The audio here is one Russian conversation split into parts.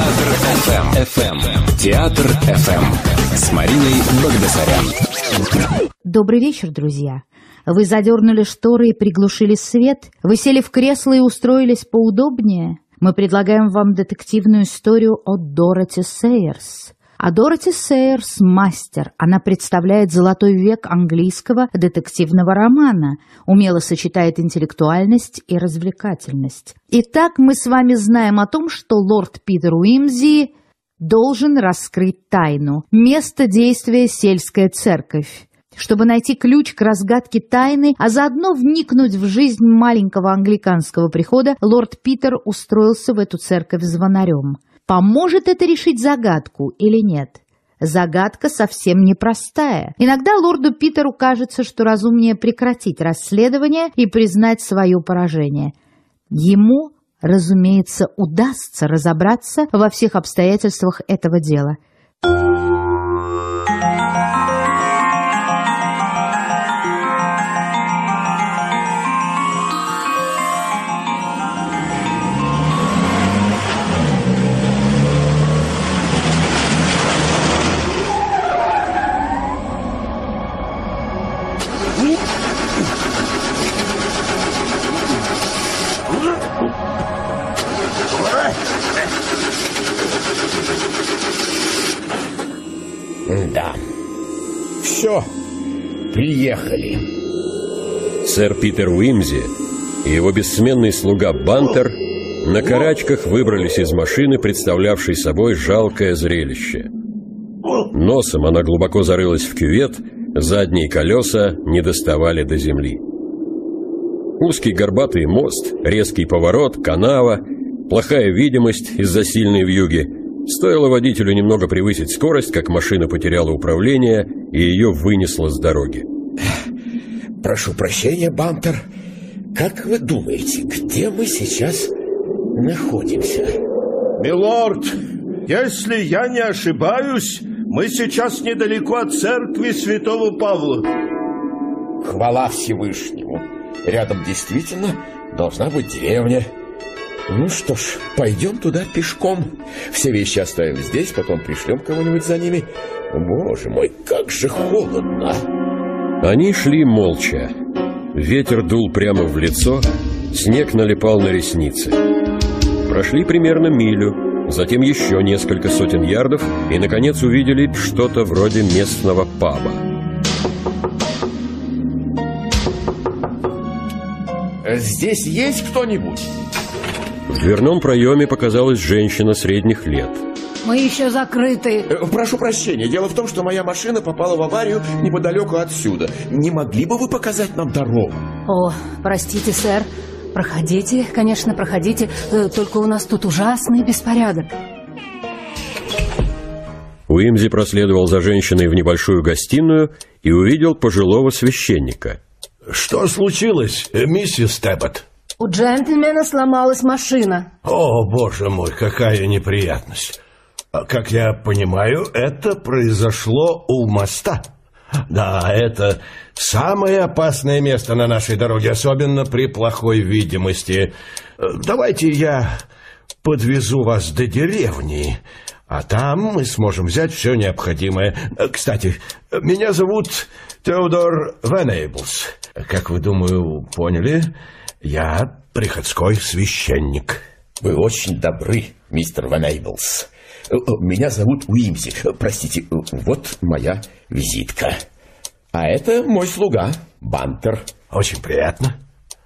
Театр FM. FM. Театр FM. С Мариной Багдасарян. Добрый вечер, друзья. Вы задернули шторы и приглушили свет? Вы сели в кресло и устроились поудобнее? Мы предлагаем вам детективную историю от Дороти Сейерс. А Дороти Сейерс – мастер. Она представляет золотой век английского детективного романа, умело сочетает интеллектуальность и развлекательность. Итак, мы с вами знаем о том, что лорд Питер Уимзи должен раскрыть тайну. Место действия – сельская церковь чтобы найти ключ к разгадке тайны, а заодно вникнуть в жизнь маленького англиканского прихода, лорд Питер устроился в эту церковь звонарем. Поможет это решить загадку или нет? Загадка совсем непростая. Иногда лорду Питеру кажется, что разумнее прекратить расследование и признать свое поражение. Ему, разумеется, удастся разобраться во всех обстоятельствах этого дела. Все. Приехали. Сэр Питер Уимзи и его бессменный слуга Бантер на карачках выбрались из машины, представлявшей собой жалкое зрелище. Носом она глубоко зарылась в кювет, задние колеса не доставали до земли. Узкий горбатый мост, резкий поворот, канава, плохая видимость из-за сильной вьюги – Стоило водителю немного превысить скорость, как машина потеряла управление и ее вынесло с дороги. Прошу прощения, Бампер. Как вы думаете, где мы сейчас находимся? Милорд, если я не ошибаюсь, мы сейчас недалеко от церкви святого Павла. Хвала Всевышнему. Рядом действительно должна быть деревня. Ну что ж, пойдем туда пешком. Все вещи оставим здесь, потом пришлем кого-нибудь за ними. Боже мой, как же холодно. Они шли молча. Ветер дул прямо в лицо, снег налипал на ресницы. Прошли примерно милю, затем еще несколько сотен ярдов и, наконец, увидели что-то вроде местного паба. Здесь есть кто-нибудь? В дверном проеме показалась женщина средних лет. Мы еще закрыты. Э, прошу прощения. Дело в том, что моя машина попала в аварию неподалеку отсюда. Не могли бы вы показать нам дорогу? О, простите, сэр. Проходите, конечно, проходите. Э, только у нас тут ужасный беспорядок. Уимзи проследовал за женщиной в небольшую гостиную и увидел пожилого священника. Что случилось, миссис Тэббот? У джентльмена сломалась машина. О, боже мой, какая неприятность. А, как я понимаю, это произошло у моста. Да, это самое опасное место на нашей дороге, особенно при плохой видимости. Давайте я подвезу вас до деревни, а там мы сможем взять все необходимое. Кстати, меня зовут Теодор Венейблс. Как вы, думаю, поняли, я приходской священник. Вы очень добры, мистер Ван Эйблс. Э, э, меня зовут Уимзи. Э, простите, вот моя визитка. А это мой слуга, Бантер. Очень приятно.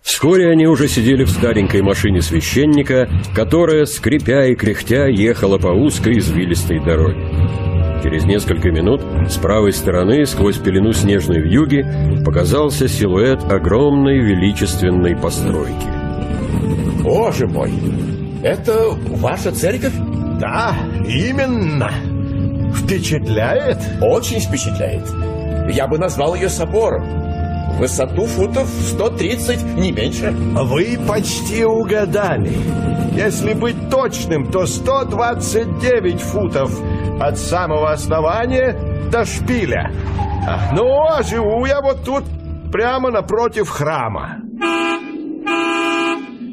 Вскоре они уже сидели в старенькой машине священника, которая, скрипя и кряхтя, ехала по узкой извилистой дороге. Через несколько минут с правой стороны, сквозь пелену снежной вьюги, показался силуэт огромной величественной постройки. Боже мой! Это ваша церковь? Да, именно. Впечатляет? Очень впечатляет. Я бы назвал ее собором. Высоту футов 130, не меньше. Вы почти угадали. Если быть точным, то 129 футов от самого основания до шпиля. Ну, а живу я вот тут, прямо напротив храма.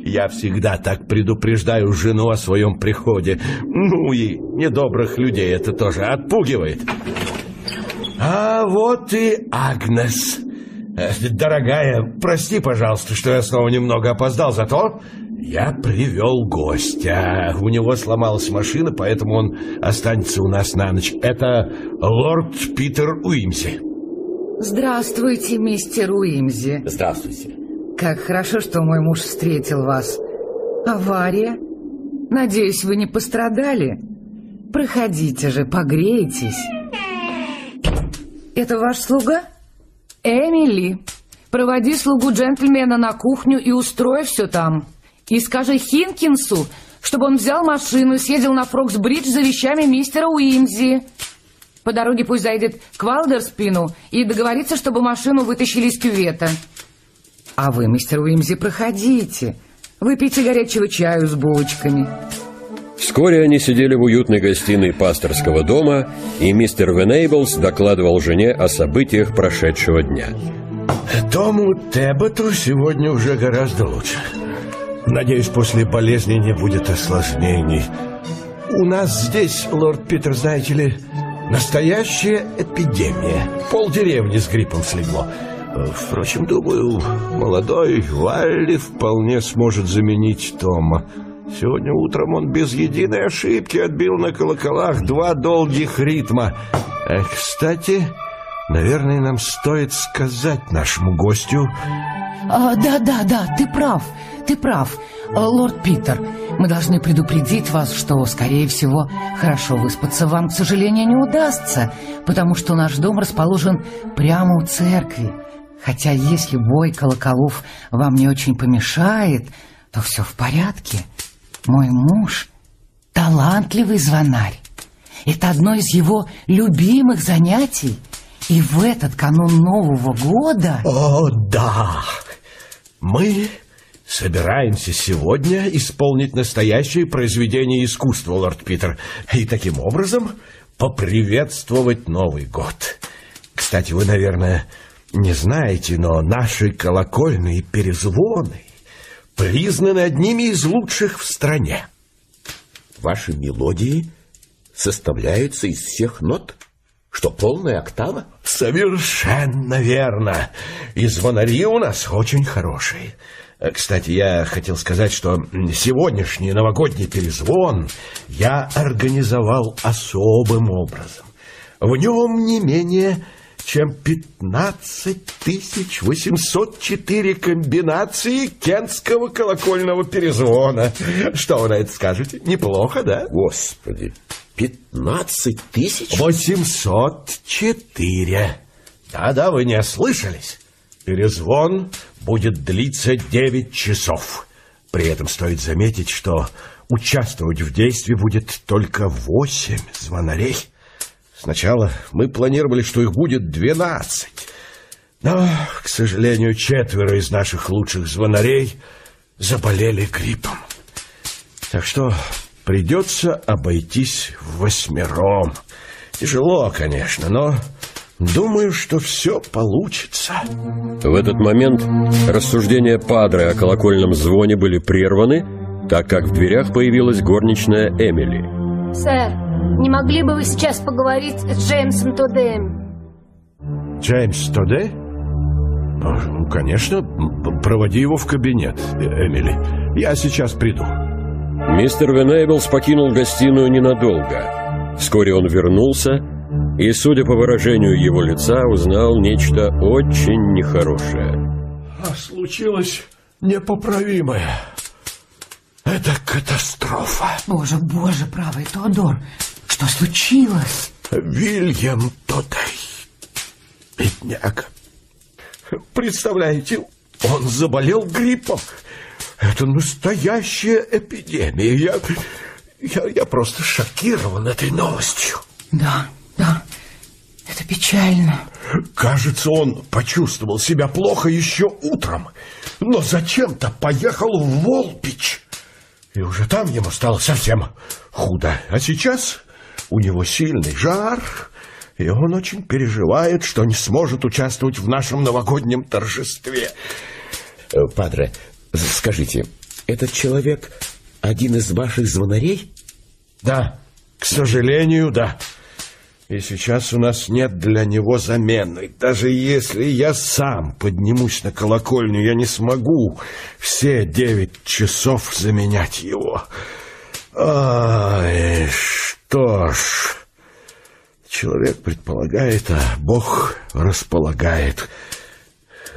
Я всегда так предупреждаю жену о своем приходе. Ну и недобрых людей это тоже отпугивает. А вот и Агнес. Э, Дорогая, прости, пожалуйста, что я снова немного опоздал, зато я привел гостя. У него сломалась машина, поэтому он останется у нас на ночь. Это лорд Питер Уимси. Здравствуйте, мистер Уимзи. Здравствуйте. Как хорошо, что мой муж встретил вас. Авария? Надеюсь, вы не пострадали? Проходите же, погрейтесь. Это ваш слуга? Эмили, проводи слугу джентльмена на кухню и устрой все там. И скажи Хинкинсу, чтобы он взял машину и съездил на Фроксбридж за вещами мистера Уимзи. По дороге пусть зайдет к Валдерспину и договорится, чтобы машину вытащили из кювета. А вы, мистер Уимзи, проходите. Выпейте горячего чаю с булочками. Вскоре они сидели в уютной гостиной пасторского дома, и мистер Венейблс докладывал жене о событиях прошедшего дня. Тому Тебботу сегодня уже гораздо лучше. Надеюсь, после болезни не будет осложнений. У нас здесь, лорд Питер, знаете ли, настоящая эпидемия. Пол деревни с гриппом слегло. Впрочем, думаю, молодой Валли вполне сможет заменить Тома. Сегодня утром он без единой ошибки отбил на колоколах два долгих ритма. Э, кстати, наверное, нам стоит сказать нашему гостю... А, да, да, да, ты прав, ты прав, А, лорд Питер. Мы должны предупредить вас, что, скорее всего, хорошо выспаться вам, к сожалению, не удастся, потому что наш дом расположен прямо у церкви. Хотя если бой колоколов вам не очень помешает, то все в порядке. Мой муж — талантливый звонарь. Это одно из его любимых занятий. И в этот канун Нового года... О, да! Мы собираемся сегодня исполнить настоящее произведение искусства, лорд Питер, и таким образом поприветствовать Новый год. Кстати, вы, наверное, не знаете, но наши колокольные перезвоны признаны одними из лучших в стране. Ваши мелодии составляются из всех нот? Что, полная октава? Совершенно верно. И звонари у нас очень хорошие. Э, Кстати, я хотел сказать, что сегодняшний новогодний перезвон я организовал особым образом. В нем не менее чем 15 тысяч 804 комбинации кентского колокольного перезвона. Что вы на это скажете? Неплохо, да? Господи, 15 тысяч? 804. Да-да, вы не ослышались. Перезвон будет длиться 9 часов. При этом стоит заметить, что участвовать в действии будет только 8 звонарей. Сначала мы планировали, что их будет 12. Но, к сожалению, четверо из наших лучших звонарей заболели гриппом. Так что придется обойтись восьмером. Тяжело, конечно, но думаю, что все получится. В этот момент рассуждения Падре о колокольном звоне были прерваны, так как в дверях появилась горничная Эмили. Сэр, не могли бы вы сейчас поговорить с Джеймсом Тодеем? Джеймс Тоде? Ну, конечно, проводи его в кабинет, э, Эмили. Я сейчас приду. Мистер Венейблс покинул гостиную ненадолго. Вскоре он вернулся и, судя по выражению его лица, узнал нечто очень нехорошее. А случилось непоправимое. Это катастрофа. Боже, боже, правый Теодор, что случилось? Вильям Тодей. Бедняга. Представляете, он заболел гриппом. Это настоящая эпидемия. Я, я, я просто шокирован этой новостью. Да, да, это печально. Кажется, он почувствовал себя плохо еще утром, но зачем-то поехал в Волпич. И уже там ему стало совсем худо. А сейчас у него сильный жар, и он очень переживает, что не сможет участвовать в нашем новогоднем торжестве. Э, Падре, скажите, Этот человек один из ваших звонарей? Да, к сожалению, да. И сейчас у нас нет для него замены. Даже если я сам поднимусь на колокольню, я не смогу все девять часов заменять его. Ай, что ж... Человек предполагает, а Бог располагает.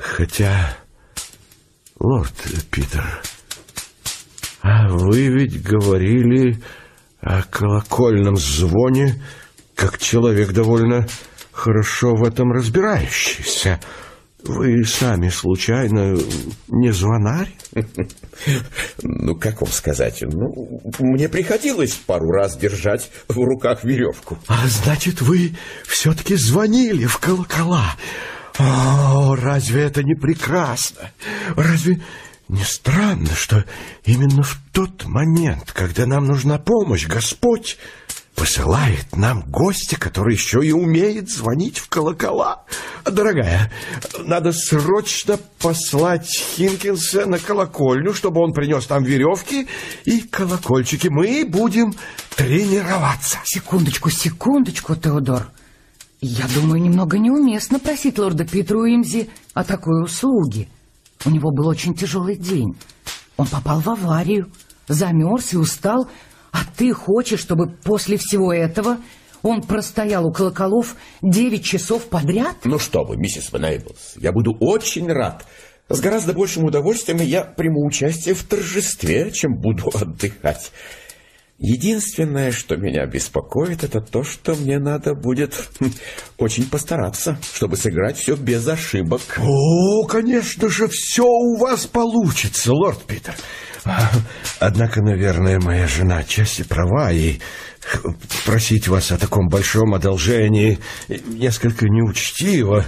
Хотя, лорд Питер, а вы ведь говорили о колокольном звоне, как человек довольно хорошо в этом разбирающийся. Вы сами, случайно, не звонарь? Ну, как вам сказать? Ну, мне приходилось пару раз держать в руках веревку. А значит, вы все-таки звонили в колокола. О, разве это не прекрасно? Разве не странно, что именно в тот момент, когда нам нужна помощь, Господь посылает нам гостя, который еще и умеет звонить в колокола. Дорогая, надо срочно послать Хинкинса на колокольню, чтобы он принес там веревки и колокольчики. Мы будем тренироваться. Секундочку, секундочку, Теодор. Я думаю, немного неуместно просить лорда Питера Уимзи о такой услуге. У него был очень тяжелый день. Он попал в аварию, замерз и устал, а ты хочешь, чтобы после всего этого он простоял у колоколов девять часов подряд? Ну что вы, миссис Венейблс, я буду очень рад. С гораздо большим удовольствием я приму участие в торжестве, чем буду отдыхать. Единственное, что меня беспокоит, это то, что мне надо будет хм, очень постараться, чтобы сыграть все без ошибок. О, конечно же, все у вас получится, лорд Питер. Однако, наверное, моя жена отчасти права, и просить вас о таком большом одолжении несколько неучтиво.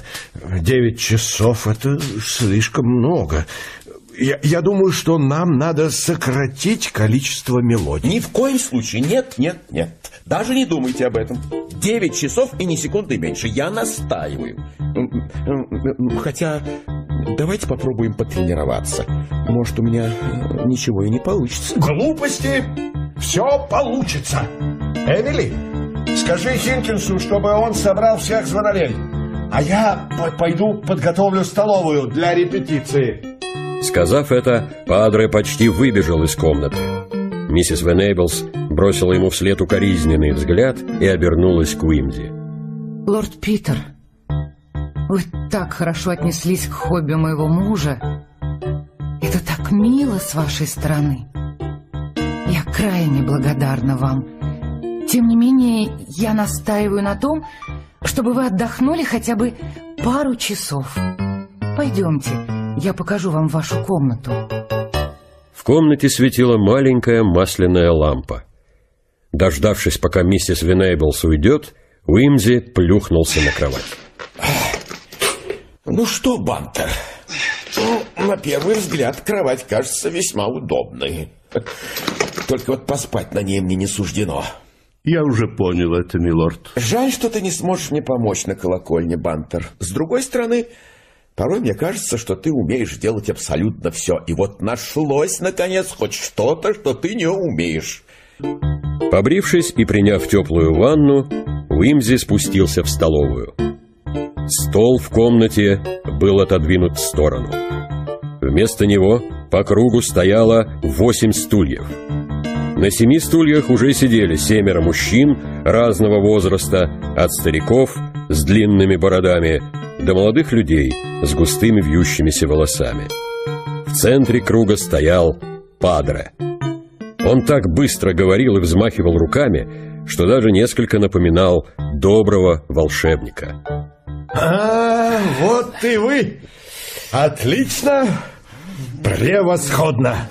Девять часов — это слишком много. Я, я думаю, что нам надо сократить количество мелодий. Ни в коем случае. Нет, нет, нет. Даже не думайте об этом. Девять часов и ни секунды меньше. Я настаиваю. Хотя давайте попробуем потренироваться. Может, у меня ничего и не получится. Глупости! Все получится. Эмили, скажи Хинкинсу, чтобы он собрал всех звонарей. А я пойду подготовлю столовую для репетиции. Сказав это, Падре почти выбежал из комнаты. Миссис Венейблс бросила ему вслед укоризненный взгляд и обернулась к Уимди. Лорд Питер, вы так хорошо отнеслись к хобби моего мужа. Это так мило с вашей стороны. Я крайне благодарна вам. Тем не менее, я настаиваю на том, чтобы вы отдохнули хотя бы пару часов. Пойдемте, я покажу вам вашу комнату. В комнате светила маленькая масляная лампа. Дождавшись, пока миссис Винейблс уйдет, Уимзи плюхнулся на кровать. Ну что, Бантер, ну, на первый взгляд кровать кажется весьма удобной. Только вот поспать на ней мне не суждено. Я уже понял это, милорд. Жаль, что ты не сможешь мне помочь на колокольне, Бантер. С другой стороны, Порой мне кажется, что ты умеешь делать абсолютно все. И вот нашлось, наконец, хоть что-то, что ты не умеешь. Побрившись и приняв теплую ванну, Уимзи спустился в столовую. Стол в комнате был отодвинут в сторону. Вместо него по кругу стояло восемь стульев. На семи стульях уже сидели семеро мужчин разного возраста, от стариков с длинными бородами до молодых людей с густыми вьющимися волосами. В центре круга стоял Падре. Он так быстро говорил и взмахивал руками, что даже несколько напоминал доброго волшебника. А, вот и вы! Отлично! Превосходно!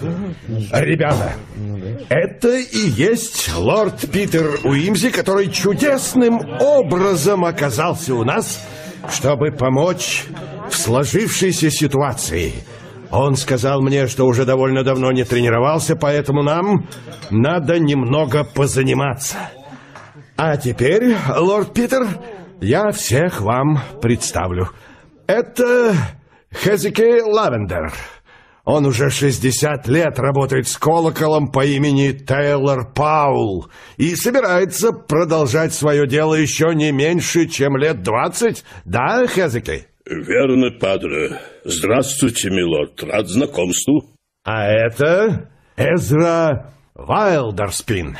Ребята, это и есть лорд Питер Уимзи, который чудесным образом оказался у нас чтобы помочь в сложившейся ситуации. Он сказал мне, что уже довольно давно не тренировался, поэтому нам надо немного позаниматься. А теперь, лорд Питер, я всех вам представлю. Это Хезеке Лавендер. Он уже 60 лет работает с колоколом по имени Тейлор Паул и собирается продолжать свое дело еще не меньше, чем лет 20. Да, Хезеки? Верно, падре. Здравствуйте, милорд. Рад знакомству. А это Эзра Вайлдерспин.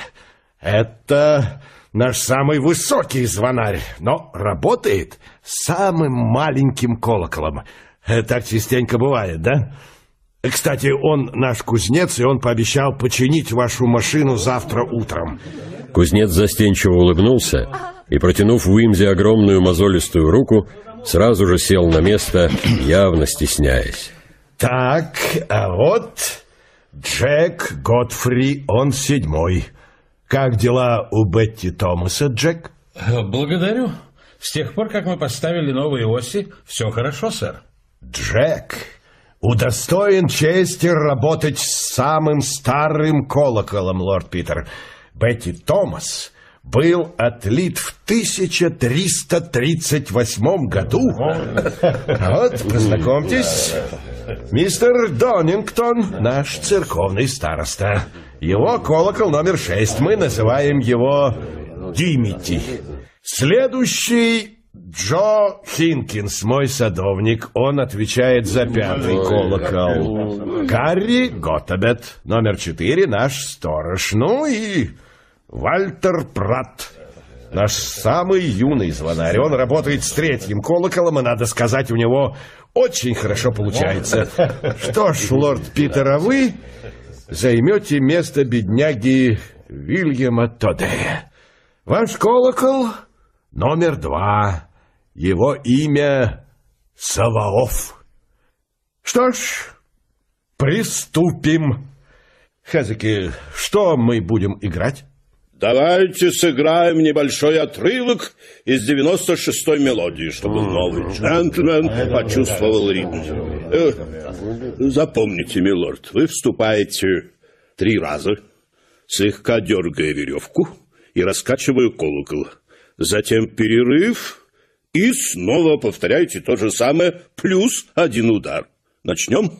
Это наш самый высокий звонарь, но работает самым маленьким колоколом. Так частенько бывает, да? Кстати, он наш кузнец, и он пообещал починить вашу машину завтра утром. Кузнец застенчиво улыбнулся и, протянув Уимзе огромную мозолистую руку, сразу же сел на место, явно стесняясь. Так, а вот Джек Готфри, он седьмой. Как дела у Бетти Томаса, Джек? Благодарю. С тех пор, как мы поставили новые оси, все хорошо, сэр. Джек удостоен чести работать с самым старым колоколом, лорд Питер. Бетти Томас был отлит в 1338 году. Вот, познакомьтесь, мистер Донингтон, наш церковный староста. Его колокол номер шесть, мы называем его Димити. Следующий Джо Хинкинс, мой садовник, он отвечает за пятый колокол. Гарри Готабет, номер четыре, наш сторож. Ну и Вальтер Пратт, наш самый юный звонарь. Он работает с третьим колоколом, и, надо сказать, у него очень хорошо получается. Что ж, лорд Питер, а вы займете место бедняги Вильяма Тодея. Ваш колокол номер два. Его имя Саваоф. Что ж, приступим. Хазики, что мы будем играть? Давайте сыграем небольшой отрывок из 96-й мелодии, чтобы новый джентльмен почувствовал ритм. Э, запомните, милорд, вы вступаете три раза, слегка дергая веревку и раскачивая колокол. Затем перерыв и снова повторяйте то же самое, плюс один удар. Начнем?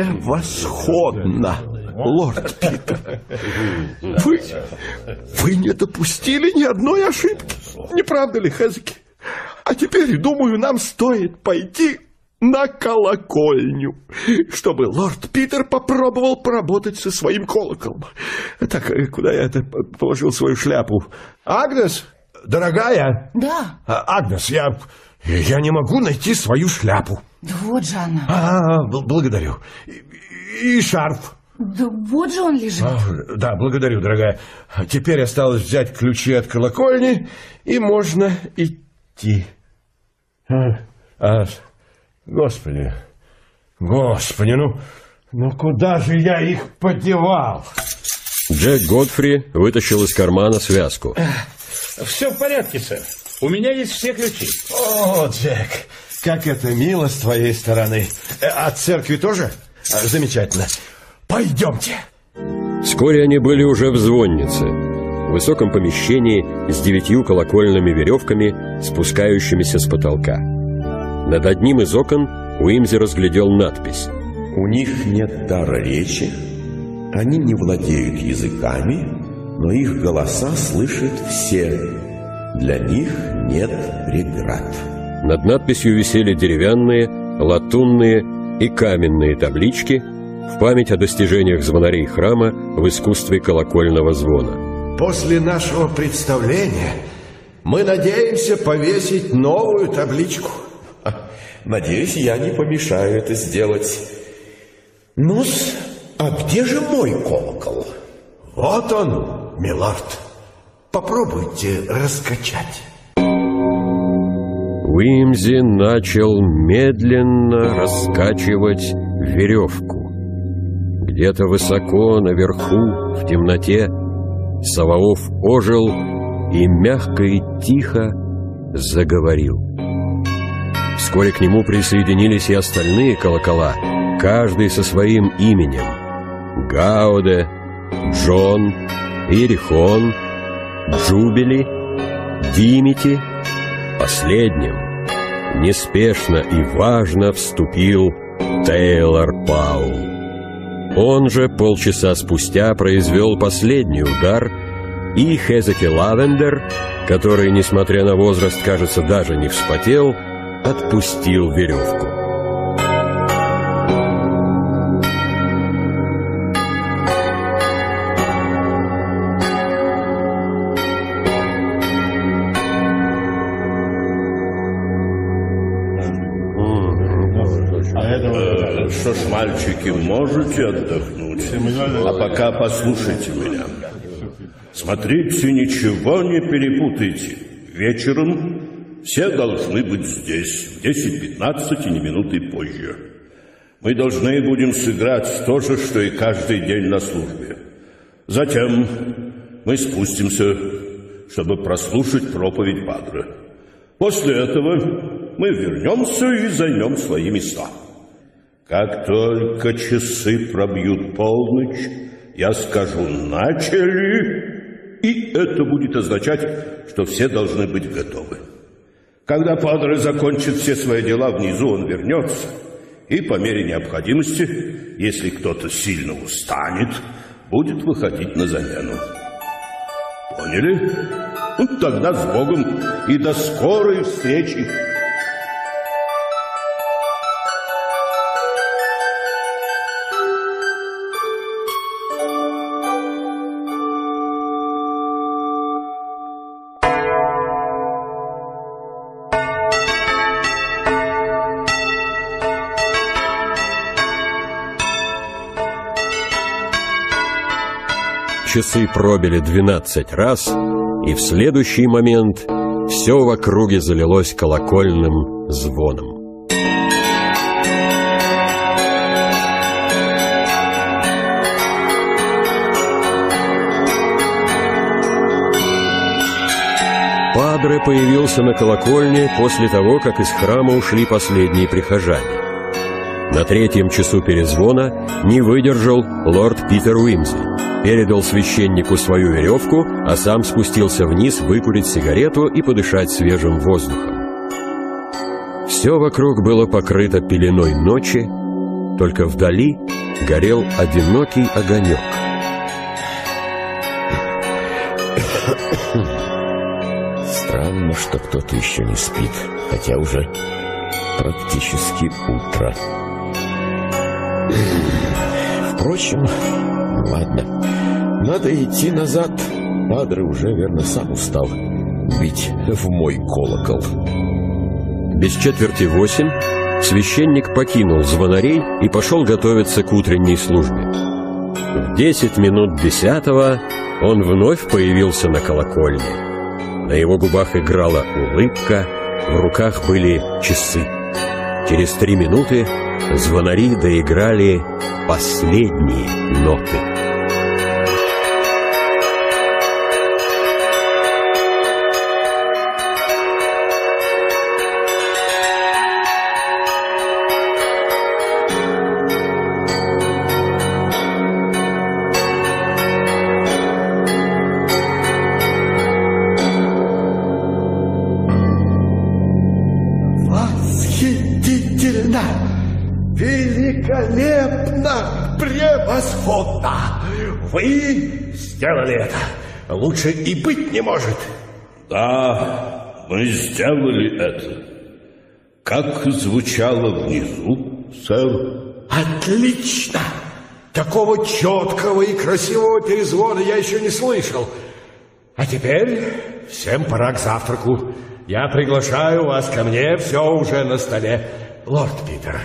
Превосходно, лорд Питер. Вы, вы не допустили ни одной ошибки. Не правда ли, Хезики? А теперь, думаю, нам стоит пойти на колокольню, чтобы лорд Питер попробовал поработать со своим колоколом. Так, куда я это положил свою шляпу? Агнес, дорогая. Да. А, Агнес, я, я не могу найти свою шляпу. Да вот же она. А, бл- благодарю. И, и шарф. Да вот же он лежит. А, да, благодарю, дорогая. Теперь осталось взять ключи от колокольни, и можно идти. А, а, господи, господи, ну, ну куда же я их подевал? Джек Годфри вытащил из кармана связку. Все в порядке, сэр. У меня есть все ключи. О, Джек, как это мило с твоей стороны. Э, От церкви тоже? А, Замечательно. Пойдемте. Вскоре они были уже в звоннице, в высоком помещении с девятью колокольными веревками, спускающимися с потолка. Над одним из окон Уимзи разглядел надпись. У них нет дара речи, они не владеют языками, но их голоса слышат все. Для них нет преград. Над надписью висели деревянные, латунные и каменные таблички в память о достижениях звонарей храма в искусстве колокольного звона. После нашего представления мы надеемся повесить новую табличку. Надеюсь, я не помешаю это сделать. ну а где же мой колокол? Вот он, милорд. Попробуйте раскачать. Уимзи начал медленно раскачивать веревку. Где-то высоко наверху, в темноте, Саваоф ожил и мягко и тихо заговорил. Вскоре к нему присоединились и остальные колокола, каждый со своим именем. Гауде, Джон, Иерихон, Джубили, Димити. Последним неспешно и важно вступил Тейлор Паул. Он же полчаса спустя произвел последний удар, и Хезеки Лавендер, который, несмотря на возраст, кажется, даже не вспотел, отпустил веревку. Можете отдохнуть? А пока послушайте меня. Смотрите, ничего не перепутайте. Вечером все должны быть здесь в 10-15 и не минуты позже. Мы должны будем сыграть то же, что и каждый день на службе. Затем мы спустимся, чтобы прослушать проповедь Падре. После этого мы вернемся и займем свои места. Как только часы пробьют полночь, я скажу «начали», и это будет означать, что все должны быть готовы. Когда Падре закончит все свои дела внизу, он вернется, и по мере необходимости, если кто-то сильно устанет, будет выходить на замену. Поняли? Ну, тогда с Богом и до скорой встречи. Часы пробили двенадцать раз, и в следующий момент все в округе залилось колокольным звоном. Падре появился на колокольне после того, как из храма ушли последние прихожане. На третьем часу перезвона не выдержал лорд Питер Уимзи. Передал священнику свою веревку, а сам спустился вниз выкурить сигарету и подышать свежим воздухом. Все вокруг было покрыто пеленой ночи, только вдали горел одинокий огонек. Странно, что кто-то еще не спит, хотя уже практически утро. Впрочем, ладно. Надо идти назад. Падре уже, верно, сам устал бить в мой колокол. Без четверти восемь священник покинул звонарей и пошел готовиться к утренней службе. В десять минут десятого он вновь появился на колокольне. На его губах играла улыбка, в руках были часы. Через три минуты звонари доиграли последние ноты. Лучше и быть не может! Да, мы сделали это. Как звучало внизу, сэр? Отлично! Такого четкого и красивого перезвона я еще не слышал. А теперь всем пора к завтраку. Я приглашаю вас ко мне, все уже на столе. Лорд Питер,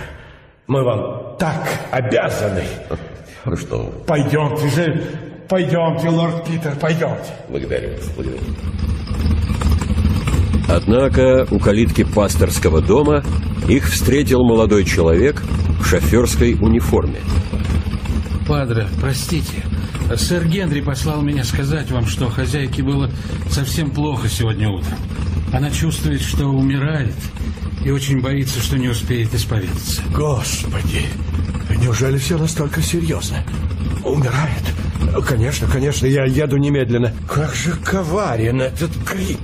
мы вам так обязаны. Ну что, Пойдемте же, пойдемте, лорд Питер, пойдемте. благодарю, благодарю. Однако у калитки пасторского дома их встретил молодой человек в шоферской униформе. Падре, простите, сэр Генри послал меня сказать вам, что хозяйке было совсем плохо сегодня утром. Она чувствует, что умирает и очень боится, что не успеет исповедаться. Господи, неужели все настолько серьезно? Умирает? Конечно, конечно, я еду немедленно. Как же коварен этот грипп.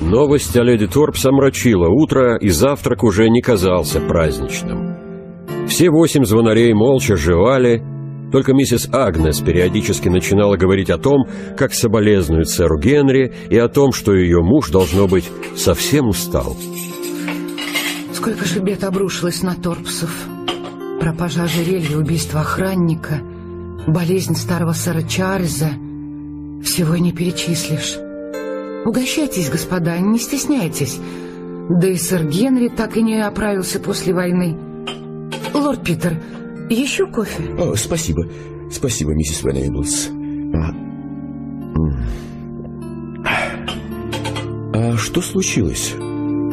Новость о леди Торпс омрачила утро, и завтрак уже не казался праздничным. Все восемь звонарей молча жевали, только миссис Агнес периодически начинала говорить о том, как соболезнует сэру Генри, и о том, что ее муж, должно быть, совсем устал. Сколько же бед обрушилось на Торпсов. Пропажа ожерелья, убийство охранника, болезнь старого сэра Чарльза. Всего не перечислишь. Угощайтесь, господа, не стесняйтесь. Да и сэр Генри так и не оправился после войны. Лорд Питер, еще кофе? О, спасибо. Спасибо, миссис Ван Эйблс. А... а что случилось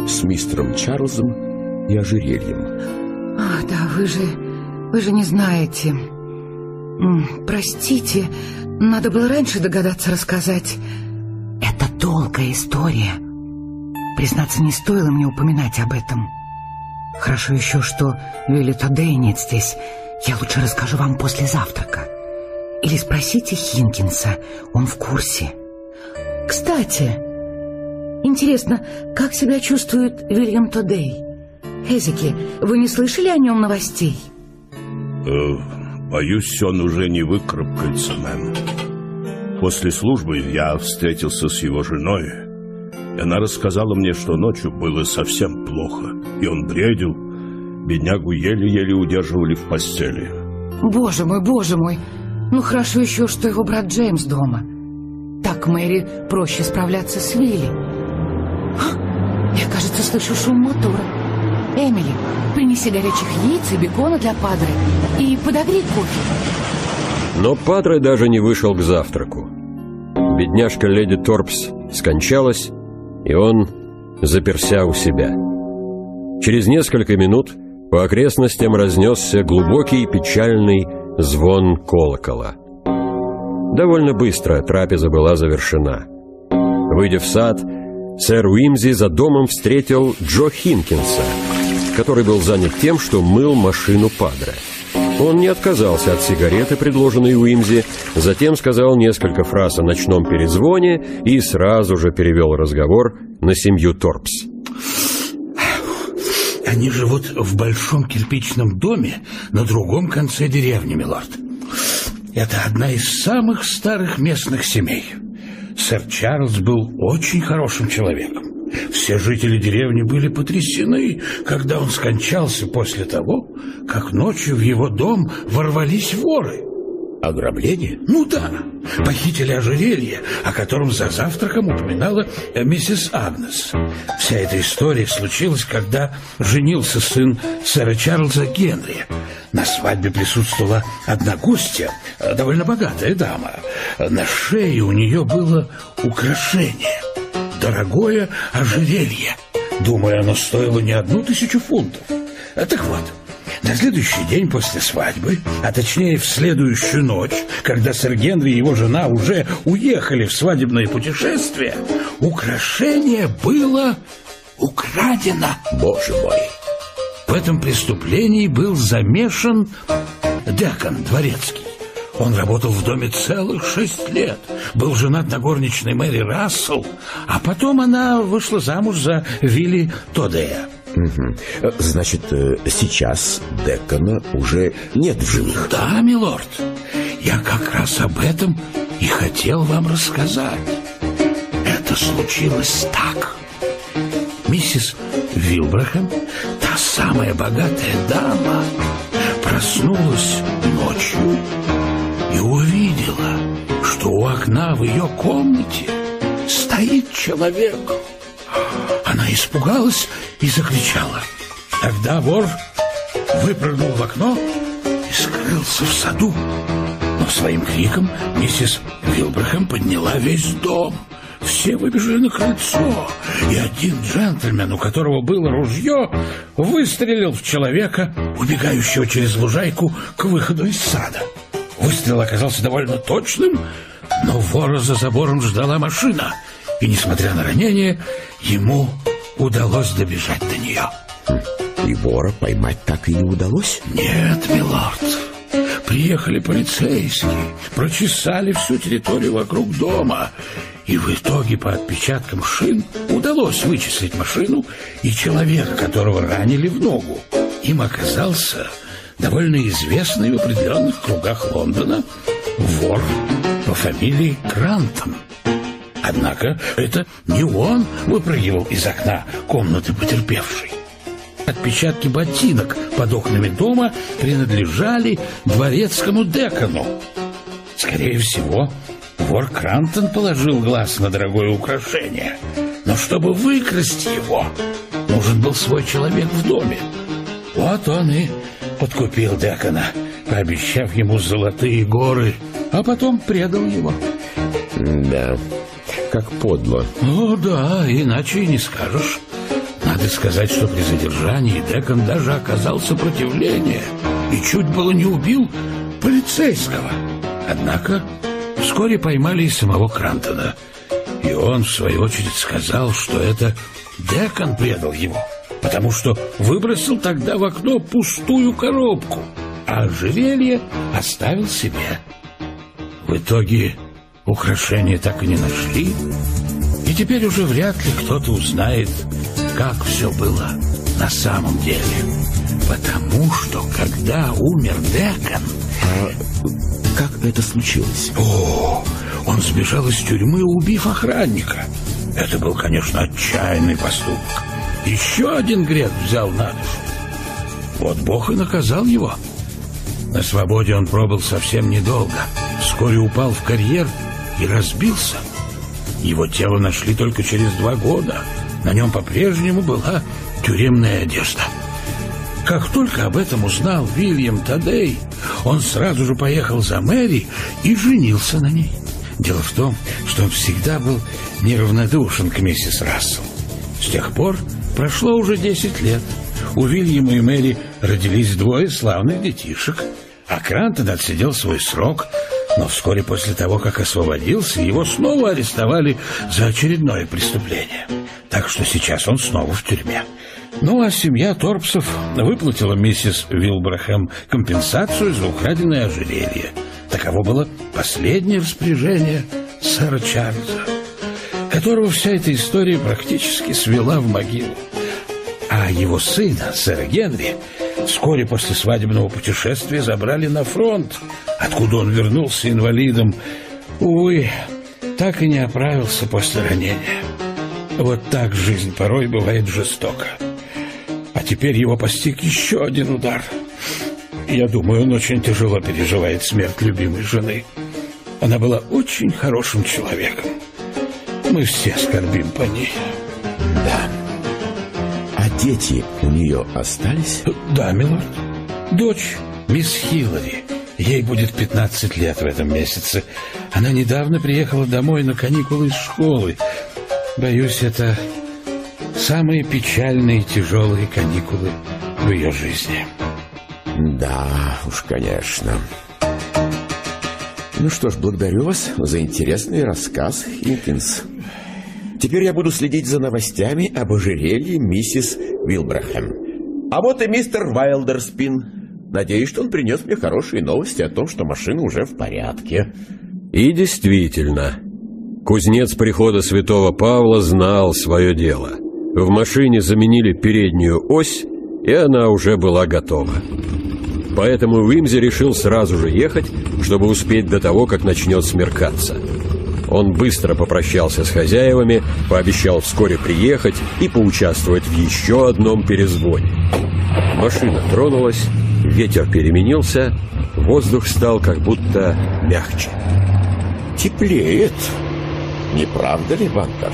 с мистером Чарльзом и ожерельем? А, да, вы же... Вы же не знаете. Простите, надо было раньше догадаться рассказать. Это долгая история. Признаться, не стоило мне упоминать об этом. Хорошо еще, что Вилли Тодея нет здесь. Я лучше расскажу вам после завтрака. Или спросите Хинкинса, он в курсе. Кстати, интересно, как себя чувствует Вильям Тодей? Хезики, вы не слышали о нем новостей? Э, боюсь, он уже не выкарабкается, мэм. После службы я встретился с его женой, она рассказала мне, что ночью было совсем плохо, и он бредил. Беднягу еле-еле удерживали в постели. Боже мой, боже мой! Ну хорошо еще, что его брат Джеймс дома. Так Мэри проще справляться с Вилли. А, я, кажется, слышу шум мотора. Эмили, принеси горячих яиц и бекона для Падре и подогрей кофе. Но Падре даже не вышел к завтраку. Бедняжка леди Торпс скончалась, и он заперся у себя. Через несколько минут по окрестностям разнесся глубокий печальный звон колокола. Довольно быстро трапеза была завершена. Выйдя в сад, сэр Уимзи за домом встретил Джо Хинкинса, который был занят тем, что мыл машину Падре. Он не отказался от сигареты, предложенной Уимзи, затем сказал несколько фраз о ночном перезвоне и сразу же перевел разговор на семью Торпс. Они живут в большом кирпичном доме на другом конце деревни, милорд. Это одна из самых старых местных семей. Сэр Чарльз был очень хорошим человеком. Все жители деревни были потрясены, когда он скончался после того, как ночью в его дом ворвались воры. Ограбление? Ну да, похитили ожерелье, о котором за завтраком упоминала э, миссис Агнес. Вся эта история случилась, когда женился сын сэра Чарльза Генри. На свадьбе присутствовала одна гостья, э, довольно богатая дама. На шее у нее было украшение, дорогое ожерелье. Думаю, оно стоило не одну тысячу фунтов. Э, так вот, на следующий день после свадьбы, а точнее в следующую ночь, когда сэр Генри и его жена уже уехали в свадебное путешествие, украшение было украдено. Боже мой! В этом преступлении был замешан Декон Дворецкий. Он работал в доме целых шесть лет, был женат на горничной Мэри Рассел, а потом она вышла замуж за Вилли Тодея. Угу. Значит, э, сейчас Декона уже нет в живых. Да, милорд. Я как раз об этом и хотел вам рассказать. Это случилось так. Миссис Вилбрахем, та самая богатая дама, проснулась ночью и увидела, что у окна в ее комнате стоит человек. Она испугалась и закричала. Тогда вор выпрыгнул в окно и скрылся в саду. Но своим криком миссис Вилбрахам подняла весь дом. Все выбежали на крыльцо, и один джентльмен, у которого было ружье, выстрелил в человека, убегающего через лужайку к выходу из сада. Выстрел оказался довольно точным, но вора за забором ждала машина, и, несмотря на ранение, ему удалось добежать до нее. И вора поймать так и не удалось? Нет, милорд. Приехали полицейские, прочесали всю территорию вокруг дома, и в итоге по отпечаткам шин удалось вычислить машину и человека, которого ранили в ногу. Им оказался довольно известный в определенных кругах Лондона вор по фамилии Крантон. Однако это не он выпрыгивал из окна комнаты потерпевшей. Отпечатки ботинок под окнами дома принадлежали дворецкому декану. Скорее всего, вор Крантон положил глаз на дорогое украшение. Но чтобы выкрасть его, нужен был свой человек в доме. Вот он и подкупил декана, пообещав ему золотые горы, а потом предал его. Да, как подло. О, да, иначе и не скажешь. Надо сказать, что при задержании Декон даже оказал сопротивление и чуть было не убил полицейского. Однако вскоре поймали и самого Крантона. И он, в свою очередь, сказал, что это Декон предал его, потому что выбросил тогда в окно пустую коробку, а ожерелье оставил себе. В итоге украшения так и не нашли, и теперь уже вряд ли кто-то узнает, как все было на самом деле. Потому что, когда умер Декон... А как это случилось? О, он сбежал из тюрьмы, убив охранника. Это был, конечно, отчаянный поступок. Еще один грех взял на душу. Вот Бог и наказал его. На свободе он пробыл совсем недолго. Вскоре упал в карьер и разбился. Его тело нашли только через два года. На нем по-прежнему была тюремная одежда. Как только об этом узнал Вильям Тадей, он сразу же поехал за Мэри и женился на ней. Дело в том, что он всегда был неравнодушен к миссис Рассел. С тех пор прошло уже 10 лет. У Вильяма и Мэри родились двое славных детишек, а Крантон отсидел свой срок, но вскоре после того, как освободился, его снова арестовали за очередное преступление. Так что сейчас он снова в тюрьме. Ну, а семья Торпсов выплатила миссис Вилбрахэм компенсацию за украденное ожерелье. Таково было последнее распоряжение сэра Чарльза, которого вся эта история практически свела в могилу. А его сына, сэра Генри, вскоре после свадебного путешествия забрали на фронт, откуда он вернулся инвалидом. Увы, так и не оправился после ранения. Вот так жизнь порой бывает жестока. А теперь его постиг еще один удар. Я думаю, он очень тяжело переживает смерть любимой жены. Она была очень хорошим человеком. Мы все скорбим по ней. Да. А дети у нее остались? Да, милорд. Дочь, мисс Хиллари. Ей будет 15 лет в этом месяце. Она недавно приехала домой на каникулы из школы. Боюсь, это самые печальные и тяжелые каникулы в ее жизни. Да, уж, конечно. Ну что ж, благодарю вас за интересный рассказ, Хинкинс. Теперь я буду следить за новостями об ожерелье миссис Вилбрахэм. А вот и мистер Вайлдерспин. Надеюсь, что он принес мне хорошие новости о том, что машина уже в порядке. И действительно, кузнец прихода святого Павла знал свое дело. В машине заменили переднюю ось, и она уже была готова. Поэтому Уимзи решил сразу же ехать, чтобы успеть до того, как начнет смеркаться. Он быстро попрощался с хозяевами, пообещал вскоре приехать и поучаствовать в еще одном перезвоне. Машина тронулась, ветер переменился, воздух стал как будто мягче. Теплеет. Не правда ли, Бантер?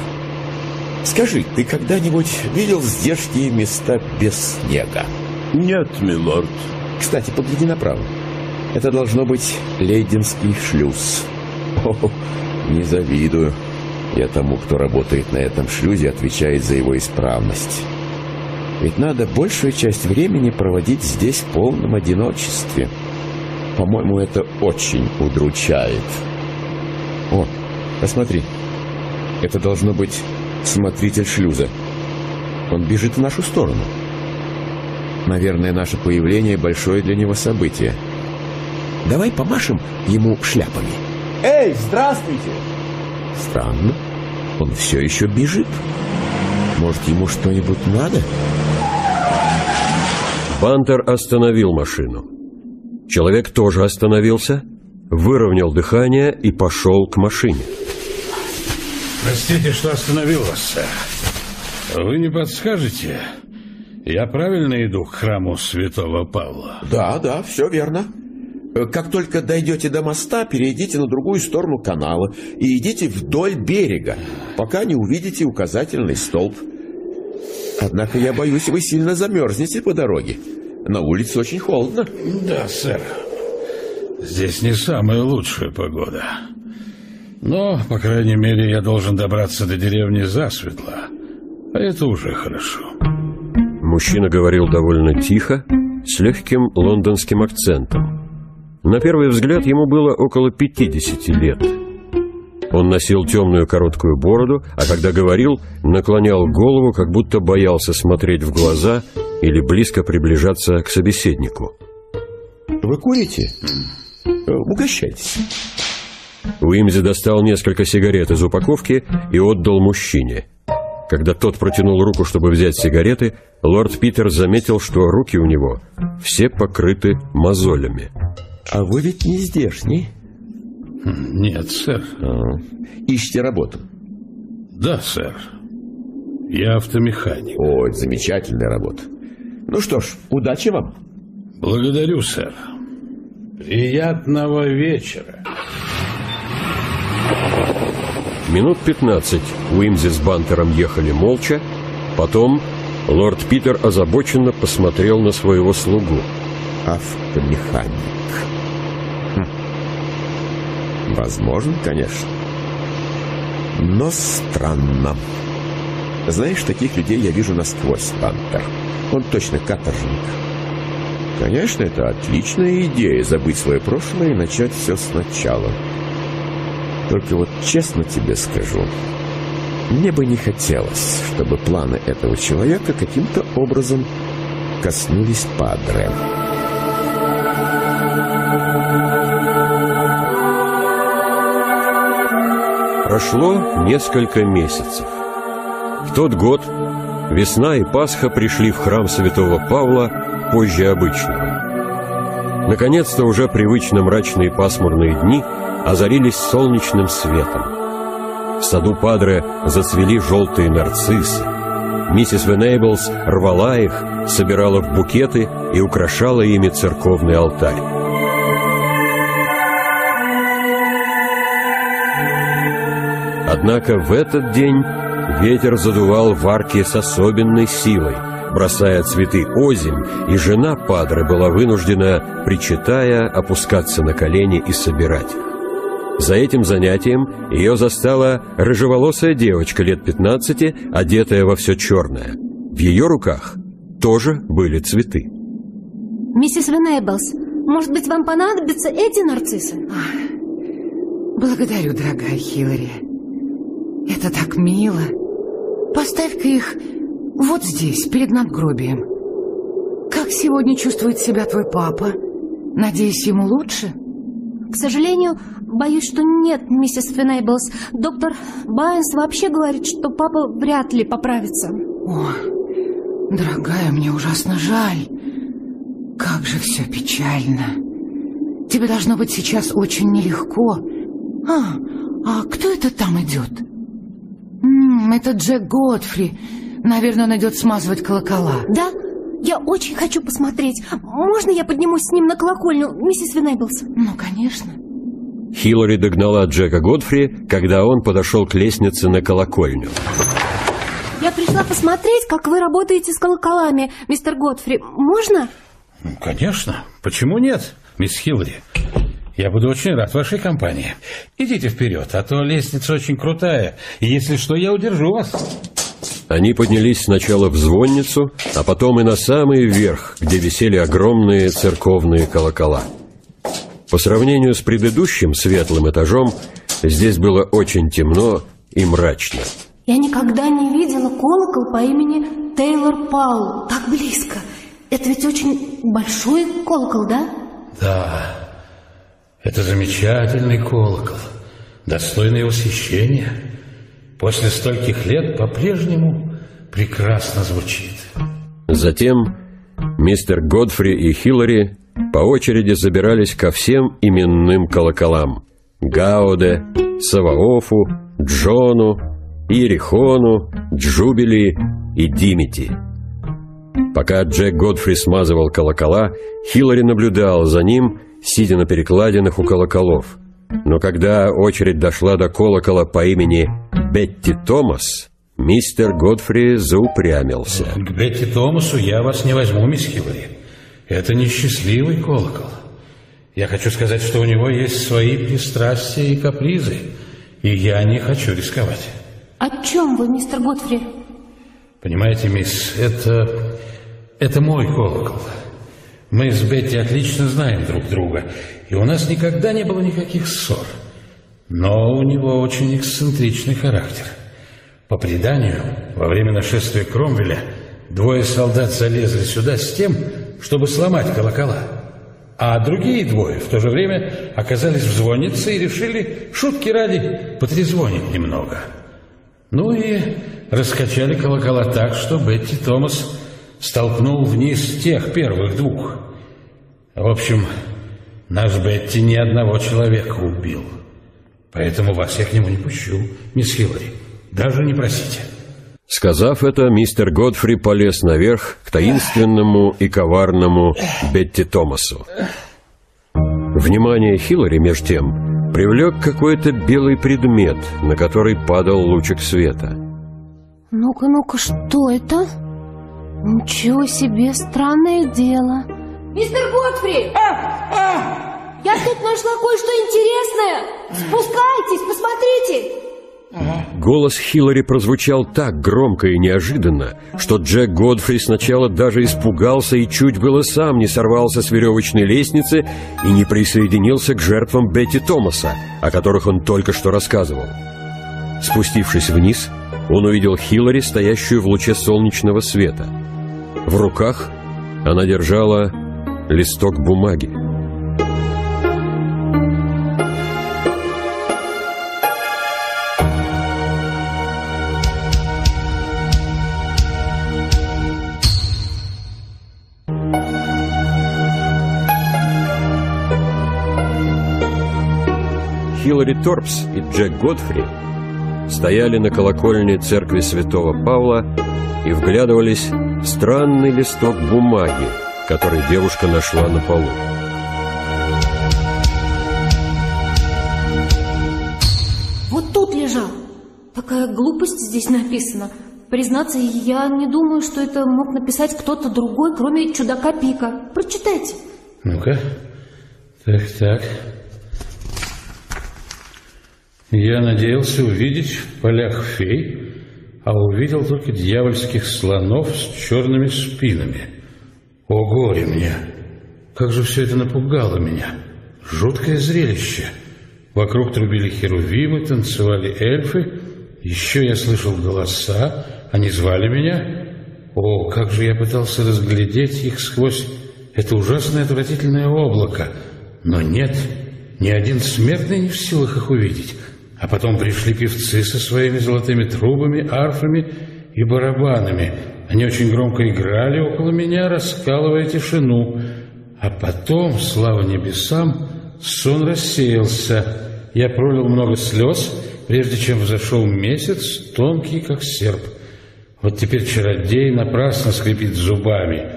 Скажи, ты когда-нибудь видел здешние места без снега? Нет, милорд. Кстати, погляди направо. Это должно быть Лейденский шлюз. О, не завидую. Я тому, кто работает на этом шлюзе, отвечает за его исправность. Ведь надо большую часть времени проводить здесь в полном одиночестве. По-моему, это очень удручает. О, посмотри. Это должно быть смотритель шлюза. Он бежит в нашу сторону. Наверное, наше появление большое для него событие. Давай помашем ему шляпами. Эй, здравствуйте! Странно. Он все еще бежит. Может, ему что-нибудь надо? Бантер остановил машину. Человек тоже остановился, выровнял дыхание и пошел к машине. Простите, что остановил вас, сэр. Вы не подскажете? Я правильно иду к храму святого Павла? Да, да, все верно. Как только дойдете до моста, перейдите на другую сторону канала и идите вдоль берега, пока не увидите указательный столб. Однако я боюсь, вы сильно замерзнете по дороге. На улице очень холодно. Да, сэр. Здесь не самая лучшая погода. Но, по крайней мере, я должен добраться до деревни засветло. А это уже хорошо. Мужчина говорил довольно тихо, с легким лондонским акцентом. На первый взгляд ему было около 50 лет. Он носил темную короткую бороду, а когда говорил, наклонял голову, как будто боялся смотреть в глаза или близко приближаться к собеседнику. «Вы курите? Угощайтесь». Уимзи достал несколько сигарет из упаковки и отдал мужчине. Когда тот протянул руку, чтобы взять сигареты, лорд Питер заметил, что руки у него все покрыты мозолями. «А вы ведь не здешний?» «Нет, сэр». А, ищете работу? «Да, сэр. Я автомеханик». Ой, замечательная работа. Ну что ж, удачи вам. Благодарю, сэр. Приятного вечера. Минут пятнадцать Уимзи с Бантером ехали молча. Потом лорд Питер озабоченно посмотрел на своего слугу. Автомеханик. Возможно, конечно. Но странно. Знаешь, таких людей я вижу насквозь, Бантер. Он точно каторжник. Конечно, это отличная идея забыть свое прошлое и начать все сначала. Только вот честно тебе скажу, мне бы не хотелось, чтобы планы этого человека каким-то образом коснулись Падре. Прошло несколько месяцев. В тот год весна и Пасха пришли в храм святого Павла позже обычного. Наконец-то уже привычно мрачные пасмурные дни озарились солнечным светом. В саду Падре зацвели желтые нарциссы. Миссис Венейблс рвала их, собирала в букеты и украшала ими церковный алтарь. Однако в этот день ветер задувал в арке с особенной силой, бросая цветы озимь, и жена Падре была вынуждена, причитая, опускаться на колени и собирать их. За этим занятием ее застала рыжеволосая девочка лет 15, одетая во все черное. В ее руках тоже были цветы. Миссис Венеблс, может быть, вам понадобятся эти нарциссы? Благодарю, дорогая Хиллари. Это так мило. Поставь-ка их вот здесь, перед надгробием. Как сегодня чувствует себя твой папа? Надеюсь, ему лучше? К сожалению, боюсь, что нет, миссис Фенейблс. Доктор Байнс вообще говорит, что папа вряд ли поправится. О, дорогая, мне ужасно жаль. Как же все печально. Тебе должно быть сейчас очень нелегко. А, а кто это там идет? Это Джек Годфри. Наверное, он идет смазывать колокола. Да, я очень хочу посмотреть. Можно я поднимусь с ним на колокольню, миссис Венейблс? Ну, конечно. Хиллари догнала Джека Годфри, когда он подошел к лестнице на колокольню. Я пришла посмотреть, как вы работаете с колоколами, мистер Годфри. Можно? Ну, конечно. Почему нет? мисс Хиллари. Я буду очень рад вашей компании. Идите вперед, а то лестница очень крутая, и если что, я удержу вас. Они поднялись сначала в звонницу, а потом и на самый верх, где висели огромные церковные колокола. По сравнению с предыдущим светлым этажом, здесь было очень темно и мрачно. Я никогда не видела колокол по имени Тейлор Паул. Так близко. Это ведь очень большой колокол, да? Да, это замечательный колокол, достойный восхищения после стольких лет по-прежнему прекрасно звучит. Затем мистер Годфри и Хиллари по очереди забирались ко всем именным колоколам. Гауде, Саваофу, Джону, Иерихону, Джубили и Димити. Пока Джек Годфри смазывал колокола, Хиллари наблюдал за ним, сидя на перекладинах у колоколов. Но когда очередь дошла до колокола по имени Бетти Томас, мистер Годфри заупрямился. К Бетти Томасу я вас не возьму, мисс Хиллари. Это несчастливый колокол. Я хочу сказать, что у него есть свои пристрастия и капризы, и я не хочу рисковать. О чем вы, мистер Годфри? Понимаете, мисс, это... это мой колокол. Мы с Бетти отлично знаем друг друга, и у нас никогда не было никаких ссор. Но у него очень эксцентричный характер. По преданию, во время нашествия Кромвеля двое солдат залезли сюда с тем, чтобы сломать колокола. А другие двое в то же время оказались в звоннице и решили, шутки ради, потрезвонить немного. Ну и раскачали колокола так, что Бетти Томас столкнул вниз тех первых двух. В общем, наш Бетти ни одного человека убил. Поэтому вас я к нему не пущу, мисс Хиллари. Даже не просите. Сказав это, мистер Годфри полез наверх к таинственному и коварному Бетти Томасу. Внимание Хиллари, меж тем, привлек какой-то белый предмет, на который падал лучик света. Ну-ка, ну-ка, что это? Ничего себе, странное дело. Мистер Готфри! Я тут нашла кое-что интересное. Спускайтесь, посмотрите. Голос Хиллари прозвучал так громко и неожиданно, что Джек Годфри сначала даже испугался и чуть было сам не сорвался с веревочной лестницы и не присоединился к жертвам Бетти Томаса, о которых он только что рассказывал. Спустившись вниз, он увидел Хиллари, стоящую в луче солнечного света. В руках она держала листок бумаги. Хиллари Торпс и Джек Годфри стояли на колокольне церкви святого Павла и вглядывались в странный листок бумаги, который девушка нашла на полу. Вот тут лежал. Такая глупость здесь написана. Признаться, я не думаю, что это мог написать кто-то другой, кроме чудака Пика. Прочитайте. Ну-ка. Так, так. Я надеялся увидеть в полях фей, а увидел только дьявольских слонов с черными спинами. О, горе мне! Как же все это напугало меня! Жуткое зрелище! Вокруг трубили херувимы, танцевали эльфы, еще я слышал голоса, они звали меня. О, как же я пытался разглядеть их сквозь это ужасное отвратительное облако. Но нет, ни один смертный не в силах их увидеть. А потом пришли певцы со своими золотыми трубами, арфами и барабанами. Они очень громко играли около меня, раскалывая тишину. А потом, слава небесам, сон рассеялся. Я пролил много слез, прежде чем взошел месяц, тонкий, как серп. Вот теперь чародей напрасно скрипит зубами.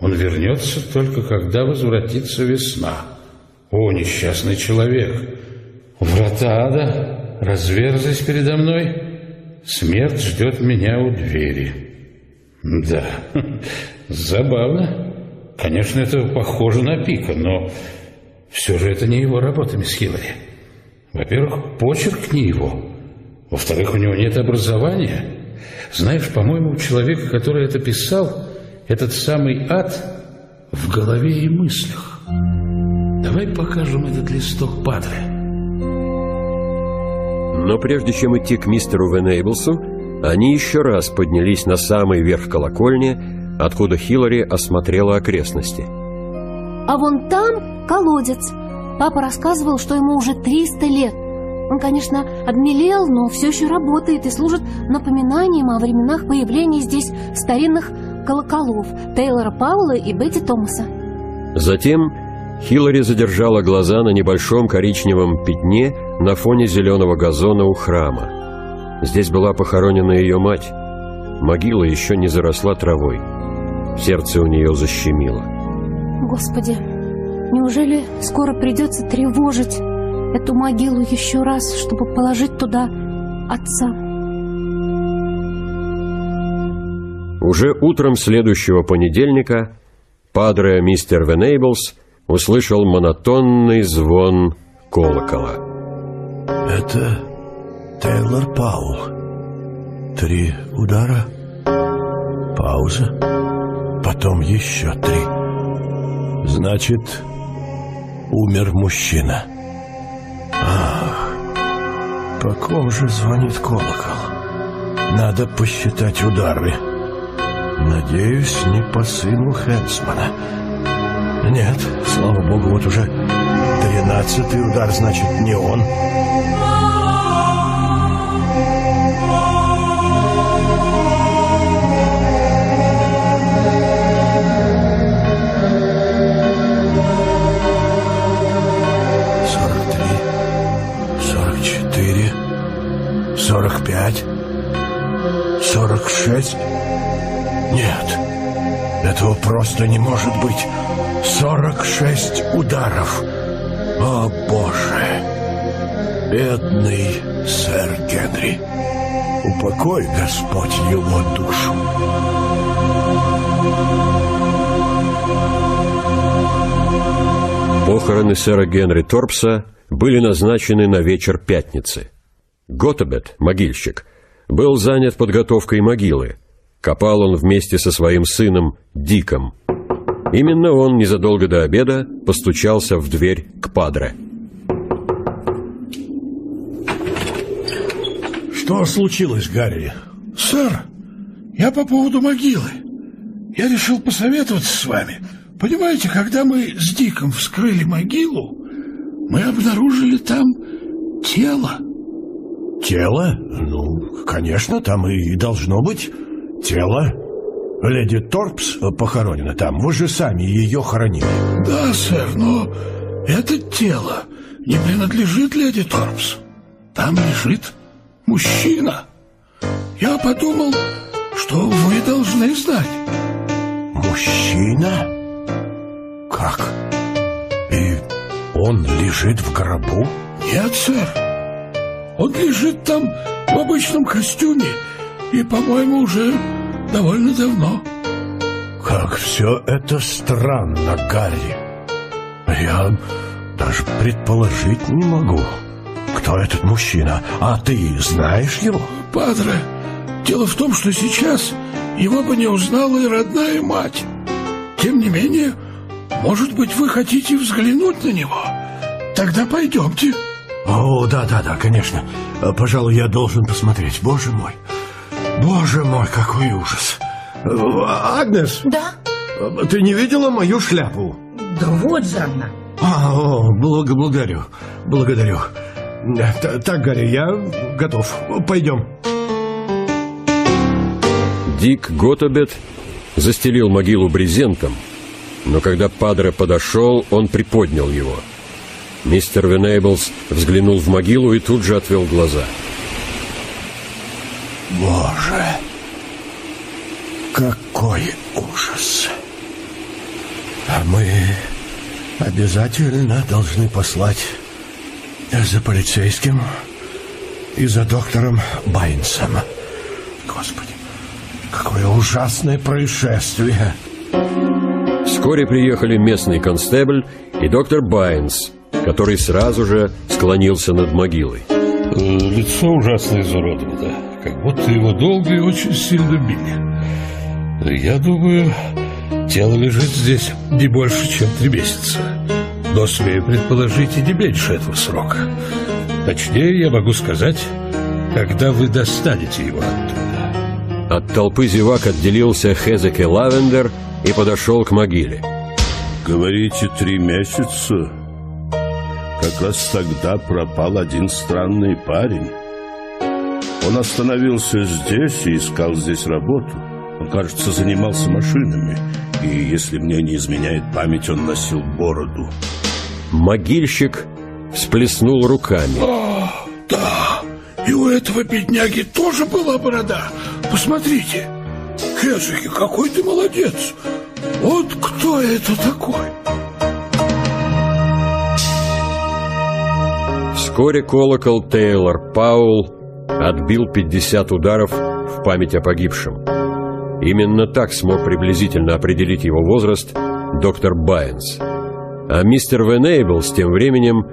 Он вернется только, когда возвратится весна. О, несчастный человек! Врата ада разверзлись передо мной. Смерть ждет меня у двери. Да, забавно. Конечно, это похоже на пика, но Все же это не его работа, мисс Хиллари. Во-первых, почерк не его. Во-вторых, у него нет образования. Знаешь, по-моему, у человека, который это писал, этот самый ад в голове и мыслях. Давай покажем этот листок Падре. Но прежде чем идти к мистеру Венейблсу, они еще раз поднялись на самый верх колокольни, откуда Хиллари осмотрела окрестности. А вон там колодец. Папа рассказывал, что ему уже 300 лет. Он, конечно, обмелел, но все еще работает и служит напоминанием о временах появления здесь старинных колоколов Тейлора Паула и Бетти Томаса. Затем Хиллари задержала глаза на небольшом коричневом пятне на фоне зеленого газона у храма. Здесь была похоронена ее мать. Могила еще не заросла травой. Сердце у нее защемило. Господи, неужели скоро придется тревожить эту могилу еще раз, чтобы положить туда отца? Уже утром следующего понедельника падре мистер Венейблс услышал монотонный звон колокола. Это Тейлор Паул. Три удара, пауза, потом еще три. Значит, умер мужчина. Ах, по ком же звонит колокол? Надо посчитать удары. Надеюсь, не по сыну Хэнсмана. Нет, слава богу, вот уже тринадцатый удар, значит, не он. Сорок три, сорок четыре, сорок пять, сорок шесть. Нет, этого просто не может быть. Сорок шесть ударов. О, Боже! Бедный сэр Генри. Упокой, Господь, его душу. Похороны сэра Генри Торпса были назначены на вечер пятницы. Готебет, могильщик, был занят подготовкой могилы. Копал он вместе со своим сыном Диком. Именно он незадолго до обеда постучался в дверь к Падре. Что случилось, Гарри? Сэр, я по поводу могилы. Я решил посоветоваться с вами. Понимаете, когда мы с Диком вскрыли могилу, мы обнаружили там тело. Тело? Ну, конечно, там и должно быть тело. Леди Торпс похоронена там. Вы же сами ее хоронили. Да, сэр, но это тело не принадлежит леди Торпс. Там лежит мужчина. Я подумал, что вы должны знать. Мужчина? Как? И он лежит в гробу? Нет, сэр. Он лежит там в обычном костюме и, по-моему, уже довольно давно. Как все это странно, Гарри. Я даже предположить не могу, кто этот мужчина. А ты знаешь его? Падре, дело в том, что сейчас его бы не узнала и родная мать. Тем не менее, может быть, вы хотите взглянуть на него? Тогда пойдемте. О, да-да-да, конечно. Пожалуй, я должен посмотреть. Боже мой. Боже мой, какой ужас. Агнес? Да? Ты не видела мою шляпу? Да вот же она. А, о, благо, благодарю. Благодарю. Т- Так, Гарри, я готов. Пойдем. Дик Готобет застелил могилу брезентом, но когда Падре подошел, он приподнял его. Мистер Венейблс взглянул в могилу и тут же отвел глаза. Боже, какой ужас. А мы обязательно должны послать за полицейским и за доктором Байнсом. Господи, какое ужасное происшествие. Вскоре приехали местный констебль и доктор Байнс, который сразу же склонился над могилой. Э, лицо ужасно изуродовано, как будто его долго и очень сильно били. Я думаю, тело лежит здесь не больше, чем три месяца. Но смею предположить и не меньше этого срока. Точнее, я могу сказать, когда вы достанете его оттуда. От толпы зевак отделился Хезеке Лавендер и подошел к могиле. Говорите, три месяца? Как раз тогда пропал один странный парень. Он остановился здесь и искал здесь работу. Он, кажется, занимался машинами. И, если мне не изменяет память, он носил бороду. Могильщик всплеснул руками. А, да, и у этого бедняги тоже была борода. Посмотрите. Хезеки, какой ты молодец. Вот кто это такой? Вскоре колокол Тейлор Паул отбил 50 ударов в память о погибшем. Именно так смог приблизительно определить его возраст доктор Байенс. А мистер Венейблс тем временем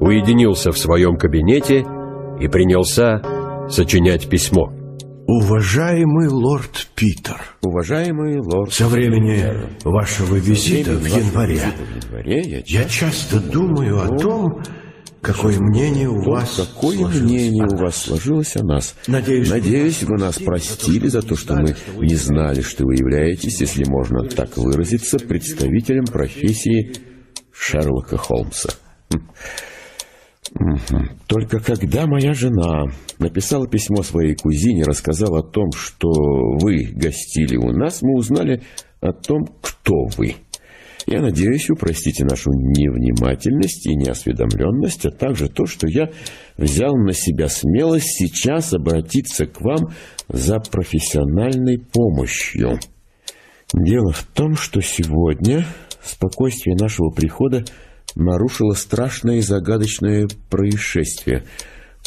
уединился в своем кабинете и принялся сочинять письмо. Уважаемый лорд Питер, Уважаемый лорд... со времени вашего визита в январе я часто думаю о том, какое мнение у вас Какое мнение у вас сложилось о нас? Надеюсь, Надеюсь, вы нас простили за то, что мы не знали, что вы являетесь, если можно так выразиться, представителем профессии Шерлока Холмса. Только когда моя жена написала письмо своей кузине, рассказала о том, что вы гостили у нас, мы узнали о том, кто вы. Я надеюсь, вы простите нашу невнимательность и неосведомленность, а также то, что я взял на себя смелость сейчас обратиться к вам за профессиональной помощью. Дело в том, что сегодня спокойствие нашего прихода нарушило страшное и загадочное происшествие.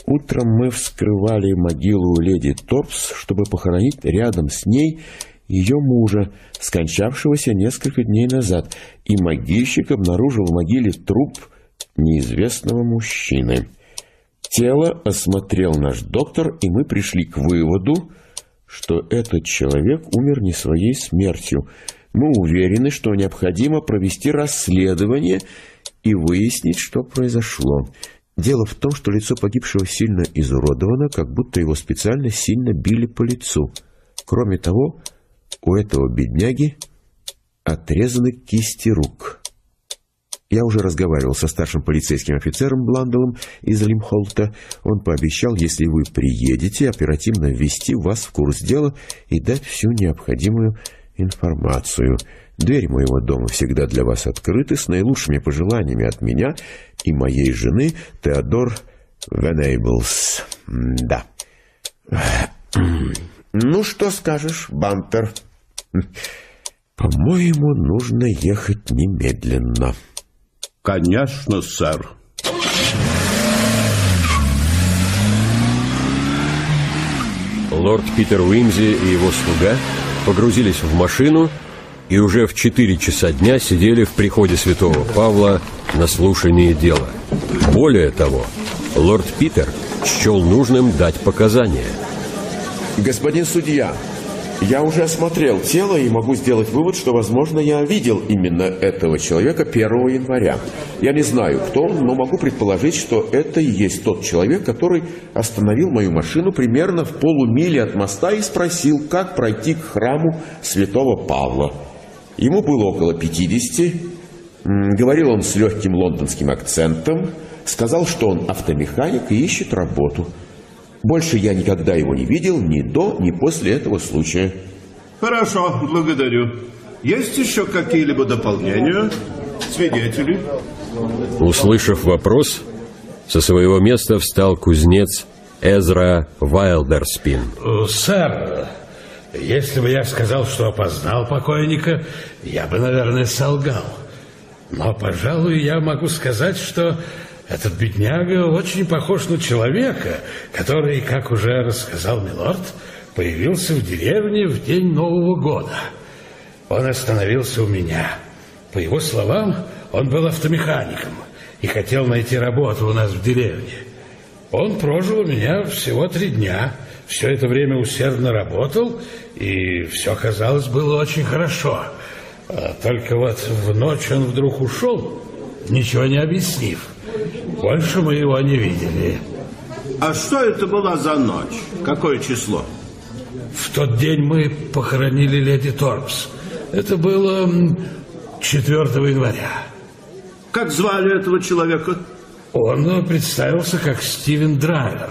Утром мы вскрывали могилу леди Торпс, чтобы похоронить рядом с ней ее мужа, скончавшегося несколько дней назад, и могильщик обнаружил в могиле труп неизвестного мужчины. Тело осмотрел наш доктор, и мы пришли к выводу, что этот человек умер не своей смертью. Мы уверены, что необходимо провести расследование и выяснить, что произошло. Дело в том, что лицо погибшего сильно изуродовано, как будто его специально сильно били по лицу. Кроме того, у этого бедняги отрезаны кисти рук. Я уже разговаривал со старшим полицейским офицером Бландалом из Лимхолта. Он пообещал, если вы приедете, оперативно ввести вас в курс дела и дать всю необходимую информацию. Двери моего дома всегда для вас открыты с наилучшими пожеланиями от меня и моей жены Теодор Венейблс. Да. Ну, что скажешь, Бантер? По-моему, нужно ехать немедленно. Конечно, сэр. Лорд Питер Уимзи и его слуга погрузились в машину и уже в 4 часа дня сидели в приходе святого Павла на слушании дела. Более того, лорд Питер счел нужным дать показания. Господин судья, я уже осмотрел тело и могу сделать вывод, что, возможно, я видел именно этого человека 1 января. Я не знаю, кто он, но могу предположить, что это и есть тот человек, который остановил мою машину примерно в полумиле от моста и спросил, как пройти к храму святого Павла. Ему было около 50, М, говорил он с легким лондонским акцентом, сказал, что он автомеханик и ищет работу. Больше я никогда его не видел ни до, ни после этого случая. Хорошо, благодарю. Есть еще какие-либо дополнения? Свидетели? Услышав вопрос, со своего места встал кузнец Эзра Вайлдерспин. Э, Сэр, если бы я сказал, что опознал покойника, я бы, наверное, солгал. Но, пожалуй, я могу сказать, что этот бедняга очень похож на человека, который, как уже рассказал Милорд, появился в деревне в день Нового года. Он остановился у меня. По его словам, Он был автомехаником и хотел найти работу у нас в деревне. Он прожил у меня всего три дня. Все это время усердно работал, и все, казалось, было очень хорошо. А только вот в ночь он вдруг ушел, ничего не объяснив. Больше мы его не видели. А что это была за ночь? Какое число? В тот день мы похоронили леди Торпс. Это было 4 января. Как звали этого человека? Он представился как Стивен Драйвер.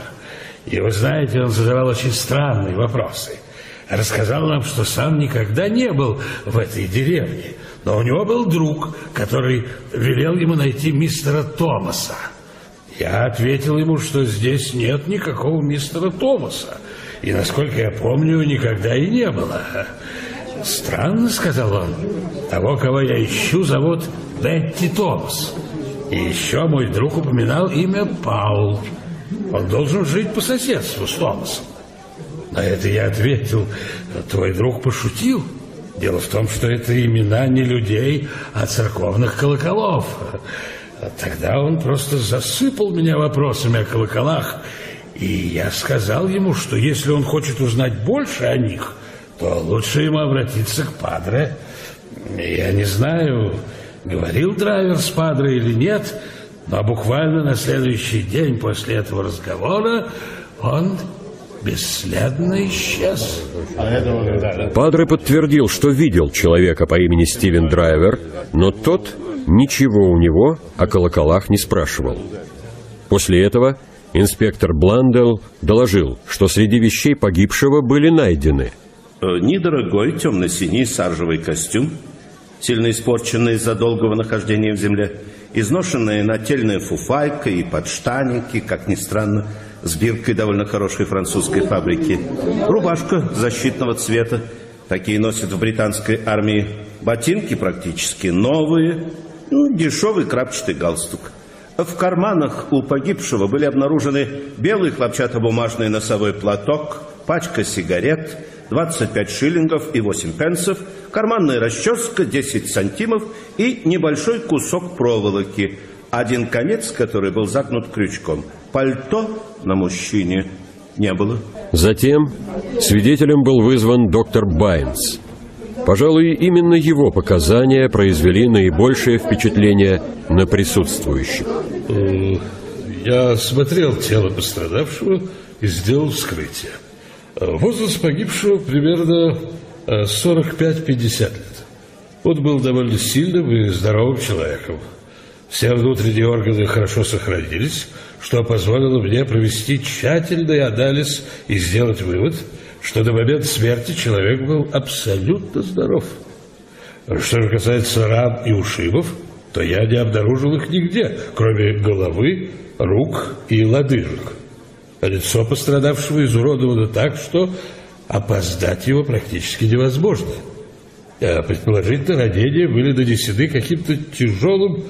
И вы знаете, он задавал очень странные вопросы. Рассказал нам, что сам никогда не был в этой деревне. Но у него был друг, который велел ему найти мистера Томаса. Я ответил ему, что здесь нет никакого мистера Томаса. И, насколько я помню, никогда и не было. Странно, сказал он. Того, кого я ищу, зовут Бетти Томас. И еще мой друг упоминал имя Паул. Он должен жить по соседству с Томасом. На это я ответил, твой друг пошутил. Дело в том, что это имена не людей, а церковных колоколов. Тогда он просто засыпал меня вопросами о колоколах, и я сказал ему, что если он хочет узнать больше о них, то лучше ему обратиться к Падре. Я не знаю, говорил драйвер с Падре или нет, но буквально на следующий день после этого разговора он бесследно исчез. Падре подтвердил, что видел человека по имени Стивен Драйвер, но тот ничего у него о колоколах не спрашивал. После этого инспектор Бландел доложил, что среди вещей погибшего были найдены э, недорогой темно-синий саржевый костюм, сильно испорченный из-за долгого нахождения в земле, изношенная нательная фуфайка и подштанники, как ни странно, с биркой довольно хорошей французской фабрики, рубашка защитного цвета, такие носят в британской армии, ботинки практически новые, ну, дешевый крапчатый галстук. В карманах у погибшего были обнаружены белый хлопчатобумажный носовой платок, пачка сигарет, 25 шиллингов и 8 пенсов, карманная расческа 10 сантимов и небольшой кусок проволоки, один конец, который был загнут крючком. Пальто на мужчине не было. Затем свидетелем был вызван доктор Байнс. Пожалуй, именно его показания произвели наибольшее впечатление на присутствующих. Э, я смотрел тело пострадавшего и сделал вскрытие. Возраст погибшего примерно 45-50 э, лет. Он был довольно сильным и здоровым человеком. Все внутренние органы хорошо сохранились, что позволило мне провести тщательный анализ и сделать вывод, что до момента смерти человек был абсолютно здоров. Что же касается ран и ушибов, то я не обнаружил их нигде, кроме головы, рук и лодыжек. Лицо пострадавшего изуродовано так, что опоздать его практически невозможно. А предположительно, ранения были нанесены каким-то тяжелым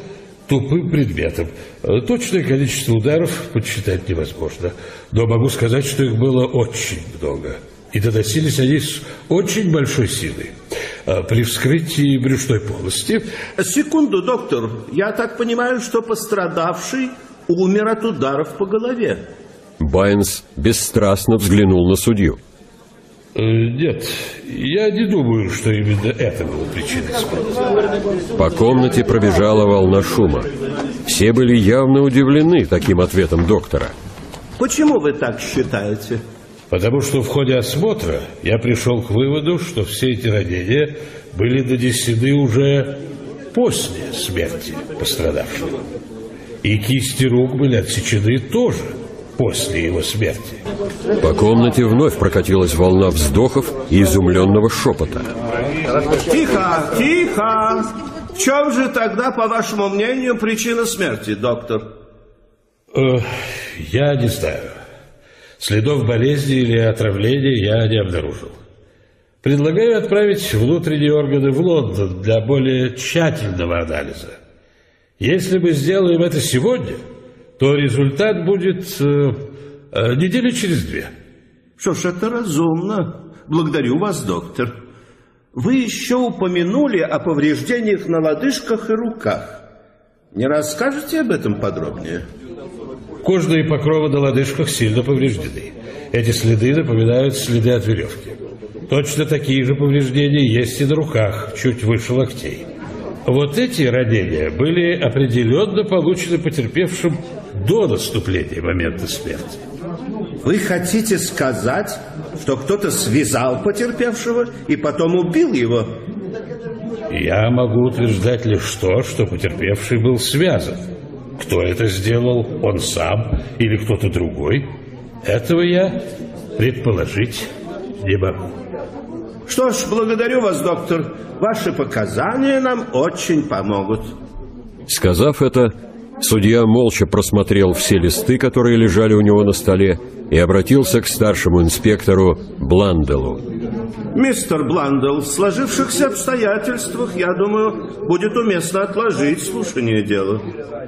тупым предметом. Точное количество ударов подсчитать невозможно, но могу сказать, что их было очень много. И доносились они с очень большой силой. А при вскрытии брюшной полости... Секунду, доктор. Я так понимаю, что пострадавший умер от ударов по голове. Байнс бесстрастно взглянул на судью. Э, нет, я не думаю, что именно это было причиной смерти. По комнате пробежала волна шума. Все были явно удивлены таким ответом доктора. Почему вы так считаете? Потому что в ходе осмотра я пришел к выводу, что все эти ранения были донесены уже после смерти пострадавшего. И кисти рук были отсечены тоже после его смерти. По комнате вновь прокатилась волна вздохов и изумленного шепота. Тихо, тихо! В чем же тогда, по вашему мнению, причина смерти, доктор? Э, я не знаю. Следов болезни или отравления я не обнаружил. Предлагаю отправить внутренние органы в Лондон для более тщательного анализа. Если мы сделаем это сегодня, то результат будет э, э, недели через две. Что ж, это разумно. Благодарю вас, доктор. Вы еще упомянули о повреждениях на лодыжках и руках. Не расскажете об этом подробнее? Кожные покровы на лодыжках сильно повреждены. Эти следы напоминают следы от веревки. Точно такие же повреждения есть и на руках, чуть выше локтей. Вот эти ранения были определенно получены потерпевшим до наступления момента смерти. Вы хотите сказать, что кто-то связал потерпевшего и потом убил его? Я могу утверждать лишь то, что потерпевший был связан. Кто это сделал, он сам или кто-то другой, этого я предположить не могу. Что ж, благодарю вас, доктор. Ваши показания нам очень помогут. Сказав это, судья молча просмотрел все листы, которые лежали у него на столе, и обратился к старшему инспектору Бланделу. Мистер Бландел, в сложившихся обстоятельствах, я думаю, будет уместно отложить слушание дела.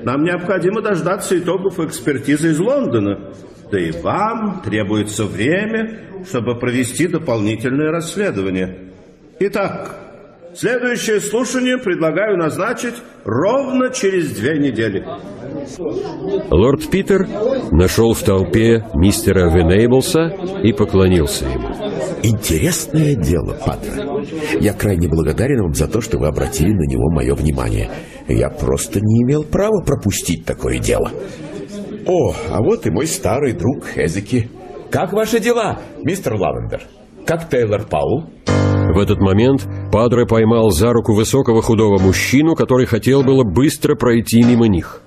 Нам необходимо дождаться итогов экспертизы из Лондона. Да и вам требуется время, чтобы провести дополнительное расследование. Итак, следующее слушание предлагаю назначить ровно через две недели. Лорд Питер нашел в толпе мистера Венейблса и поклонился ему. Интересное дело, Патра. Я крайне благодарен вам за то, что вы обратили на него мое внимание. Я просто не имел права пропустить такое дело. О, а вот и мой старый друг Хезики. Как ваши дела, мистер Лавендер? Как Тейлор Паул? В этот момент Падре поймал за руку высокого худого мужчину, который хотел было быстро пройти мимо них.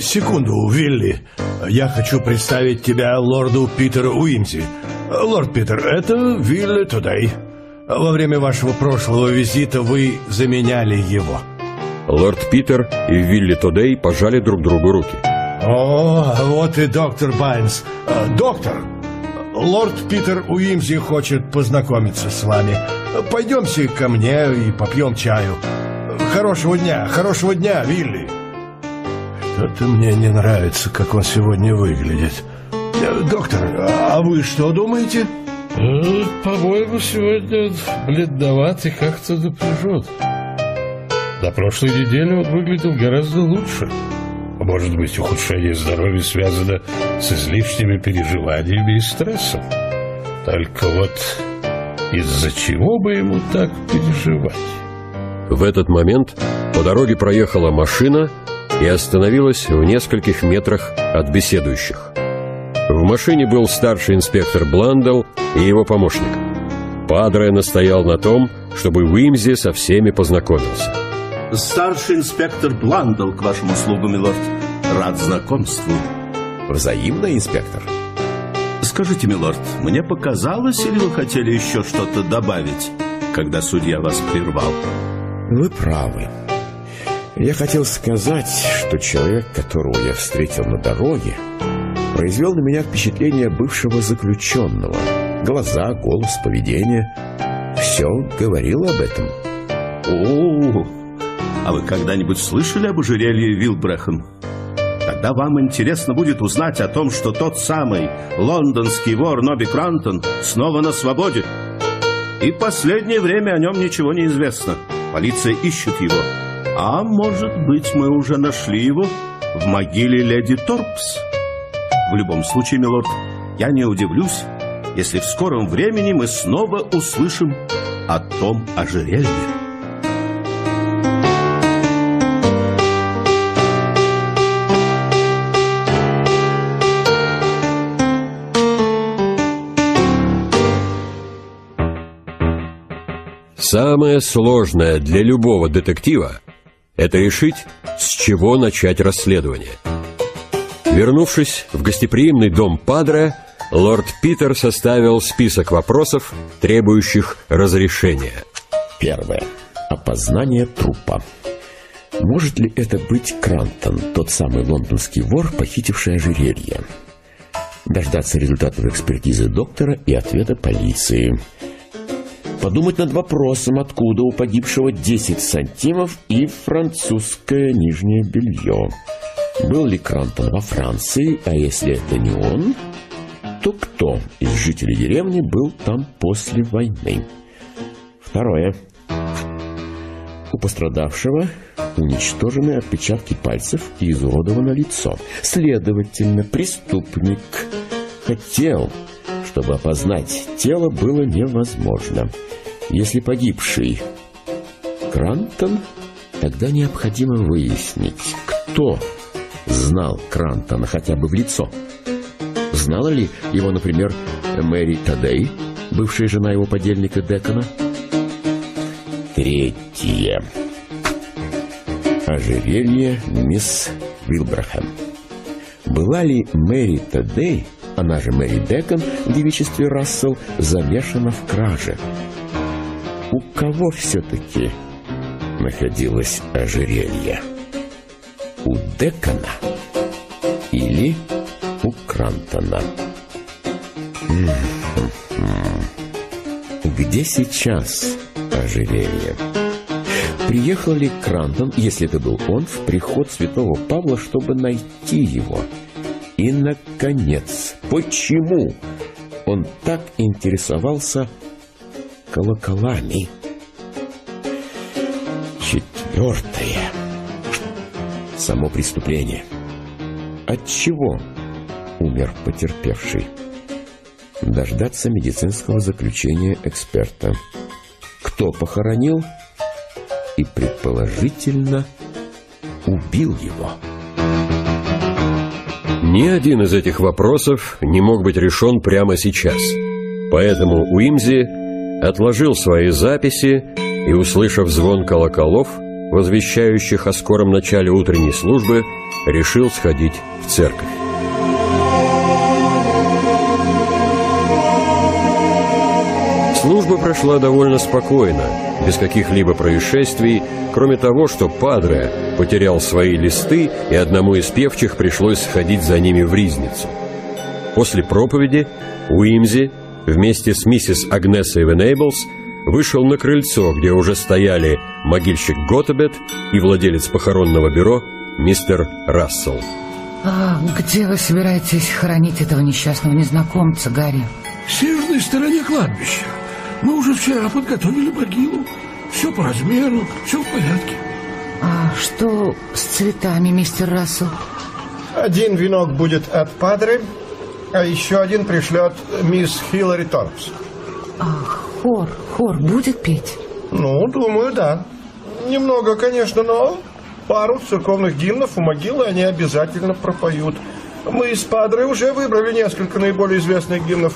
Секунду, Вилли. Я хочу представить тебя лорду Питеру Уимзи. Лорд Питер, это Вилли Тудей. Во время вашего прошлого визита вы заменяли его. Лорд Питер и Вилли Тодей пожали друг другу руки. О, вот и доктор Байнс. Доктор, лорд Питер Уимзи хочет познакомиться с вами. Пойдемте ко мне и попьем чаю. Хорошего дня, хорошего дня, Вилли. Что-то мне не нравится, как он сегодня выглядит. Доктор, а вы что думаете? Э, По-моему, сегодня бледноват и как-то напряжен. На прошлой неделе он выглядел гораздо лучше. Может быть, ухудшение здоровья связано с излишними переживаниями и стрессом. Только вот из-за чего бы ему так переживать? В этот момент по дороге проехала машина и остановилась в нескольких метрах от беседующих. В машине был старший инспектор Бландел и его помощник. Падре настоял на том, чтобы Уимзи со всеми познакомился. Старший инспектор Бландл к вашим услугам, милорд. Рад знакомству. Взаимно, инспектор? Скажите, милорд, мне показалось, или вы хотели еще что-то добавить, когда судья вас прервал? Вы правы. Я хотел сказать, что человек, которого я встретил на дороге, произвел на меня впечатление бывшего заключенного. Глаза, голос, поведение — все говорило об этом. О, а вы когда-нибудь слышали об ожерелье Вилбрехен? Тогда вам интересно будет узнать о том, что тот самый лондонский вор Ноби Крантон снова на свободе. И последнее время о нем ничего не известно. Полиция ищет его. А может быть, мы уже нашли его в могиле леди Торпс? В любом случае, милорд, я не удивлюсь, если в скором времени мы снова услышим о том ожерелье. Самое сложное для любого детектива – это решить, с чего начать расследование. Вернувшись в гостеприимный дом Падре, лорд Питер составил список вопросов, требующих разрешения. Первое. Опознание трупа. Может ли это быть Крантон, тот самый лондонский вор, похитивший ожерелье? Дождаться результатов экспертизы доктора и ответа полиции. Подумать над вопросом, откуда у погибшего 10 сантимов и французское нижнее белье. Был ли Крантон во Франции, а если это не он, то кто из жителей деревни был там после войны? Второе. У пострадавшего уничтожены отпечатки пальцев и изуродовано лицо. Следовательно, преступник хотел, чтобы опознать тело было невозможно. Если погибший Крантон, тогда необходимо выяснить, кто знал Крантона хотя бы в лицо. Знала ли его, например, Мэри Тадей, бывшая жена его подельника Декона? Третье. Ожерелье мисс Вилбрахэм. Была ли Мэри Тадей, она же Мэри Декон в девичестве Рассел, замешана в краже? У кого все-таки находилось ожерелье? У Декона или у Крантона? Где сейчас ожерелье? Приехал ли Крантон, если это был он, в приход святого Павла, чтобы найти его? И, наконец, почему он так интересовался колоколами? Четвертое. Само преступление. От чего умер потерпевший? Дождаться медицинского заключения эксперта. Кто похоронил? И, предположительно, убил его. Ни один из этих вопросов не мог быть решен прямо сейчас. Поэтому Уимзи отложил свои записи и, услышав звон колоколов, возвещающих о скором начале утренней службы, решил сходить в церковь. Служба прошла довольно спокойно, без каких-либо происшествий, кроме того, что Падре потерял свои листы, и одному из певчих пришлось сходить за ними в ризницу. После проповеди Уимзи вместе с миссис Агнесой Венейблс вышел на крыльцо, где уже стояли могильщик Готебет и владелец похоронного бюро мистер Рассел. А где вы собираетесь хоронить этого несчастного незнакомца, Гарри? В северной стороне кладбища. Мы уже вчера подготовили могилу. Все по размеру, все в порядке. А что с цветами, мистер Рассел? Один венок будет от Падре, а еще один пришлет мисс Хиллари Торпс. А хор, хор будет петь? Ну, думаю, да. Немного, конечно, но пару церковных гимнов у могилы они обязательно пропоют. Мы с Падре уже выбрали несколько наиболее известных гимнов.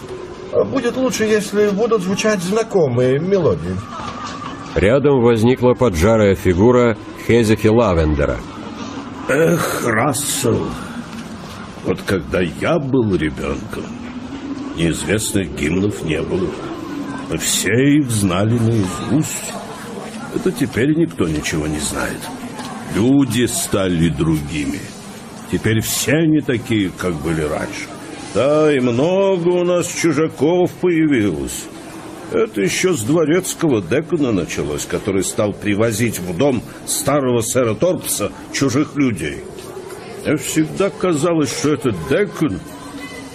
Будет лучше, если будут звучать знакомые мелодии. Рядом возникла поджарая фигура Хезефи Лавендера. Эх, Рассел, вот когда я был ребенком, неизвестных гимнов не было. Мы все их знали наизусть. Это теперь никто ничего не знает. Люди стали другими. Теперь все не такие, как были раньше. Да, и много у нас чужаков появилось. Это еще с дворецкого Декона началось, который стал привозить в дом старого сэра Торпса чужих людей. Мне всегда казалось, что этот Декон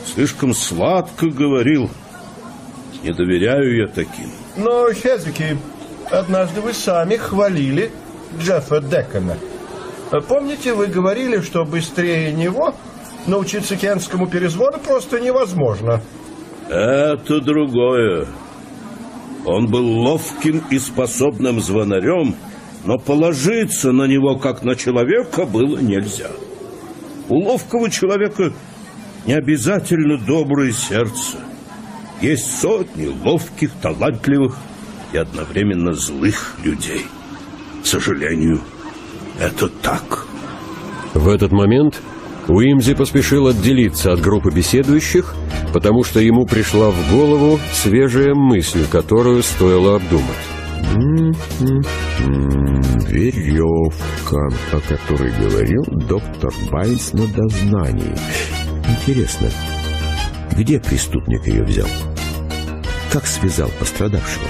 слишком сладко говорил. Не доверяю я таким. Но, Хезики, однажды вы сами хвалили Джеффа Декона. Помните, вы говорили, что быстрее него научиться кентскому перезвону просто невозможно. Это другое. Он был ловким и способным звонарем, но положиться на него, как на человека, было нельзя. У ловкого человека не обязательно доброе сердце. Есть сотни ловких, талантливых и одновременно злых людей. К сожалению, это так. В этот момент Уимзи поспешил отделиться от группы беседующих, потому что ему пришла в голову свежая мысль, которую стоило обдумать. Веревка, о которой говорил доктор Байнс на дознании. Интересно, где преступник ее взял? Как связал пострадавшего?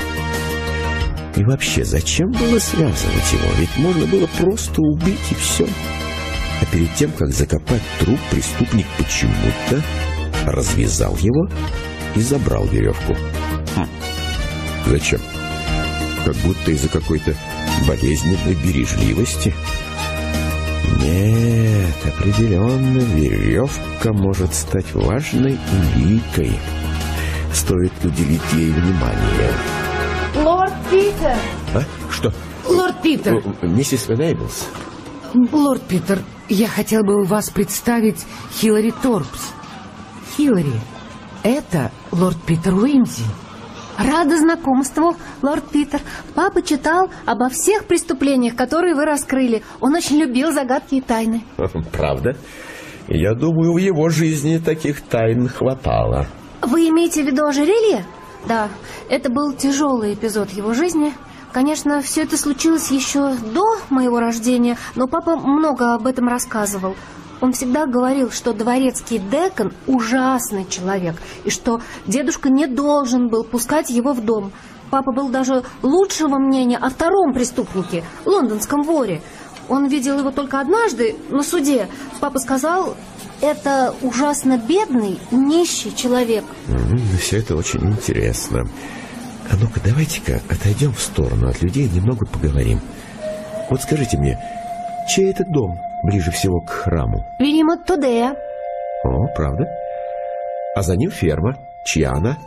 И вообще, зачем было связывать его? Ведь можно было просто убить и все. А перед тем, как закопать труп, преступник почему-то развязал его и забрал веревку. Хм. Зачем? Как будто из-за какой-то болезненной бережливости. Нет, определенно веревка может стать важной уликой. Стоит уделить ей внимание. Лорд Питер! А? Что? Лорд Питер! Миссис Венейблс. Лорд Питер, я хотел бы вас представить Хиллари Торпс. Хиллари, это лорд Питер Уимзи. Рада знакомству, лорд Питер. Папа читал обо всех преступлениях, которые вы раскрыли. Он очень любил загадки и тайны. Правда? Я думаю, в его жизни таких тайн хватало. Вы имеете в виду ожерелье? Да, это был тяжелый эпизод его жизни. Конечно, все это случилось еще до моего рождения, но папа много об этом рассказывал. Он всегда говорил, что дворецкий Декон ужасный человек, и что дедушка не должен был пускать его в дом. Папа был даже лучшего мнения о втором преступнике, лондонском воре. Он видел его только однажды на суде. Папа сказал, это ужасно бедный, нищий человек. Все это очень интересно. А ну-ка, давайте-ка отойдем в сторону от людей и немного поговорим. Вот скажите мне, чей это дом ближе всего к храму? Видимо, Тудея. О, правда? А за ним ферма. Чья она?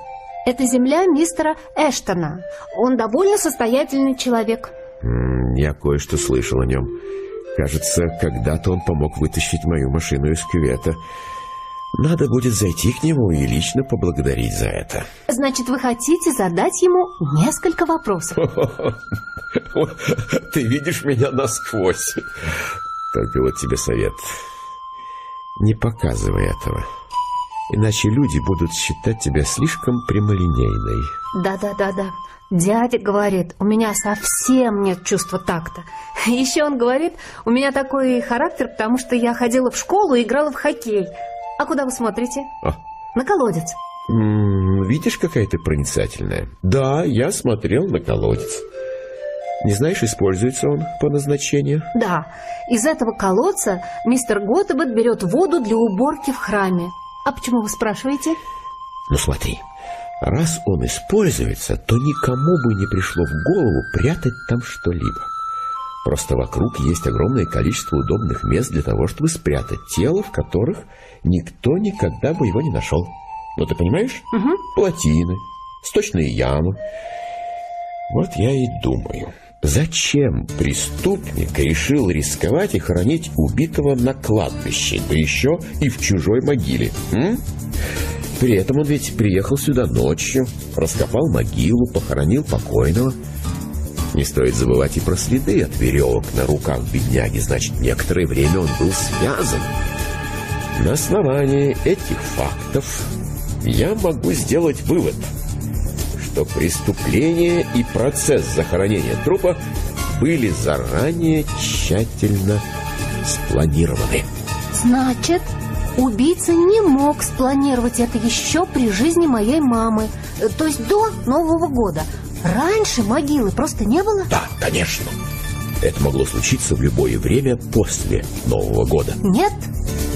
Это земля мистера Эштона. Он довольно состоятельный человек. Я кое-что слышал о нем. Кажется, когда-то он помог вытащить мою машину из кювета. Надо будет зайти к нему и лично поблагодарить за это. Значит, вы хотите задать ему несколько вопросов. Ты видишь меня насквозь. Только вот тебе совет. Не показывай этого. Иначе люди будут считать тебя слишком прямолинейной. Да-да-да-да. Дядя говорит, у меня совсем нет чувства такта. Еще он говорит, у меня такой характер, потому что я ходила в школу и играла в хоккей. А куда вы смотрите? А. На колодец. М, Видишь, какая ты проницательная. Да, я смотрел на колодец. Не знаешь, используется он по назначению? Да, из этого колодца мистер Готтебет берет воду для уборки в храме. А почему вы спрашиваете? Ну смотри, раз он используется, то никому бы не пришло в голову прятать там что-либо. Просто вокруг есть огромное количество удобных мест для того, чтобы спрятать тело, в которых никто никогда бы его не нашел. Ну ты понимаешь? Угу. Плотины, сточные ямы. Вот я и думаю, зачем преступник решил рисковать и хоронить убитого на кладбище, да еще и в чужой могиле? м? При этом он ведь приехал сюда ночью, раскопал могилу, похоронил покойного. Не стоит забывать и про следы от веревок на руках бедняги, значит, некоторое время он был связан. На основании этих фактов я могу сделать вывод, что преступление и процесс захоронения трупа были заранее тщательно спланированы. Значит, убийца не мог спланировать это еще при жизни моей мамы. Э, То есть до Нового года. Раньше могилы просто не было? Да, конечно. Это могло случиться в любое время после Нового года. Нет,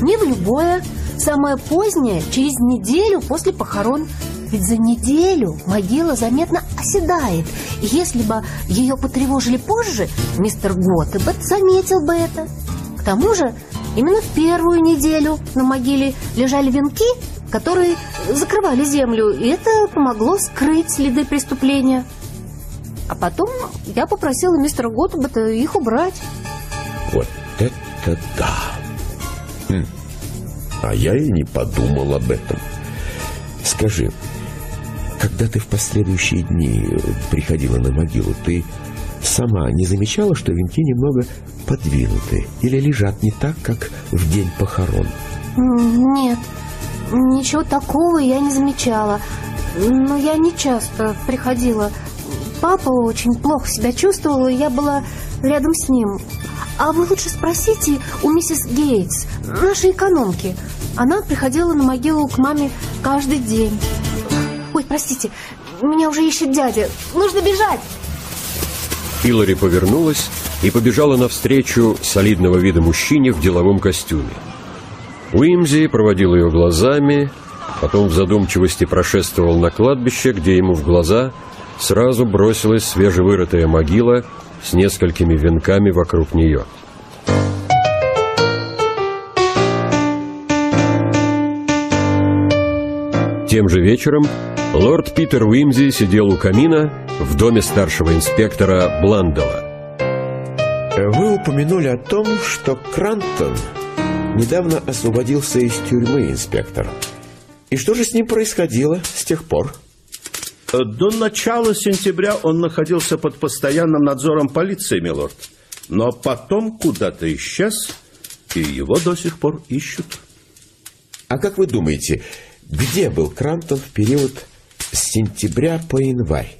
не в любое. Самое позднее, через неделю после похорон. Ведь за неделю могила заметно оседает. Если бы ее потревожили позже, мистер Готтебет заметил бы это. К тому же, именно в первую неделю на могиле лежали венки, которые закрывали землю, и это помогло скрыть следы преступления. А потом я попросила мистера Готтебета их убрать. Вот это да! А я и не подумал об этом. Скажи, когда ты в последующие дни приходила на могилу, ты сама не замечала, что венки немного подвинуты или лежат не так, как в день похорон? Нет, ничего такого я не замечала. Но я не часто приходила. Папа очень плохо себя чувствовал, и я была рядом с ним. А вы лучше спросите у миссис Гейтс, нашей экономки. Она приходила на могилу к маме каждый день. Ой, простите, меня уже ищет дядя. Нужно бежать. Хиллари повернулась и побежала навстречу солидного вида мужчине в деловом костюме. Уимзи проводил ее глазами, потом в задумчивости прошествовал на кладбище, где ему в глаза сразу бросилась свежевырытая могила с несколькими венками вокруг нее. Тем же вечером лорд Питер Уимзи сидел у камина в доме старшего инспектора Бландела. Вы упомянули о том, что Крантон недавно освободился из тюрьмы, инспектор. И что же с ним происходило с тех пор? — до начала сентября он находился под постоянным надзором полиции, милорд. Но потом куда-то исчез, и его до сих пор ищут. А как вы думаете, где был Крантон в период с сентября по январь?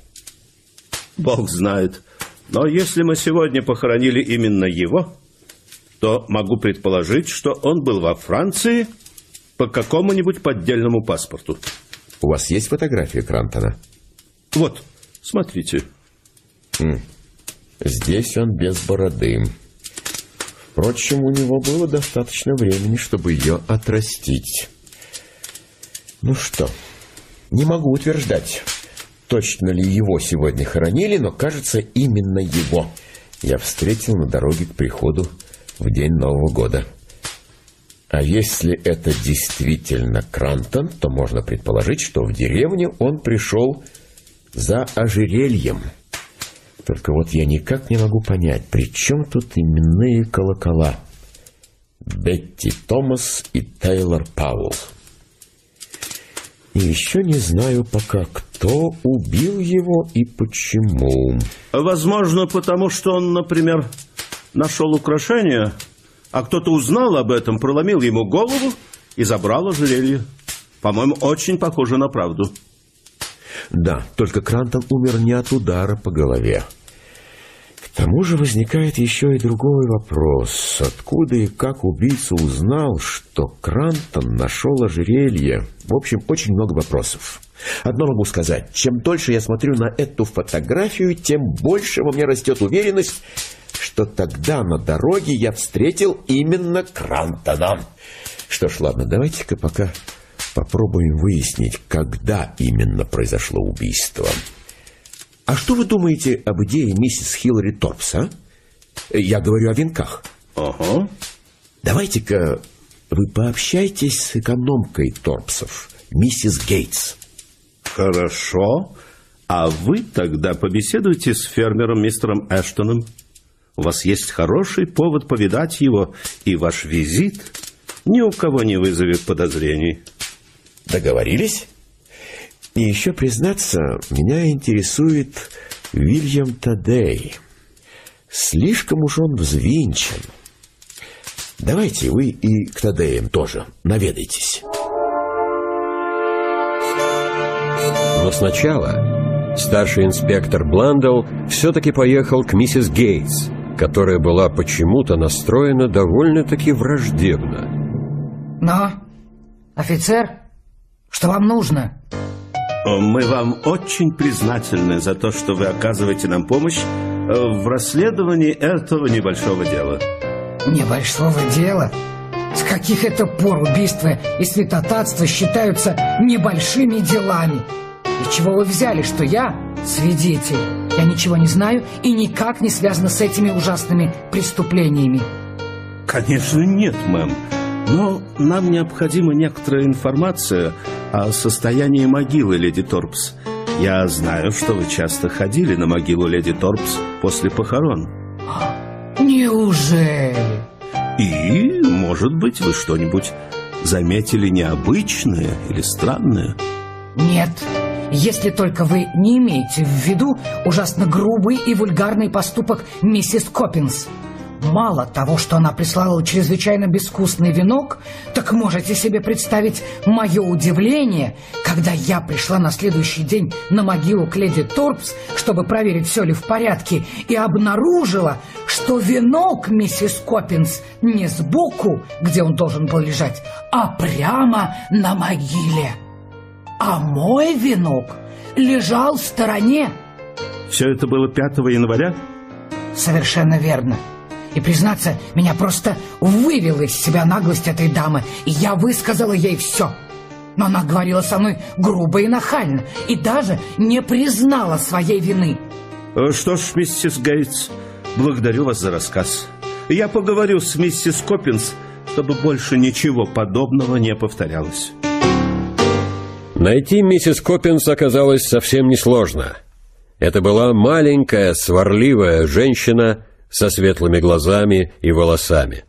Бог знает. Но если мы сегодня похоронили именно его, то могу предположить, что он был во Франции по какому-нибудь поддельному паспорту. У вас есть фотография Крантона? Вот, смотрите. Здесь он без бороды. Впрочем, у него было достаточно времени, чтобы ее отрастить. Ну что, не могу утверждать, точно ли его сегодня хоронили, но, кажется, именно его я встретил на дороге к приходу в день Нового года. А если это действительно Крантон, то можно предположить, что в деревню он пришел за ожерельем. Только вот я никак не могу понять, при чем тут именные колокола? Бетти Томас и Тейлор Пауэлл. И еще не знаю пока, кто убил его и почему. Возможно, потому что он, например, нашел украшение, а кто-то узнал об этом, проломил ему голову и забрал ожерелье. По-моему, очень похоже на правду. Да, только Крантон умер не от удара по голове. К тому же возникает еще и другой вопрос. Откуда и как убийца узнал, что Крантон нашел ожерелье? В общем, очень много вопросов. Одно могу сказать. Чем дольше я смотрю на эту фотографию, тем больше во мне растет уверенность, что тогда на дороге я встретил именно Крантона. Что ж, ладно, давайте-ка пока попробуем выяснить, когда именно произошло убийство. А что вы думаете об идее миссис Хиллари Торпс, а? Я говорю о венках. Ага. Давайте-ка вы пообщайтесь с экономкой Торпсов, миссис Гейтс. Хорошо. А вы тогда побеседуйте с фермером мистером Эштоном. У вас есть хороший повод повидать его, и ваш визит ни у кого не вызовет подозрений. Договорились? И еще, признаться, меня интересует Вильям Тадей. Слишком уж он взвинчен. Давайте вы и к Тадеям тоже наведайтесь. Но сначала старший инспектор Бландл все-таки поехал к миссис Гейтс, которая была почему-то настроена довольно-таки враждебно. Но, офицер, что вам нужно? Мы вам очень признательны за то, что вы оказываете нам помощь э, в расследовании этого небольшого дела. Небольшого дела? С каких это пор убийства и святотатство считаются небольшими делами? И чего вы взяли, что я свидетель? Я ничего не знаю и никак не связана с этими ужасными преступлениями. Конечно, нет, мэм. Но нам необходима некоторая информация о состоянии могилы леди Торпс. Я знаю, что вы часто ходили на могилу леди Торпс после похорон. Неужели? И, может быть, вы что-нибудь заметили необычное или странное? Нет, если только вы не имеете в виду ужасно грубый и вульгарный поступок миссис Коппинс. Мало того, что она прислала чрезвычайно безвкусный венок, так можете себе представить мое удивление, когда я пришла на следующий день на могилу к леди Торпс, чтобы проверить, все ли в порядке, и обнаружила, что венок миссис Коппинс не сбоку, где он должен был лежать, а прямо на могиле. А мой венок лежал в стороне. Все это было 5 января? Совершенно верно. И, признаться, меня просто вывела из себя наглость этой дамы, и я высказала ей все. Но она говорила со мной грубо и нахально, и даже не признала своей вины. Э, Что ж, миссис Гейтс, благодарю вас за рассказ. Я поговорю с миссис Коппинс, чтобы больше ничего подобного не повторялось. Найти миссис Коппинс оказалось совсем несложно. Это была маленькая, сварливая женщина со светлыми глазами и волосами.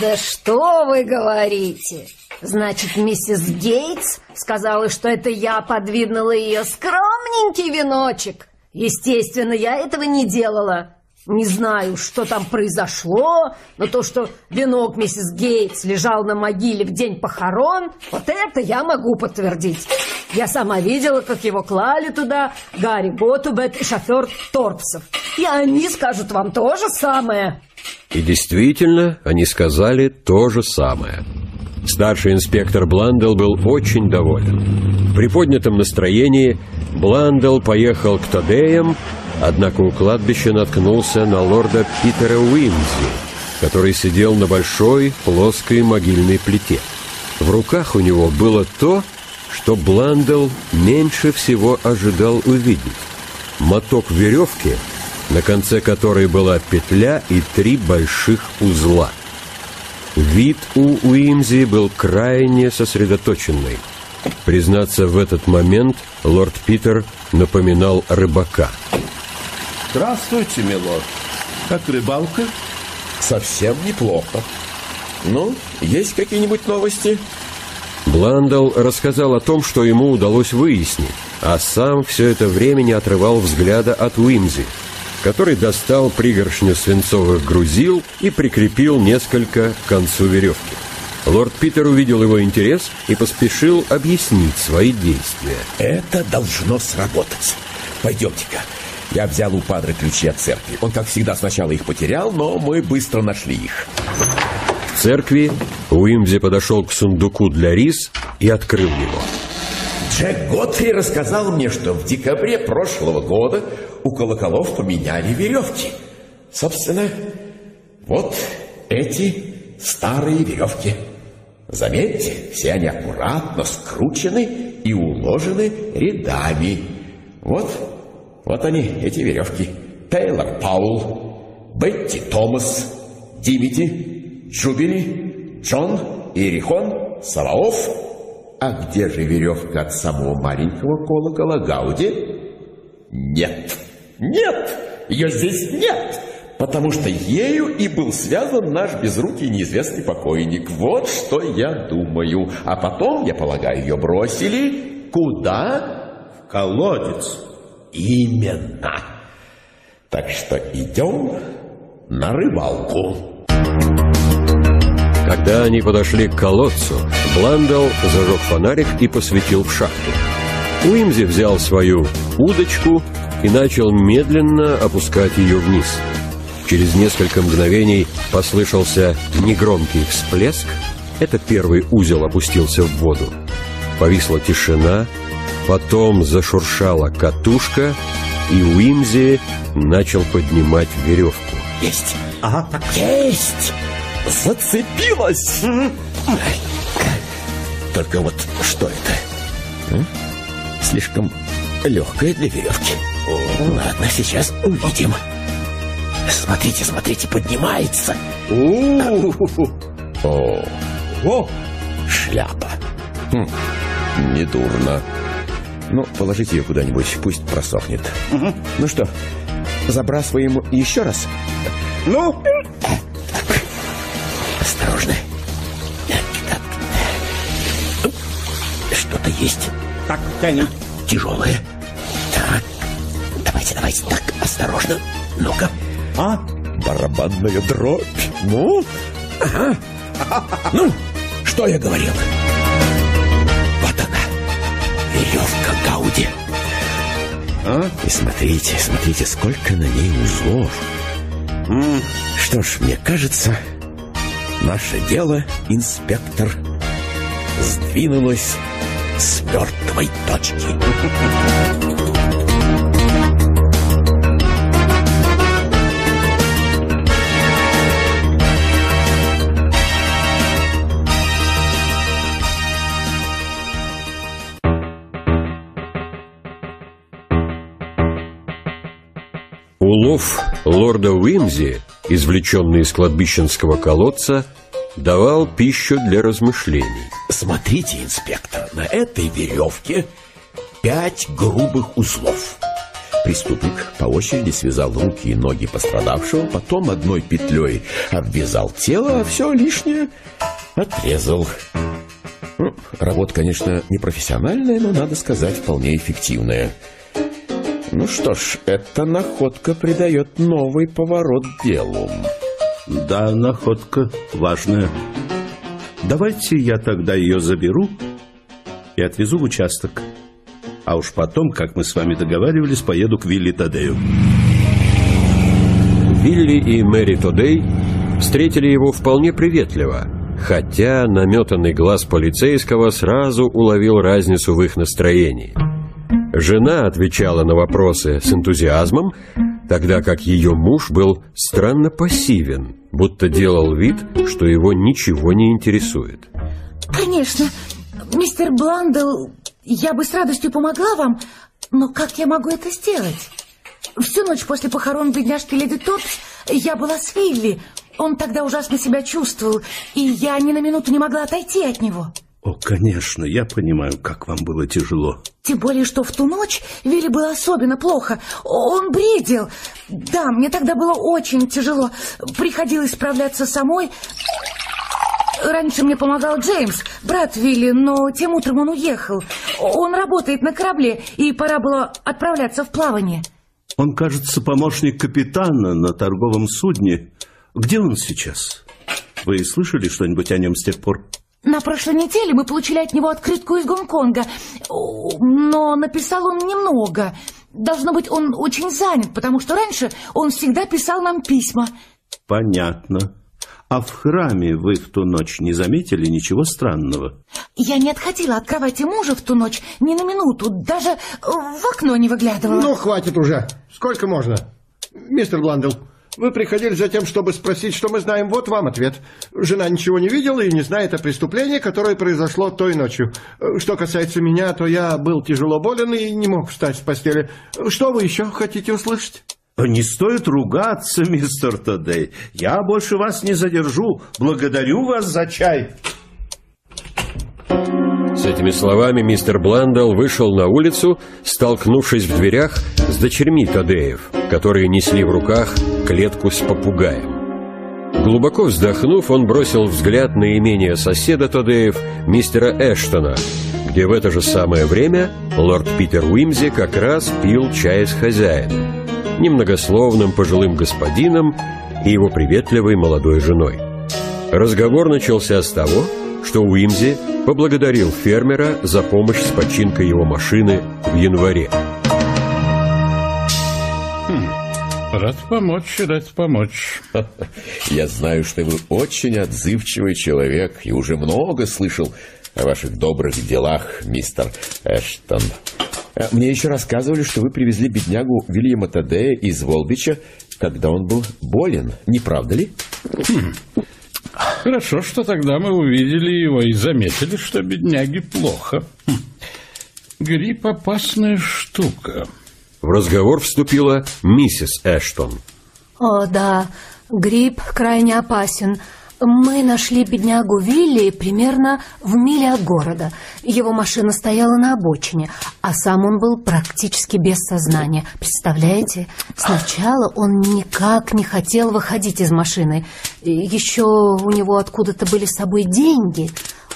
Да что вы говорите? Значит, миссис Гейтс сказала, что это я подвинула ее скромненький веночек. Естественно, я этого не делала. Не знаю, что там произошло, но то, что венок миссис Гейтс лежал на могиле в день похорон, вот это я могу подтвердить. Я сама видела, как его клали туда Гарри Готубет и шофер Торпсов. И они скажут вам то же самое. И действительно, они сказали то же самое. Старший инспектор Бландел был очень доволен. В приподнятом настроении Бландел поехал к Тодеям, однако у кладбища наткнулся на лорда Питера Уимзи, который сидел на большой плоской могильной плите. В руках у него было то, что Бландел меньше всего ожидал увидеть. Моток веревки, на конце которой была петля и три больших узла. Вид у Уимзи был крайне сосредоточенный. Признаться, в этот момент лорд Питер напоминал рыбака. Здравствуйте, милорд. Как рыбалка? Совсем неплохо. Ну, есть какие-нибудь новости? Бландал рассказал о том, что ему удалось выяснить, а сам все это время не отрывал взгляда от Уимзи, который достал пригоршню свинцовых грузил и прикрепил несколько к концу веревки. Лорд Питер увидел его интерес и поспешил объяснить свои действия. Это должно сработать. Пойдемте-ка. Я взял у падры ключи от церкви. Он, как всегда, сначала их потерял, но мы быстро нашли их. В церкви Уимзи подошел к сундуку для рис и открыл его. Джек Готфри рассказал мне, что в декабре прошлого года у колоколов поменяли веревки. Собственно, вот эти старые веревки. Заметьте, все они аккуратно скручены и уложены рядами. Вот, вот они, эти веревки. Тейлор Паул, Бетти Томас, Димити, Джубили, Джон, Иерихон, Саваоф. А где же веревка от самого маленького колокола Гауди? Нет, нет, ее здесь нет потому что ею и был связан наш безрукий неизвестный покойник. Вот что я думаю. А потом, я полагаю, ее бросили куда? В колодец. Именно. Так что идем на рыбалку. Когда они подошли к колодцу, Бландал зажег фонарик и посветил в шахту. Уимзи взял свою удочку и начал медленно опускать ее вниз. Через несколько мгновений послышался негромкий всплеск. Это первый узел опустился в воду. Повисла тишина, потом зашуршала катушка, и Уимзи начал поднимать веревку. Есть! Ага, есть! Зацепилась! Только вот что это? А? Слишком легкая для веревки. Ладно, сейчас увидим. Смотрите, смотрите, поднимается. О, о, шляпа. Хм, недурно. Ну, положите ее куда-нибудь, пусть просохнет. Угу. Ну что, забрасываем еще раз? Ну? Осторожно. Что-то есть. Так, тянем. Тяжелое. Так, давайте, давайте, так, осторожно. Ну-ка. А? Барабанная дробь. Ну? Ага. Ну, что я говорил? Веревка Гауди. А? И смотрите, смотрите, сколько на ней узлов. М. Что ж, мне кажется, наше дело, инспектор, сдвинулось с мертвой точки. Улов лорда Уимзи, извлеченный из кладбищенского колодца, давал пищу для размышлений. Смотрите, инспектор, на этой веревке пять грубых узлов. Преступник по очереди связал руки и ноги пострадавшего, потом одной петлей обвязал тело, а все лишнее отрезал. Ну, работа, конечно, не профессиональная, но, надо сказать, вполне эффективная. Ну что ж, эта находка придает новый поворот делу. Да, находка важная. Давайте я тогда ее заберу и отвезу в участок. А уж потом, как мы с вами договаривались, поеду к Вилли Тадею. Вилли и Мэри Тодей встретили его вполне приветливо, хотя наметанный глаз полицейского сразу уловил разницу в их настроении. Жена отвечала на вопросы с энтузиазмом, тогда как ее муж был странно пассивен, будто делал вид, что его ничего не интересует. Конечно, мистер Бландл, я бы с радостью помогла вам, но как я могу это сделать? Всю ночь после похорон бедняжки Леди Топс я была с Вилли. Он тогда ужасно себя чувствовал, и я ни на минуту не могла отойти от него. О, конечно, я понимаю, как вам было тяжело. Тем более, что в ту ночь Вилли было особенно плохо. Он бредил. Да, мне тогда было очень тяжело. Приходилось справляться самой. Раньше мне помогал Джеймс, брат Вилли, но тем утром он уехал. Он работает на корабле, и пора было отправляться в плавание. Он, кажется, помощник капитана на торговом судне. Где он сейчас? Вы слышали что-нибудь о нем с тех пор? На прошлой неделе мы получили от него открытку из Гонконга, но написал он немного. Должно быть, он очень занят, потому что раньше он всегда писал нам письма. Понятно. А в храме вы в ту ночь не заметили ничего странного? Я не отходила от кровати мужа в ту ночь ни на минуту, даже в окно не выглядывала. Ну, хватит уже. Сколько можно? Мистер Бландл, вы приходили за тем, чтобы спросить, что мы знаем. Вот вам ответ. Жена ничего не видела и не знает о преступлении, которое произошло той ночью. Что касается меня, то я был тяжело болен и не мог встать с постели. Что вы еще хотите услышать? Не стоит ругаться, мистер Тодей. Я больше вас не задержу. Благодарю вас за чай. С этими словами мистер Бландал вышел на улицу, столкнувшись в дверях с дочерьми Тодеев, которые несли в руках клетку с попугаем. Глубоко вздохнув, он бросил взгляд на имение соседа Тодеев, мистера Эштона, где в это же самое время лорд Питер Уимзи как раз пил чай с хозяином, немногословным пожилым господином и его приветливой молодой женой. Разговор начался с того, что Уимзи поблагодарил фермера за помощь с починкой его машины в январе. Хм, рад помочь, рад помочь. Я знаю, что вы очень отзывчивый человек и уже много слышал о ваших добрых делах, мистер Эштон. Мне еще рассказывали, что вы привезли беднягу Вильяма Тадея из Волбича, когда он был болен. Не правда ли? Хм. Хорошо, что тогда мы увидели его и заметили, что бедняге плохо. Хм. Грипп – опасная штука. В разговор вступила миссис Эштон. О, да, грипп крайне опасен. Мы нашли беднягу Вилли примерно в миле от города. Его машина стояла на обочине, а сам он был практически без сознания. Представляете? Сначала он никак не хотел выходить из машины. Еще у него откуда-то были с собой деньги.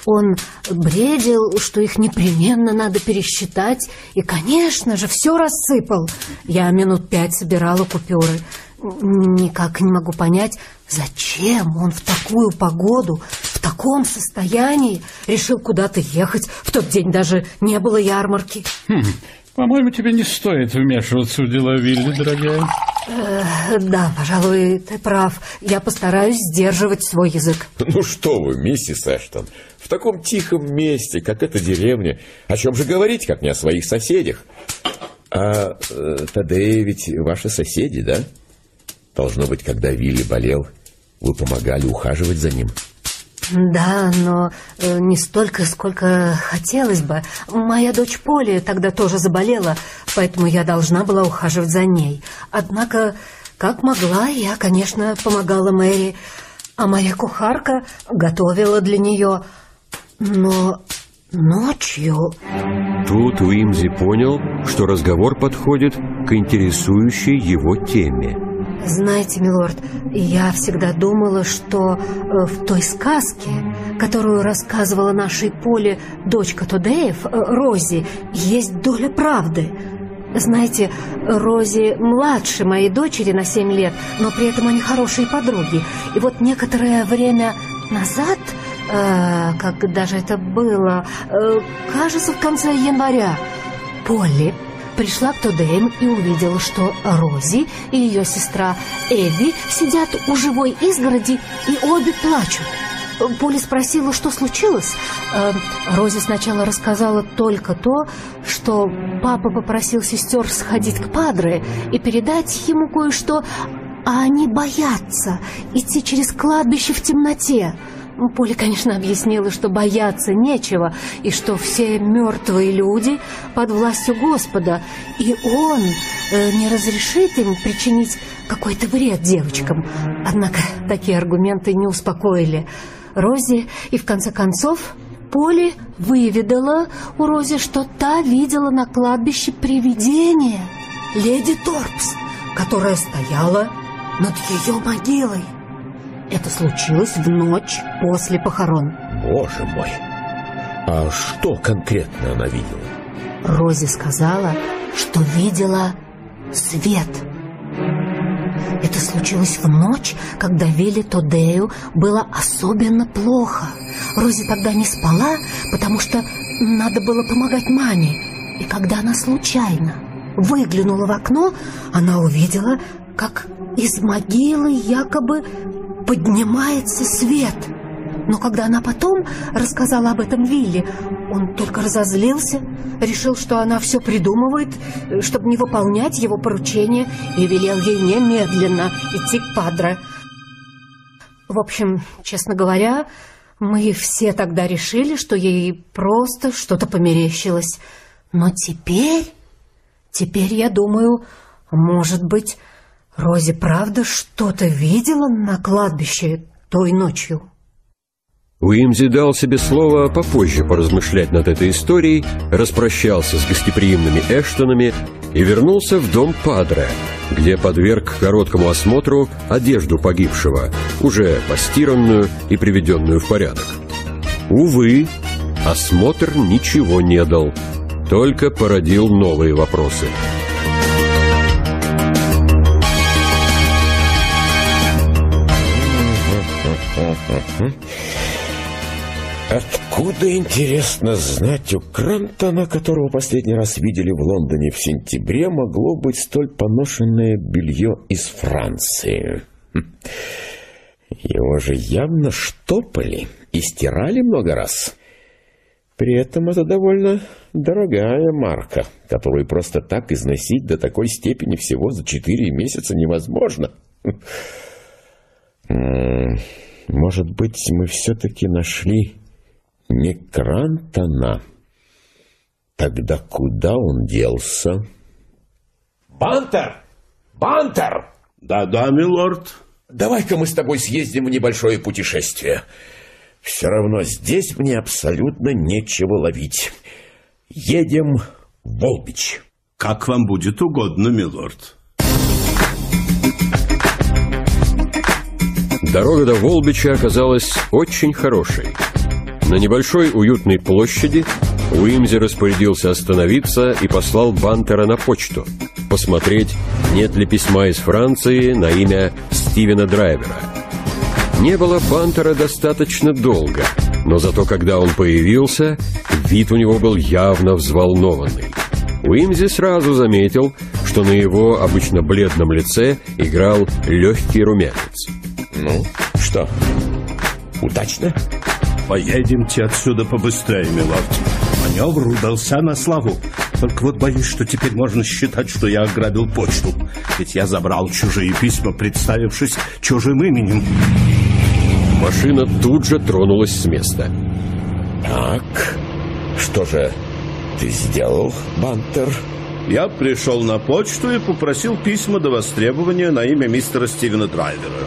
Он бредил, что их непременно надо пересчитать, и, конечно же, все рассыпал. Я минут пять собирала купюры. Никак не могу понять, зачем он в такую погоду, в таком состоянии решил куда-то ехать. В тот день даже не было ярмарки. Хм, по-моему, тебе не стоит вмешиваться в дела Вилли, дорогая. Э, да, пожалуй, ты прав. Я постараюсь сдерживать свой язык. Ну что вы, миссис Эштон, в таком тихом месте, как эта деревня, о чем же говорить, как не о своих соседях? А э, Тадеи ведь ваши соседи, да? Должно быть, когда Вилли болел, вы помогали ухаживать за ним. Да, но э, не столько, сколько хотелось бы. Моя дочь Поли тогда тоже заболела, поэтому я должна была ухаживать за ней. Однако, как могла, я, конечно, помогала Мэри. а моя кухарка готовила для нее. Но ночью... Тут Уимзи понял, что разговор подходит к интересующей его теме. Знаете, милорд, я всегда думала, что э, в той сказке, которую рассказывала нашей Поле дочка Тудеев, э, Рози, есть доля правды. Знаете, Рози младше моей дочери на семь лет, но при этом они хорошие подруги. И вот некоторое время назад, э, когда же это было, э, кажется, в конце января, Полли пришла к Тудеям и увидела, что Рози и ее сестра Эбби сидят у живой изгороди и обе плачут. Поли спросила, что случилось. Э, Рози сначала рассказала только то, что папа попросил сестер сходить к Падре и передать ему кое-что, а они боятся идти через кладбище в темноте. Поля, конечно, объяснила, что бояться нечего, и что все мертвые люди под властью Господа, и Он э, не разрешит им причинить какой-то вред девочкам. Однако такие аргументы не успокоили Рози, и в конце концов Поли выведала у Рози, что та видела на кладбище привидение, леди Торпс, которая стояла над ее могилой. Это случилось в ночь после похорон. Боже мой! А что конкретно она видела? Рози сказала, что видела свет. Это случилось в ночь, когда Вилли Тодею было особенно плохо. Рози тогда не спала, потому что надо было помогать маме. И когда она случайно выглянула в окно, она увидела, как из могилы якобы поднимается свет. Но когда она потом рассказала об этом Вилли, он только разозлился, решил, что она все придумывает, чтобы не выполнять его поручение, и велел ей немедленно идти к Падре. В общем, честно говоря, мы все тогда решили, что ей просто что-то померещилось. Но теперь... Теперь я думаю, может быть, Рози правда что-то видела на кладбище той ночью? Уимзи дал себе слово попозже поразмышлять над этой историей, распрощался с гостеприимными Эштонами и вернулся в дом Падре, где подверг короткому осмотру одежду погибшего, уже постиранную и приведенную в порядок. Увы, осмотр ничего не дал, только породил новые вопросы. Откуда, интересно знать, у Крантона, которого последний раз видели в Лондоне в сентябре, могло быть столь поношенное белье из Франции? Хм. Его же явно штопали и стирали много раз. При этом это довольно дорогая марка, которую просто так износить до такой степени всего за четыре месяца невозможно. Может быть, мы все-таки нашли не Крантона. Тогда куда он делся? Бантер! Бантер! Да-да, милорд. Давай-ка мы с тобой съездим в небольшое путешествие. Все равно здесь мне абсолютно нечего ловить. Едем в Волбич. Как вам будет угодно, милорд. Дорога до Волбича оказалась очень хорошей. На небольшой уютной площади Уимзи распорядился остановиться и послал Бантера на почту, посмотреть, нет ли письма из Франции на имя Стивена Драйвера. Не было Бантера достаточно долго, но зато когда он появился, вид у него был явно взволнованный. Уимзи сразу заметил, что на его обычно бледном лице играл легкий румянец. Ну, что, удачно? Поедемте отсюда побыстрее, милорд. Маневр удался на славу. Только вот боюсь, что теперь можно считать, что я ограбил почту. Ведь я забрал чужие письма, представившись чужим именем. Машина тут же тронулась с места. Так, что же ты сделал, Бантер? Я пришел на почту и попросил письма до востребования на имя мистера Стивена Драйвера.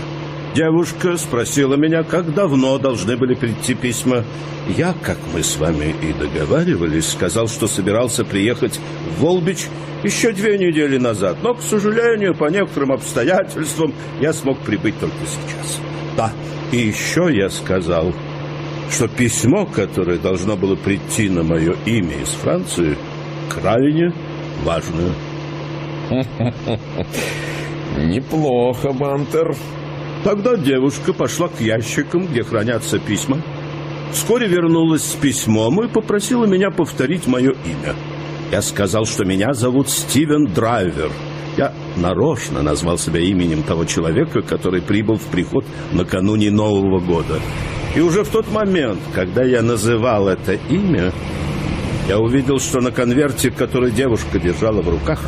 Девушка спросила меня, как давно должны были прийти письма. Я, как мы с вами и договаривались, сказал, что собирался приехать в Волбич еще две недели назад. Но, к сожалению, по некоторым обстоятельствам я смог прибыть только сейчас. Да, и еще я сказал, что письмо, которое должно было прийти на мое имя из Франции, крайне важное. Неплохо, Бантер. Тогда девушка пошла к ящикам, где хранятся письма. Вскоре вернулась с письмом и попросила меня повторить мое имя. Я сказал, что меня зовут Стивен Драйвер. Я нарочно назвал себя именем того человека, который прибыл в приход накануне Нового года. И уже в тот момент, когда я называл это имя, я увидел, что на конверте, который девушка держала в руках,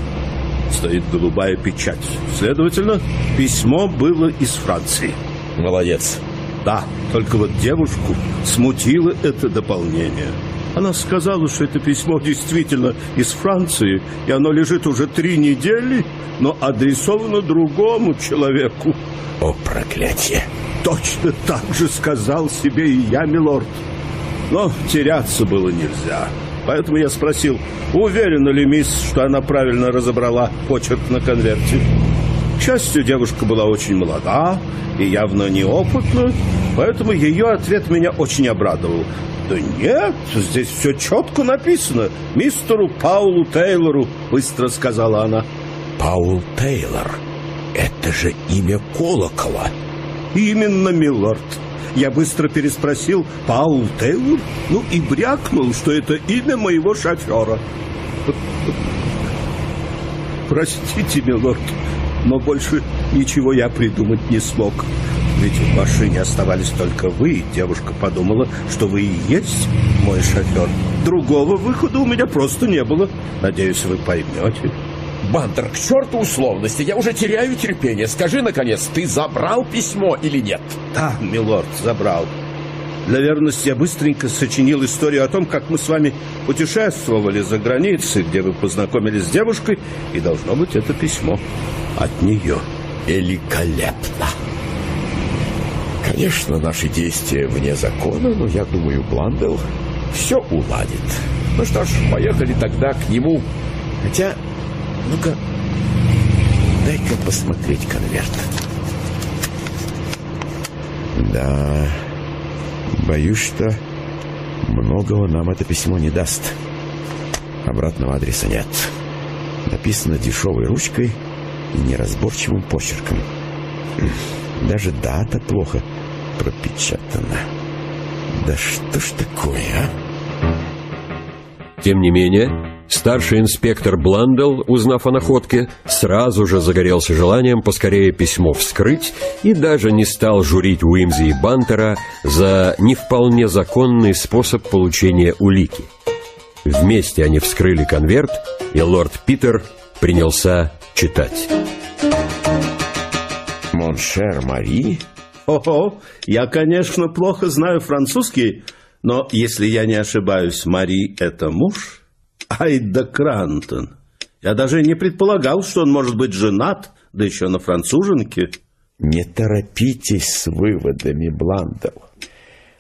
стоит голубая печать. Следовательно, письмо было из Франции. Молодец. Да, только вот девушку смутило это дополнение. Она сказала, что это письмо действительно из Франции, и оно лежит уже три недели, но адресовано другому человеку. О, проклятие! Точно так же сказал себе и я, милорд. Но теряться было нельзя. Поэтому я спросил, уверена ли мисс, что она правильно разобрала почерк на конверте. К счастью, девушка была очень молода и явно неопытна, поэтому ее ответ меня очень обрадовал. «Да нет, здесь все четко написано. Мистеру Паулу Тейлору», — быстро сказала она. «Паул Тейлор? Это же имя Колокола». «Именно, милорд». Я быстро переспросил «Паул Тейлор?» Ну и брякнул, что это имя моего шофера. Простите, милорд, но больше ничего я придумать не смог. Ведь в машине оставались только вы, и девушка подумала, что вы и есть мой шофер. Другого выхода у меня просто не было. Надеюсь, вы поймете. Бантер, к черту условности, я уже теряю терпение. Скажи, наконец, ты забрал письмо или нет? Да, милорд, забрал. Для верности я быстренько сочинил историю о том, как мы с вами путешествовали за границей, где вы познакомились с девушкой, и должно быть это письмо от нее. Великолепно! Конечно, наши действия вне закона, но я думаю, Бландел все уладит. Ну что ж, поехали тогда к нему. Хотя, ну-ка, дай-ка посмотреть конверт. Да, боюсь, что многого нам это письмо не даст. Обратного адреса нет. Написано дешевой ручкой и неразборчивым почерком. Даже дата плохо пропечатана. Да что ж такое, а? Тем не менее, старший инспектор Бландел, узнав о находке, сразу же загорелся желанием поскорее письмо вскрыть и даже не стал журить Уимзи и Бантера за не вполне законный способ получения улики. Вместе они вскрыли конверт, и лорд Питер принялся читать. Mon cher mari? Ого, я, конечно, плохо знаю французский, но, если я не ошибаюсь, mari — это муж? Ай да Крантон. Я даже не предполагал, что он может быть женат, да еще на француженке. Не торопитесь с выводами, Бландел.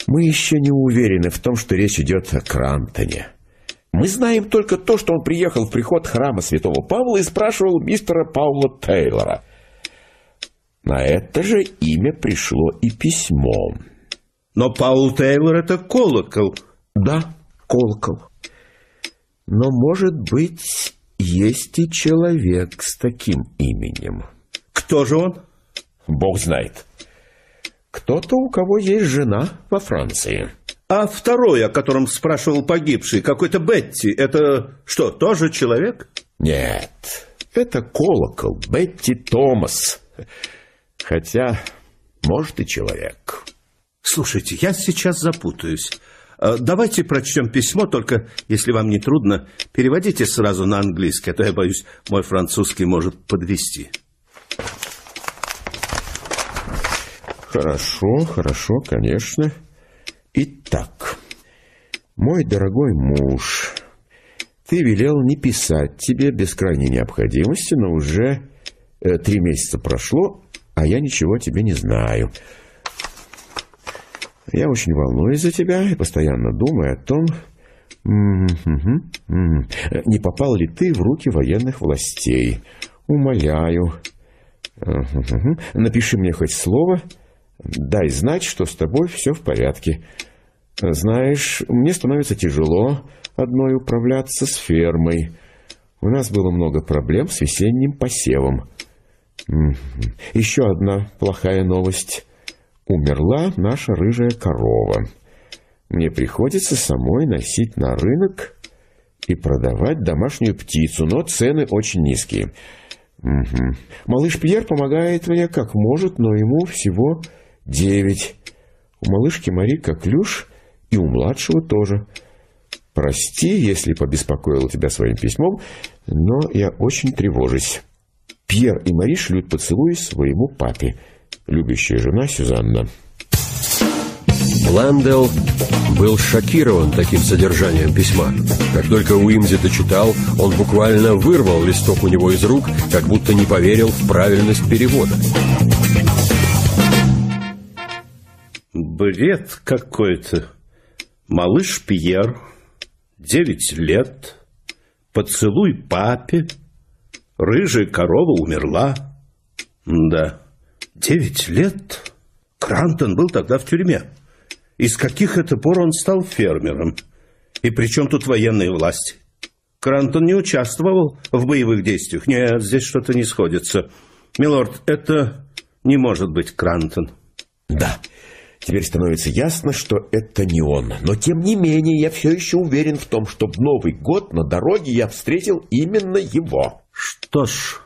Мы еще не уверены в том, что речь идет о Крантоне. Мы знаем только то, что он приехал в приход храма святого Павла и спрашивал мистера Паула Тейлора. На это же имя пришло и письмо. Но Паул Тейлор — это колокол. Да, колокол. Но, может быть, есть и человек с таким именем. Кто же он? Бог знает. Кто-то, у кого есть жена во Франции. А второй, о котором спрашивал погибший, какой-то Бетти, это что, тоже человек? Нет, это колокол, Бетти Томас. Хотя, может, и человек. Слушайте, я сейчас запутаюсь. Э, Давайте прочтем письмо, только, если вам не трудно, переводите сразу на английский, а то я боюсь, мой французский может подвести. Хорошо, хорошо, конечно. Итак, мой дорогой муж, ты велел не писать тебе без крайней необходимости, но уже э, три месяца прошло, а я ничего тебе не знаю. Я очень волнуюсь за тебя и постоянно думаю о том, не попал ли ты в руки военных властей. Умоляю. Напиши мне хоть слово, дай знать, что с тобой все в порядке. Знаешь, мне становится тяжело одной управляться с фермой. У нас было много проблем с весенним посевом. Еще одна плохая новость. Умерла наша рыжая корова. Мне приходится самой носить на рынок и продавать домашнюю птицу, но цены очень низкие. Угу. Малыш Пьер помогает мне как может, но ему всего девять. У малышки Мари Коклюш и у младшего тоже. Прости, если побеспокоил тебя своим письмом, но я очень тревожусь. Пьер и Мари шлют поцелуй своему папе. Любящая жена Сюзанна. Бландел был шокирован таким содержанием письма. Как только Уимзи дочитал, он буквально вырвал листок у него из рук, как будто не поверил в правильность перевода. Бред какой-то. Малыш Пьер, девять лет, поцелуй папе, рыжая корова умерла. Да, девять лет. Крантон был тогда в тюрьме. И с каких это пор он стал фермером? И при чем тут военные власти? Крантон не участвовал в боевых действиях. Нет, здесь что-то не сходится. Милорд, это не может быть Крантон. Да, Теперь становится ясно, что это не он. Но тем не менее, я все еще уверен в том, что в Новый год на дороге я встретил именно его. Что ж,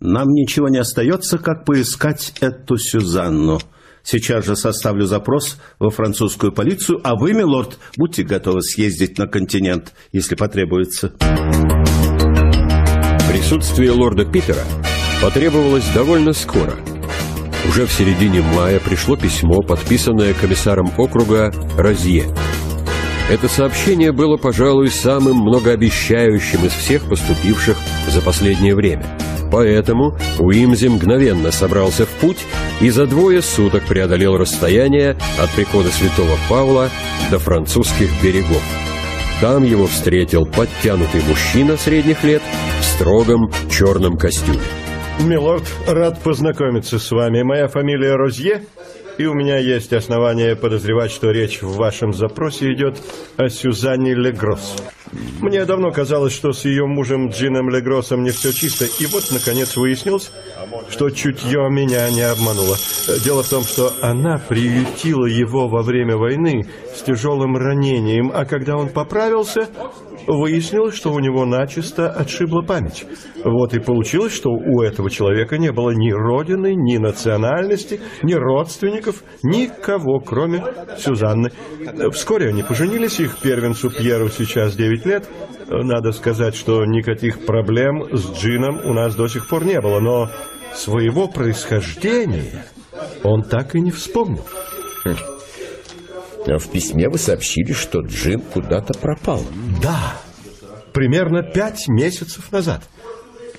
нам ничего не остается, как поискать эту Сюзанну. Сейчас же составлю запрос во французскую полицию, а вы, милорд, будьте готовы съездить на континент, если потребуется. Присутствие лорда Питера потребовалось довольно скоро – уже в середине мая пришло письмо, подписанное комиссаром округа Розье. Это сообщение было, пожалуй, самым многообещающим из всех поступивших за последнее время. Поэтому Уимзи мгновенно собрался в путь и за двое суток преодолел расстояние от прихода святого Павла до французских берегов. Там его встретил подтянутый мужчина средних лет в строгом черном костюме. Милорд, рад познакомиться с вами. Моя фамилия Розье, и у меня есть основания подозревать, что речь в вашем запросе идет о Сюзанне Легросс. Мне давно казалось, что с ее мужем Джином Легроссом не все чисто, и вот, наконец, выяснилось, что чутье меня не обмануло. Дело в том, что она приютила его во время войны с тяжелым ранением, а когда он поправился, выяснилось, что у него начисто отшибла память. Вот и получилось, что у этого человека не было ни родины, ни национальности, ни родственников, никого, кроме Сюзанны. Вскоре они поженились, их первенцу Пьеру сейчас 9 лет. Надо сказать, что никаких проблем с Джином у нас до сих пор не было, но своего происхождения он так и не вспомнил. Хм. В письме вы сообщили, что Джин куда-то пропал. Да, примерно пять месяцев назад.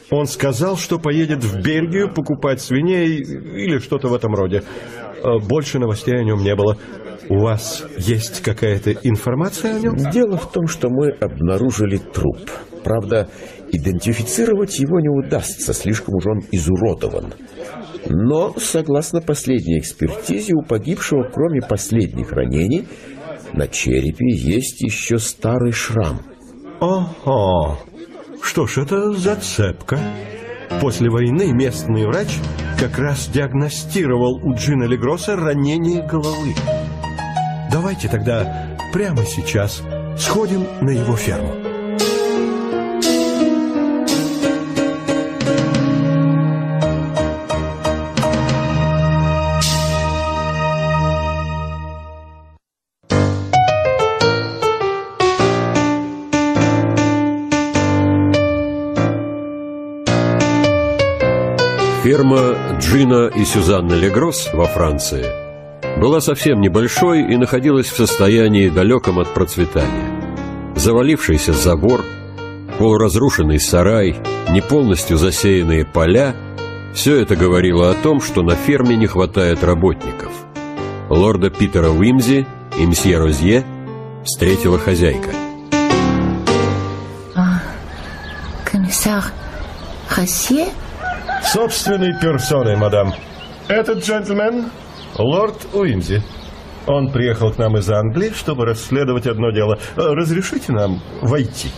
Он сказал, что поедет в Бельгию покупать свиней или что-то в этом роде. Э, больше новостей о нем не было. У вас есть какая-то информация о нем? Дело в том, что мы обнаружили труп. Правда, идентифицировать его не удастся, слишком уж он изуродован. Но, согласно последней экспертизе, у погибшего, кроме последних ранений, на черепе есть еще старый шрам. Ага. Что ж, это зацепка. После войны местный врач как раз диагностировал у Джина Легроса ранение головы. Давайте тогда прямо сейчас сходим на его ферму. Ферма Джина и Сюзанны Легрос во Франции была совсем небольшой и находилась в состоянии далеком от процветания. Завалившийся забор, полуразрушенный сарай, не полностью засеянные поля Все это говорило о том, что на ферме не хватает работников. Лорда Питера Уимзи и мсье Розье встретила хозяйка. А, комиссар Хасе? Собственной персоной, мадам. Этот джентльмен — лорд Уимзи. Он приехал к нам из Англии, чтобы расследовать одно дело. Э, Разрешите нам войти?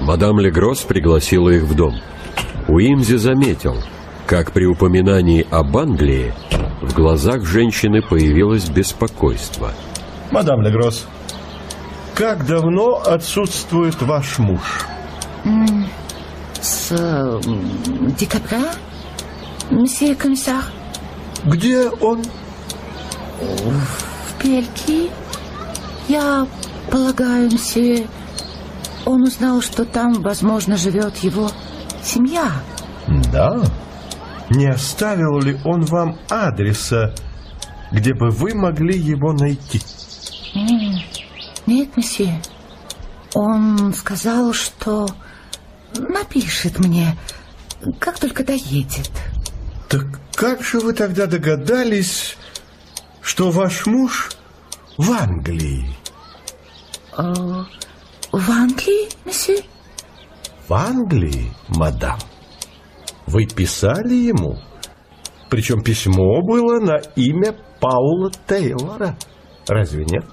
Мадам Легрос пригласила их в дом. Уимзи заметил, как при упоминании об Англии в глазах женщины появилось беспокойство. Мадам Легрос, как давно отсутствует ваш муж? С э, декабря, месье комиссар? Где он? В Бельгии. Я полагаю, месье, он узнал, что там, возможно, живет его семья. Да. Не оставил ли он вам адреса, где бы вы могли его найти? Нет, месье. Он сказал, что напишет мне, как только доедет. Так как же вы тогда догадались, что ваш муж в Англии? Э, в Англии, месье? В Англии, мадам? Вы писали ему? Причем письмо было на имя Паула Тейлора. Разве нет?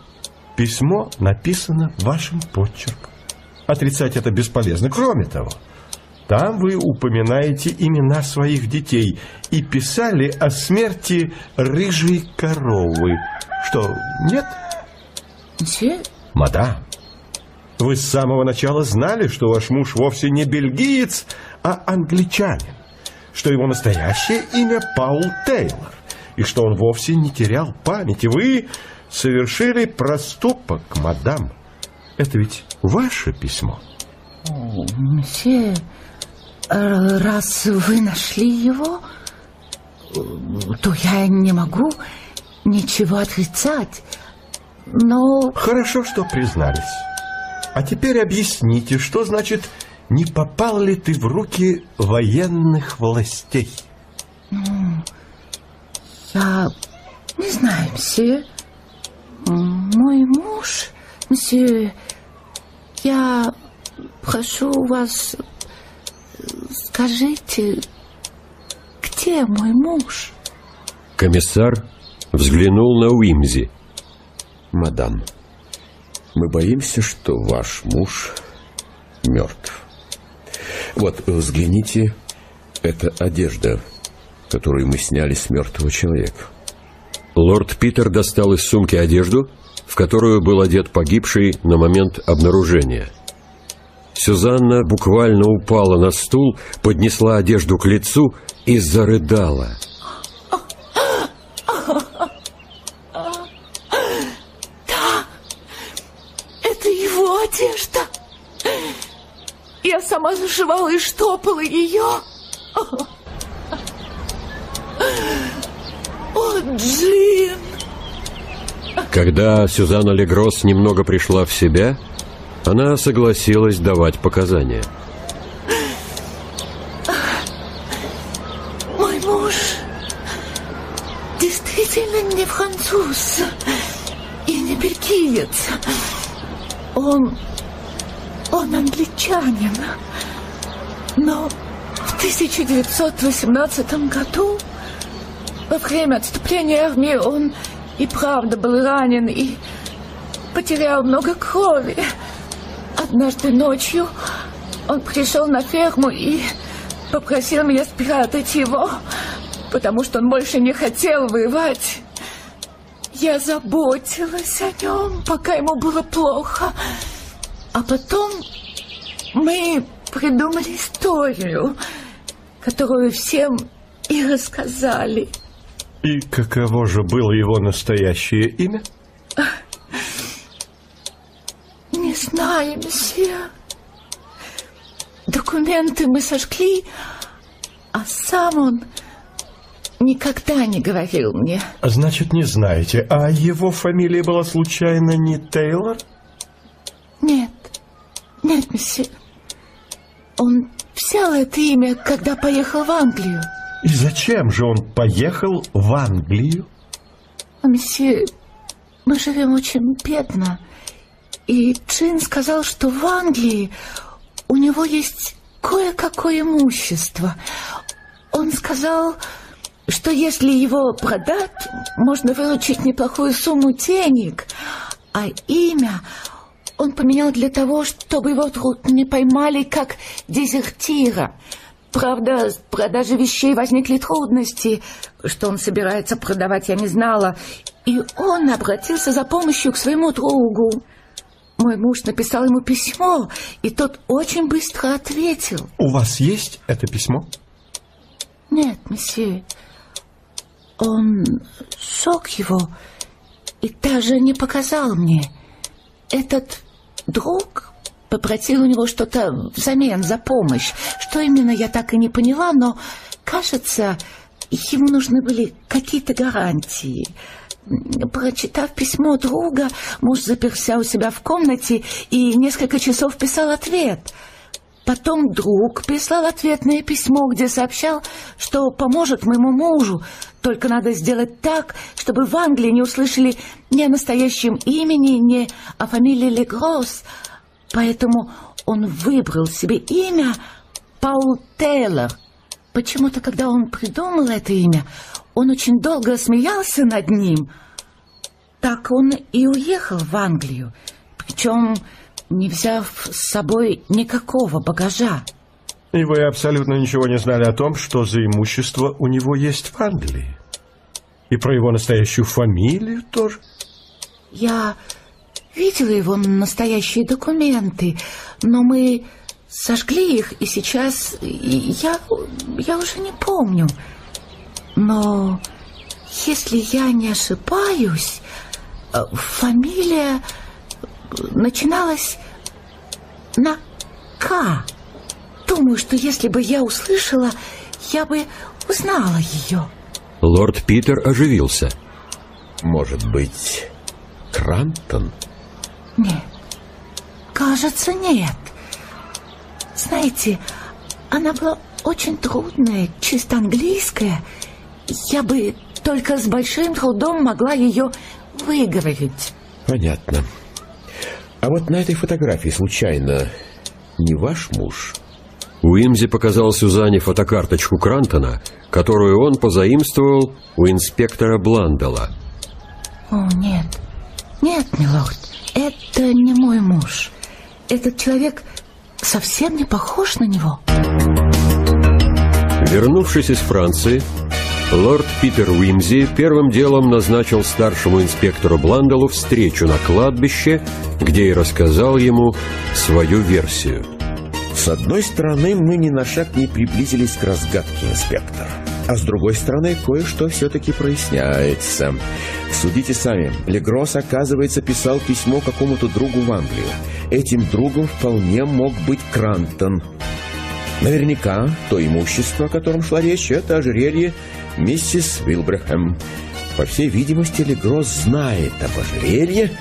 Письмо написано вашим почерком. Отрицать это бесполезно. Кроме того, там вы упоминаете имена своих детей и писали о смерти рыжей коровы. Что, нет? Месье? Мадам, вы с самого начала знали, что ваш муж вовсе не бельгиец, а англичанин, что его настоящее имя Паул Тейлор, и что он вовсе не терял памяти. Вы совершили проступок, мадам. Это ведь ваше письмо. О, месье, э, раз вы нашли его, э, то я не могу ничего отрицать. Но... Хорошо, что признались. А теперь объясните, что значит «не попал ли ты в руки военных властей»? м, Я не знаю, месье. М, Мой муж, месье, я прошу вас, э, скажите, где мой муж? Комиссар взглянул на Уимзи. Мадам, мы боимся, что ваш муж мертв. Вот, взгляните, это одежда, которую мы сняли с мертвого человека. Лорд Питер достал из сумки одежду, в которую был одет погибший на момент обнаружения. Сюзанна буквально упала на стул, поднесла одежду к лицу и зарыдала. Да, это его одежда. Я сама зашивала и штопала ее. О, Джин! Когда Сюзанна Легрос немного пришла в себя, она согласилась давать показания. Мой муж действительно не француз и не бельгиец. Он... он англичанин. Но в 1918 году, во время отступления армии, он и правда был ранен и потерял много крови. Однажды ночью он пришел на ферму и попросил меня спрятать его, потому что он больше не хотел воевать. Я заботилась о нем, пока ему было плохо. А потом мы придумали историю, которую всем и рассказали. И каково же было его настоящее имя? Месье. Документы мы сожгли, а сам он никогда не говорил мне. Значит, не знаете. А его фамилия была случайно не Тейлор? Нет, нет, месье. Он взял это имя, когда поехал в Англию. И зачем же он поехал в Англию? Месье, мы живем очень бедно. И Джин сказал, что в Англии у него есть кое-какое имущество. Он сказал, что если его продать, можно выручить неплохую сумму денег, а имя он поменял для того, чтобы его труд не поймали как дезертира. Правда, с продажей вещей возникли трудности. Что он собирается продавать, я не знала. И он обратился за помощью к своему другу. Мой муж написал ему письмо, и тот очень быстро ответил. У вас есть это письмо? Нет, месье. Он сжег его и даже не показал мне. Этот друг попросил у него что-то взамен за помощь. Что именно, я так и не поняла, но, кажется, ему нужны были какие-то гарантии. Прочитав письмо друга, муж заперся у себя в комнате и несколько часов писал ответ. Потом друг прислал ответное письмо, где сообщал, что поможет моему мужу, только надо сделать так, чтобы в Англии не услышали ни о настоящем имени, ни о фамилии Легрос. Поэтому он выбрал себе имя Паул Тейлор. Почему-то, когда он придумал это имя, он очень долго смеялся над ним. Так он и уехал в Англию, причем не взяв с собой никакого багажа. И вы абсолютно ничего не знали о том, что за имущество у него есть в Англии? И про его настоящую фамилию тоже? Я видела его настоящие документы, но мы сожгли их, и сейчас я, я уже не помню. Но если я не ошибаюсь, э, фамилия начиналась на «К». Думаю, что если бы я услышала, я бы узнала ее. Лорд Питер оживился. Может быть, Крантон? Нет, кажется, нет. Знаете, она была очень трудная, чисто английская. Я бы только с большим трудом могла ее выговорить. Понятно. А вот на этой фотографии случайно не ваш муж? Уимзи показал Сюзанне фотокарточку Крантона, которую он позаимствовал у инспектора Бландела. О, нет. Нет, милорд, это не мой муж. Этот человек совсем не похож на него. Вернувшись из Франции, лорд Питер Уимзи первым делом назначил старшему инспектору Бланделу встречу на кладбище, где и рассказал ему свою версию. С одной стороны, мы ни на шаг не приблизились к разгадке инспектора. А с другой стороны, кое-что все-таки проясняется. Судите сами. Легрос, оказывается, писал письмо какому-то другу в Англию. Этим другом вполне мог быть Крантон. Наверняка то имущество, о котором шла речь, это ожерелье миссис Вилбрехем. По всей видимости, Легрос знает об ожерелье,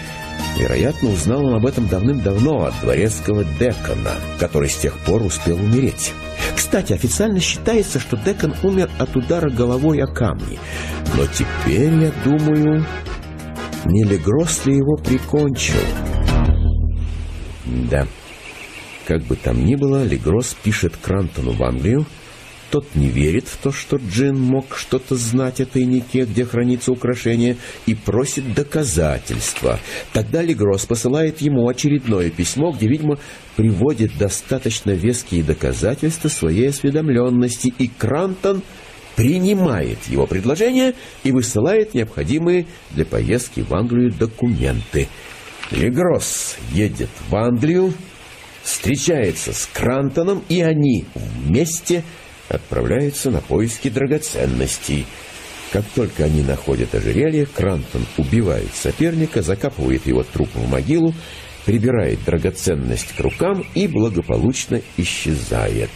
Вероятно, узнал он об этом давным-давно от дворецкого Декона, который с тех пор успел умереть. Кстати, официально считается, что Декон умер от удара головой о камни. Но теперь, я думаю, не Легрос ли его прикончил? Да. Как бы там ни было, Легрос пишет Крантону в Англию, тот не верит в то, что Джин мог что-то знать о тайнике, где хранится украшение, и просит доказательства. Тогда Легрос посылает ему очередное письмо, где, видимо, приводит достаточно веские доказательства своей осведомленности, и Крантон принимает его предложение и высылает необходимые для поездки в Англию документы. Легрос едет в Англию, встречается с Крантоном, и они вместе – отправляются на поиски драгоценностей. Как только они находят ожерелье, Крантон убивает соперника, закапывает его труп в могилу, прибирает драгоценность к рукам и благополучно исчезает.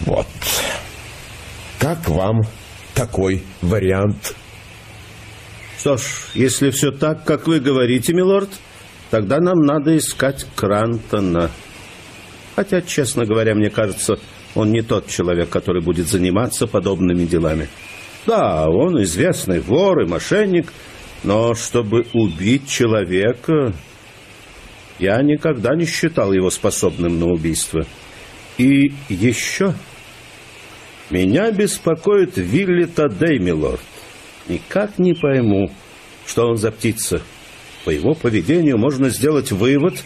Вот. Как вам такой вариант? Что ж, если все так, как вы говорите, милорд, тогда нам надо искать Крантона. Хотя, честно говоря, мне кажется, Он не тот человек, который будет заниматься подобными делами. Да, он известный вор и мошенник, но чтобы убить человека, я никогда не считал его способным на убийство. И еще меня беспокоит Вилли Тадей, милорд. Никак не пойму, что он за птица. По его поведению можно сделать вывод,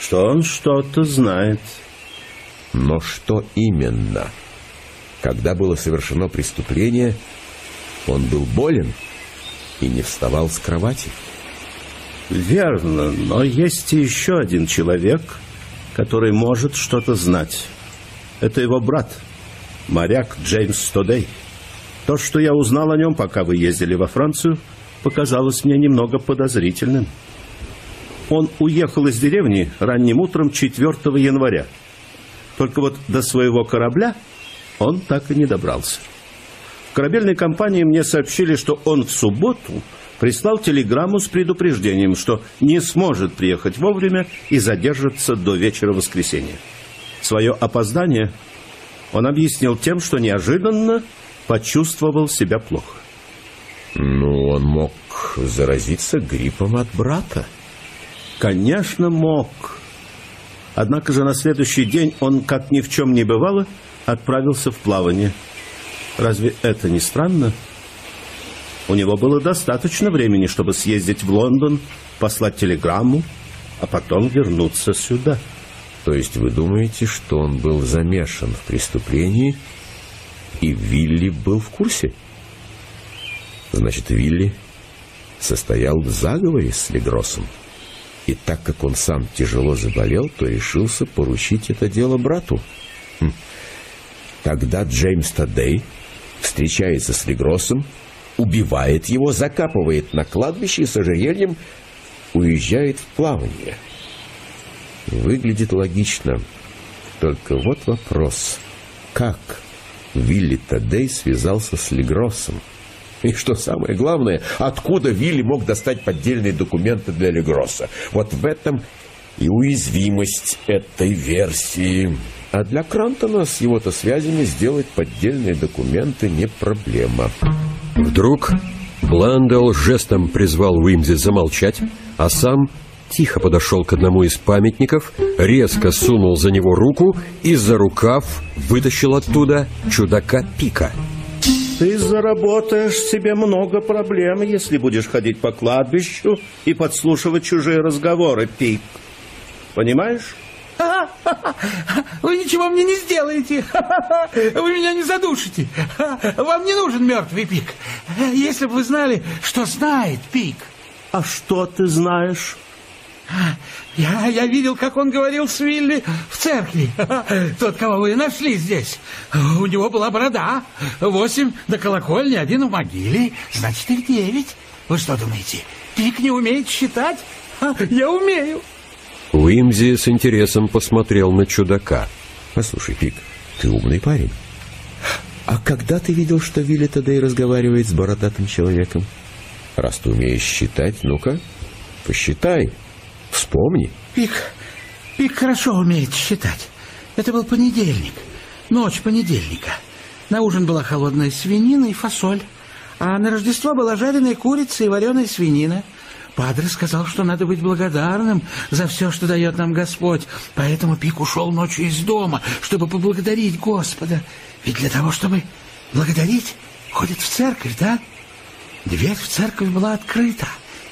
что он что-то знает. Но что именно? Когда было совершено преступление, он был болен и не вставал с кровати. Верно, но есть и еще один человек, который может что-то знать. Это его брат, моряк Джеймс Стодей. То, что я узнал о нем, пока вы ездили во Францию, показалось мне немного подозрительным. Он уехал из деревни ранним утром 4 января. Только вот до своего корабля он так и не добрался. В корабельной компании мне сообщили, что он в субботу прислал телеграмму с предупреждением, что не сможет приехать вовремя и задержится до вечера воскресенья. Свое опоздание он объяснил тем, что неожиданно почувствовал себя плохо. Ну, он мог заразиться гриппом от брата. Конечно, мог. Однако же на следующий день он, как ни в чем не бывало, отправился в плавание. Разве это не странно? У него было достаточно времени, чтобы съездить в Лондон, послать телеграмму, а потом вернуться сюда. То есть вы думаете, что он был замешан в преступлении, и Вилли был в курсе? Значит, Вилли состоял в заговоре с Легросом. И так как он сам тяжело заболел, то решился поручить это дело брату. Хм. Тогда Джеймс Тадей встречается с Легросом, убивает его, закапывает на кладбище и с ожерельем уезжает в плавание. Выглядит логично. Только вот вопрос. Как Вилли Тадей связался с Легросом? И что самое главное, откуда Вилли мог достать поддельные документы для Легроса? Вот в этом и уязвимость этой версии. А для Крантона с его-то связями сделать поддельные документы не проблема. Вдруг Бландел жестом призвал Уимзи замолчать, а сам тихо подошел к одному из памятников, резко сунул за него руку и за рукав вытащил оттуда чудака Пика. Ты заработаешь себе много проблем, если будешь ходить по кладбищу и подслушивать чужие разговоры, Пик. Понимаешь? Вы ничего мне не сделаете. Вы меня не задушите. Вам не нужен мертвый пик. Если бы вы знали, что знает пик. А что ты знаешь? Я, я видел, как он говорил с Вилли в церкви. Тот, кого вы нашли здесь. У него была борода. Восемь до колокольни, один в могиле. Значит, их девять. Вы что думаете, Пик не умеет считать? Я умею. Уимзи с интересом посмотрел на чудака. Послушай, Пик, ты умный парень. А когда ты видел, что Вилли Тадей разговаривает с бородатым человеком? Раз ты умеешь считать, ну-ка, посчитай. Вспомни. Пик, Пик хорошо умеет считать. Это был понедельник, ночь понедельника. На ужин была холодная свинина и фасоль, а на Рождество была жареная курица и вареная свинина. Падре сказал, что надо быть благодарным за все, что дает нам Господь. Поэтому Пик ушел ночью из дома, чтобы поблагодарить Господа. Ведь для того, чтобы благодарить, ходит в церковь, да? Дверь в церковь была открыта.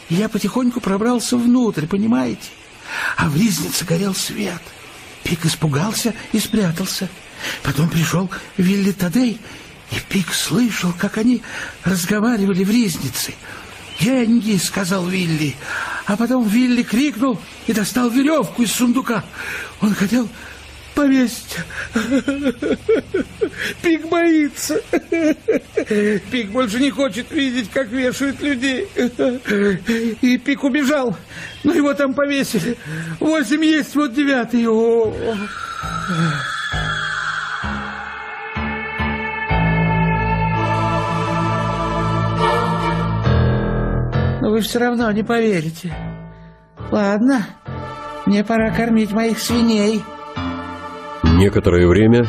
И я потихоньку пробрался внутрь, понимаете? А в ризнице горел свет. Пик испугался и спрятался. Потом пришел Вилли Тадей, и Пик слышал, как они разговаривали в ризнице. «Деньги!» — сказал Вилли. А потом Вилли крикнул и достал веревку из сундука. Он хотел повесить. Пик боится. Пик больше не хочет видеть, как вешают людей. И Пик убежал. Но его там повесили. Восемь есть, вот девятый. О -о -о. Вы все равно не поверите. Ладно, мне пора кормить моих свиней. Некоторое время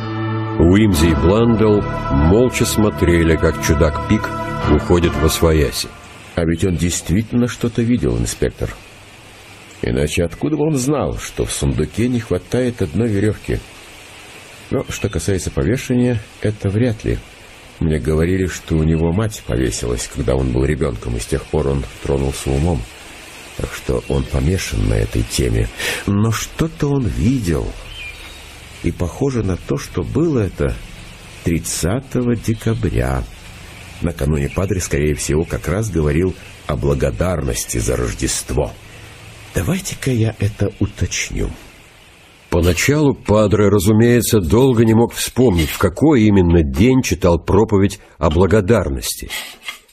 Уимзи и Бландел молча смотрели, как чудак Пик уходит во свояси. А ведь он действительно что-то видел, инспектор. Иначе откуда бы он знал, что в сундуке не хватает одной веревки? Но что касается повешения, это вряд ли. Мне говорили, что у него мать повесилась, когда он был ребенком, и с тех пор он тронулся умом. Так что он помешан на этой теме. Но что-то он видел. И похоже на то, что было это 30 декабря. Накануне Падре, скорее всего, как раз говорил о благодарности за Рождество. Давайте-ка я это уточню. Поначалу Падре, разумеется, долго не мог вспомнить, в какой именно день читал проповедь о благодарности.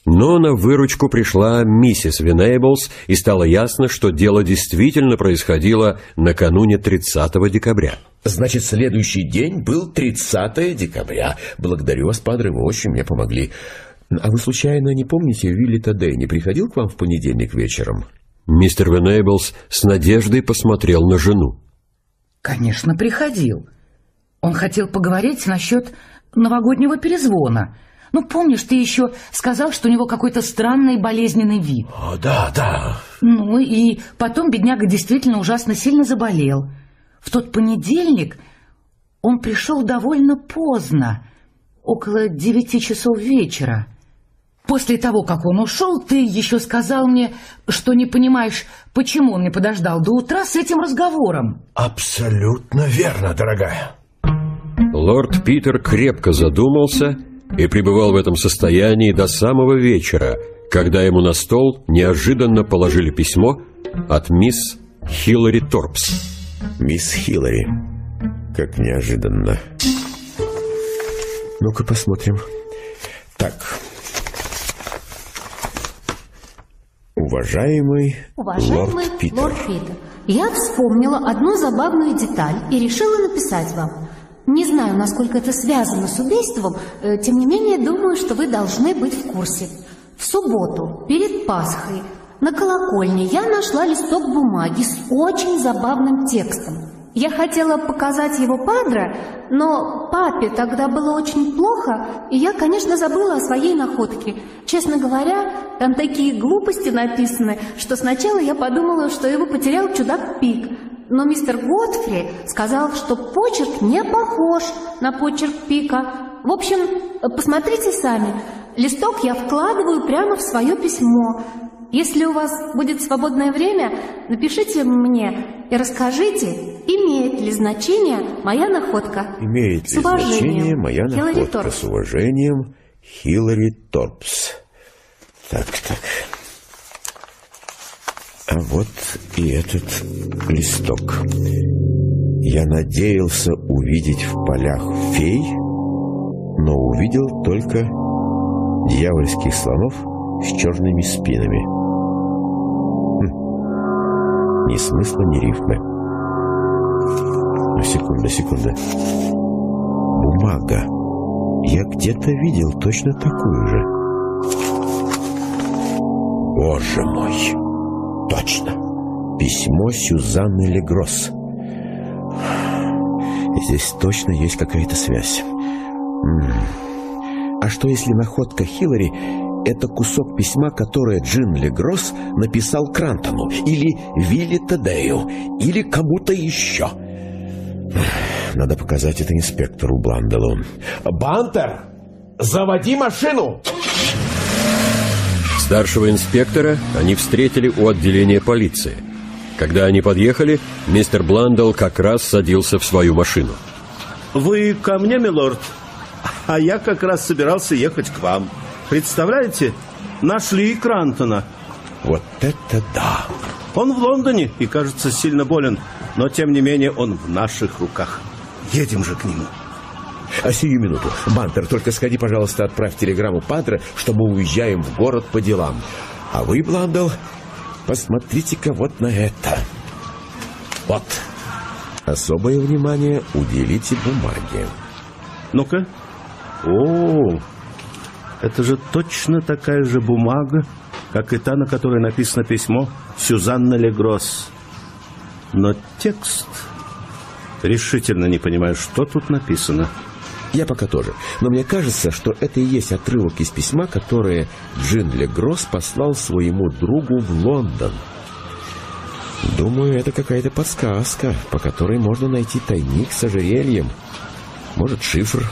Но на выручку пришла миссис Венейблс, и стало ясно, что дело действительно происходило накануне 30 декабря. Значит, следующий день был 30 декабря. Благодарю вас, падре, вы очень мне помогли. А вы случайно не помните, Вилли Тадей не приходил к вам в понедельник вечером? Мистер Венейблс с надеждой посмотрел на жену. Конечно, приходил. Он хотел поговорить насчет новогоднего перезвона. Ну, помнишь, ты еще сказал, что у него какой-то странный болезненный вид. О, да, да. Ну, и потом бедняга действительно ужасно сильно заболел. В тот понедельник он пришел довольно поздно, около девяти часов вечера. После того, как он ушел, ты еще сказал мне, что не понимаешь, почему он не подождал до утра с этим разговором. Абсолютно верно, дорогая. Лорд Питер крепко задумался и пребывал в этом состоянии до самого вечера, когда ему на стол неожиданно положили письмо от мисс Хиллари Торпс. Мисс Хиллари, как неожиданно. Ну-ка посмотрим. Так, Уважаемый, Уважаемый лорд Питер. лорд Питер, я вспомнила одну забавную деталь и решила написать вам. Не знаю, насколько это связано с убийством, э, тем не менее, думаю, что вы должны быть в курсе. В субботу, перед Пасхой, на колокольне я нашла листок бумаги с очень забавным текстом. Я хотела показать его Падре, но папе тогда было очень плохо, и я, конечно, забыла о своей находке. Честно говоря, там такие глупости написаны, что сначала я подумала, что его потерял чудак Пик. Но мистер Готфри сказал, что почерк не похож на почерк Пика. В общем, посмотрите сами. Листок я вкладываю прямо в свое письмо. Если у вас будет свободное время, напишите мне и расскажите, имеет ли значение моя находка. Имеет ли значение моя Хиллари находка? Торпс. С уважением, Хиллари Торпс. Так, так. А вот и этот листок. Я надеялся увидеть в полях фей, но увидел только дьявольских слонов с черными спинами. Хм. Ни смысла, ни рифмы. Ну, Секунда, секунда. Бумага. Я где-то видел точно такую же. Боже мой! Точно! Письмо Сюзанны Легросс. Здесь точно есть какая-то связь. А что если находка Хиллари — это кусок письма, которое Джин Легросс написал Крантону, или Вилли Тадею, или кому-то еще? Надо показать это инспектору Бланделу. Бантер, заводи машину! Старшего инспектора они встретили у отделения полиции. Когда они подъехали, мистер Бландел как раз садился в свою машину. Вы ко мне, милорд? А я как раз собирался ехать к вам. Представляете, нашли Крантона. Вот это да! Он в Лондоне и, кажется, сильно болен, но, тем не менее, он в наших руках. Едем же к нему. А сию минуту. Бантер, только сходи, пожалуйста, отправь телеграмму Падре, что мы уезжаем в город по делам. А вы, Бландел, посмотрите-ка вот на это. Вот. Особое внимание уделите бумаге. Ну-ка. О, это же точно такая же бумага, как и та, на которой написано письмо Сюзанна Легросс. Но текст... Решительно не понимаю, что тут написано. Я пока тоже. Но мне кажется, что это и есть отрывок из письма, которое Джин Легросс послал своему другу в Лондон. Думаю, это какая-то подсказка, по которой можно найти тайник с ожерельем. Может, шифр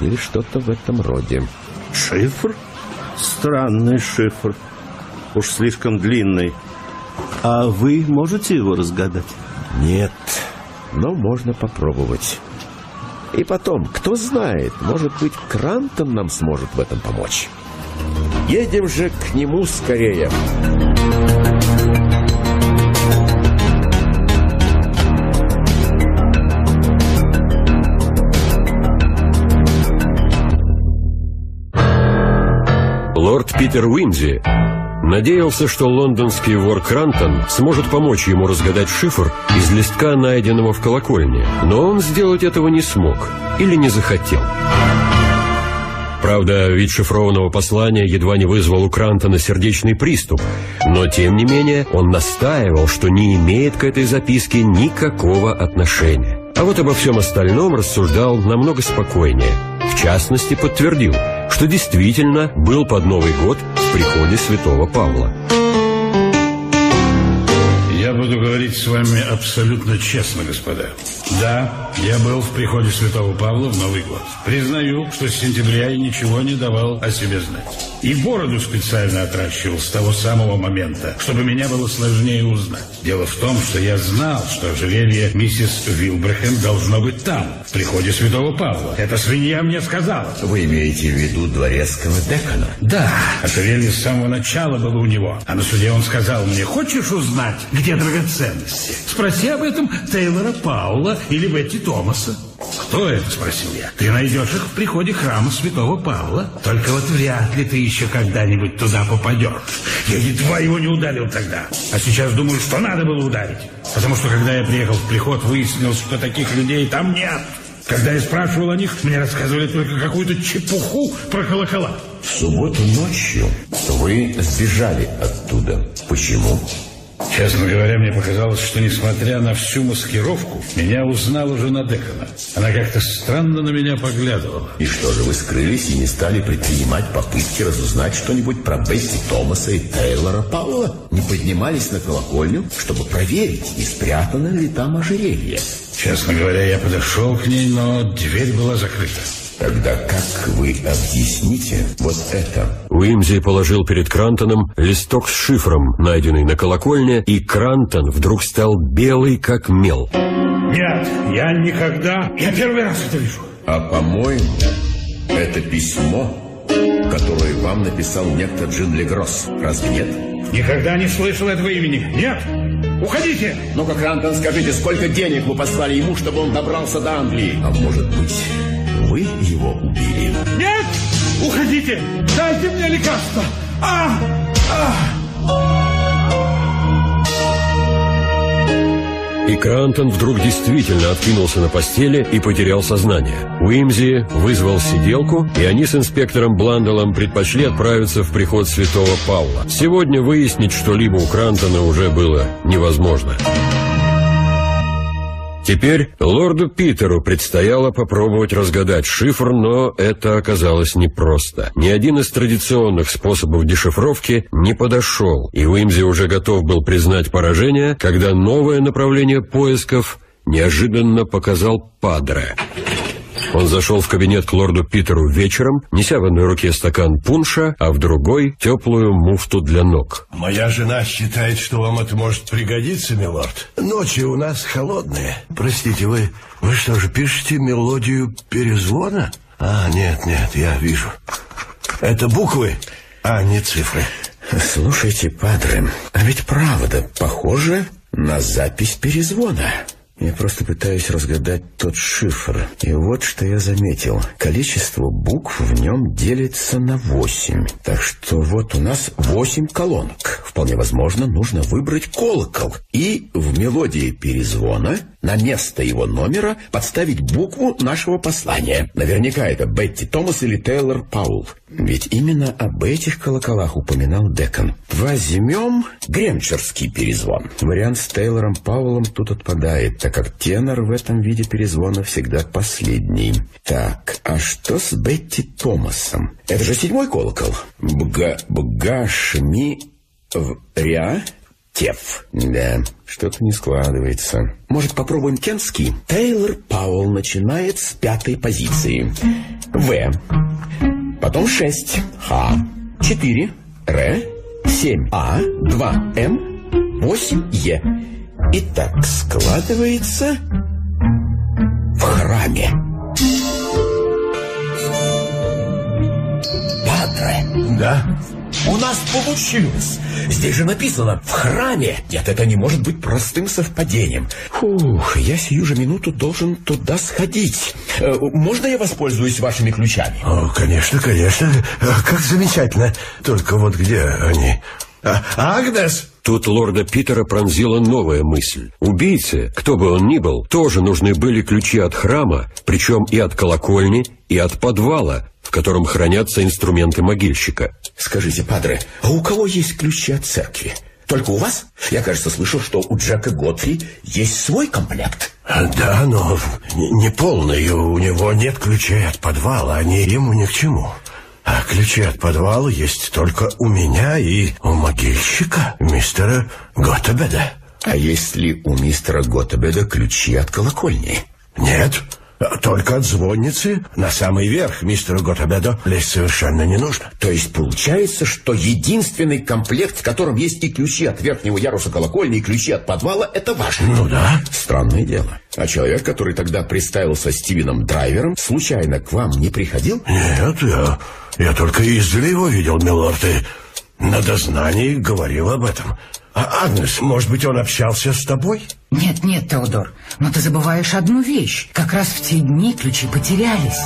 или что-то в этом роде. Шифр? Странный шифр. Уж слишком длинный. А вы можете его разгадать? Нет, но можно попробовать. И потом, кто знает, может быть, Крантон нам сможет в этом помочь. Едем же к нему скорее. Лорд Питер Уимзи надеялся, что лондонский вор Крантон сможет помочь ему разгадать шифр из листка, найденного в колокольне, но он сделать этого не смог или не захотел. Правда, вид шифрованного послания едва не вызвал у Крантона сердечный приступ, но, тем не менее, он настаивал, что не имеет к этой записке никакого отношения. А вот обо всем остальном рассуждал намного спокойнее. В частности, подтвердил, что действительно был под Новый год в приходе святого Павла. Буду говорить с вами абсолютно честно, господа. Да, я был в приходе святого Павла в Новый год. Признаю, что с сентября я ничего не давал о себе знать. И бороду специально отращивал с того самого момента, чтобы меня было сложнее узнать. Дело в том, что я знал, что ожерелье миссис Вилбрехем должно быть там, в приходе святого Павла. Эта свинья мне сказала. Вы имеете в виду дворецкого декана? Да, ожерелье с самого начала было у него. А на суде он сказал мне, хочешь узнать, где драгоценности? Спроси об этом Тейлора Паула или Бетти Томаса. Кто это, спросил я. Ты найдешь их в приходе храма святого Павла. Только вот вряд ли ты еще когда-нибудь туда попадешь. Я едва его не ударил тогда. А сейчас думаю, что надо было ударить. Потому что когда я приехал в приход, выяснилось, что таких людей там нет. Когда я спрашивал о них, мне рассказывали только какую-то чепуху про колокола. В субботу ночью вы сбежали оттуда. Почему? Честно говоря, мне показалось, что несмотря на всю маскировку, меня узнала жена Декона. Она как-то странно на меня поглядывала. И что же, вы скрылись и не стали предпринимать попытки разузнать что-нибудь про Бетти Томаса и Тейлора Паула? Не поднимались на колокольню, чтобы проверить, не спрятано ли там ожерелье? Честно говоря, я подошел к ней, но дверь была закрыта. Тогда как вы объясните вот это? Уимзи положил перед Крантоном листок с шифром, найденный на колокольне, и Крантон вдруг стал белый, как мел. Нет, я никогда... Я первый раз это вижу. А по-моему, это письмо, которое вам написал некто Джин Легросс. Разве нет? Никогда не слышал этого имени. Нет! Уходите! Ну-ка, Крантон, скажите, сколько денег вы послали ему, чтобы он добрался до Англии? А может быть, вы его убили? Нет! Уходите! Дайте мне лекарство! А! А! И Крантон вдруг действительно откинулся на постели и потерял сознание. Уимзи вызвал сиделку, и они с инспектором Бланделом предпочли отправиться в приход святого Павла. Сегодня выяснить что-либо у Крантона уже было невозможно. Теперь лорду Питеру предстояло попробовать разгадать шифр, но это оказалось непросто. Ни один из традиционных способов дешифровки не подошел, и Уимзи уже готов был признать поражение, когда новое направление поисков неожиданно показал Падре. Он зашел в кабинет к лорду Питеру вечером, неся в одной руке стакан пунша, а в другой — теплую муфту для ног. Моя жена считает, что вам это может пригодиться, милорд. Ночи у нас холодные. Простите, вы, вы что же пишете мелодию перезвона? А, нет, нет, я вижу. Это буквы, а не цифры. Слушайте, падре, а ведь правда похоже на запись перезвона. Я просто пытаюсь разгадать тот шифр. И вот что я заметил. Количество букв в нем делится на восемь. Так что вот у нас восемь колонок. Вполне возможно, нужно выбрать колокол. И в мелодии перезвона на место его номера подставить букву нашего послания. Наверняка это Бетти Томас или Тейлор Паул. Ведь именно об этих колоколах упоминал Декон. Возьмем гремчерский перезвон. Вариант с Тейлором Паулом тут отпадает, так как тенор в этом виде перезвона всегда последний. Так, а что с Бетти Томасом? Это же седьмой колокол. Бга, бга, шми, в, ря... Теф. Да, что-то не складывается. Может, попробуем кентский? Тейлор Пауэлл начинает с пятой позиции. В. Потом шесть. Х. Четыре. Р. Семь. А. Два. М. Восемь. Е. Итак, складывается в храме. Падре. Да? У нас получилось. Здесь же написано «в храме». Нет, это не может быть простым совпадением. Фух, я сию же минуту должен туда сходить. Э, можно я воспользуюсь вашими ключами? О, конечно, конечно. Как замечательно. Только вот где они? А, Агнес! Тут лорда Питера пронзила новая мысль. Убийце, кто бы он ни был, тоже нужны были ключи от храма, причем и от колокольни, и от подвала, в котором хранятся инструменты могильщика. Скажите, падре, а у кого есть ключи от церкви? Только у вас? Я, кажется, слышал, что у Джека Готфри есть свой комплект. Да, но не полный. У него нет ключей от подвала. Они ему ни к чему. А ключи от подвала есть только у меня и у могильщика, мистера Готтебеда. А есть ли у мистера Готтебеда ключи от колокольни? Нет, только от звонницы на самый верх мистеру Готтебеду лезть совершенно не нужно. То есть получается, что единственный комплект, в котором есть и ключи от верхнего яруса колокольни, и ключи от подвала, это ваш? Ну да. Странное дело. А человек, который тогда представился Стивеном Драйвером, случайно к вам не приходил? Нет, я, я только издали его видел, милорд, и на дознании говорил об этом. А, Агнес, может быть, он общался с тобой? Нет, нет, Теодор, но ты забываешь одну вещь. Как раз в те дни ключи потерялись.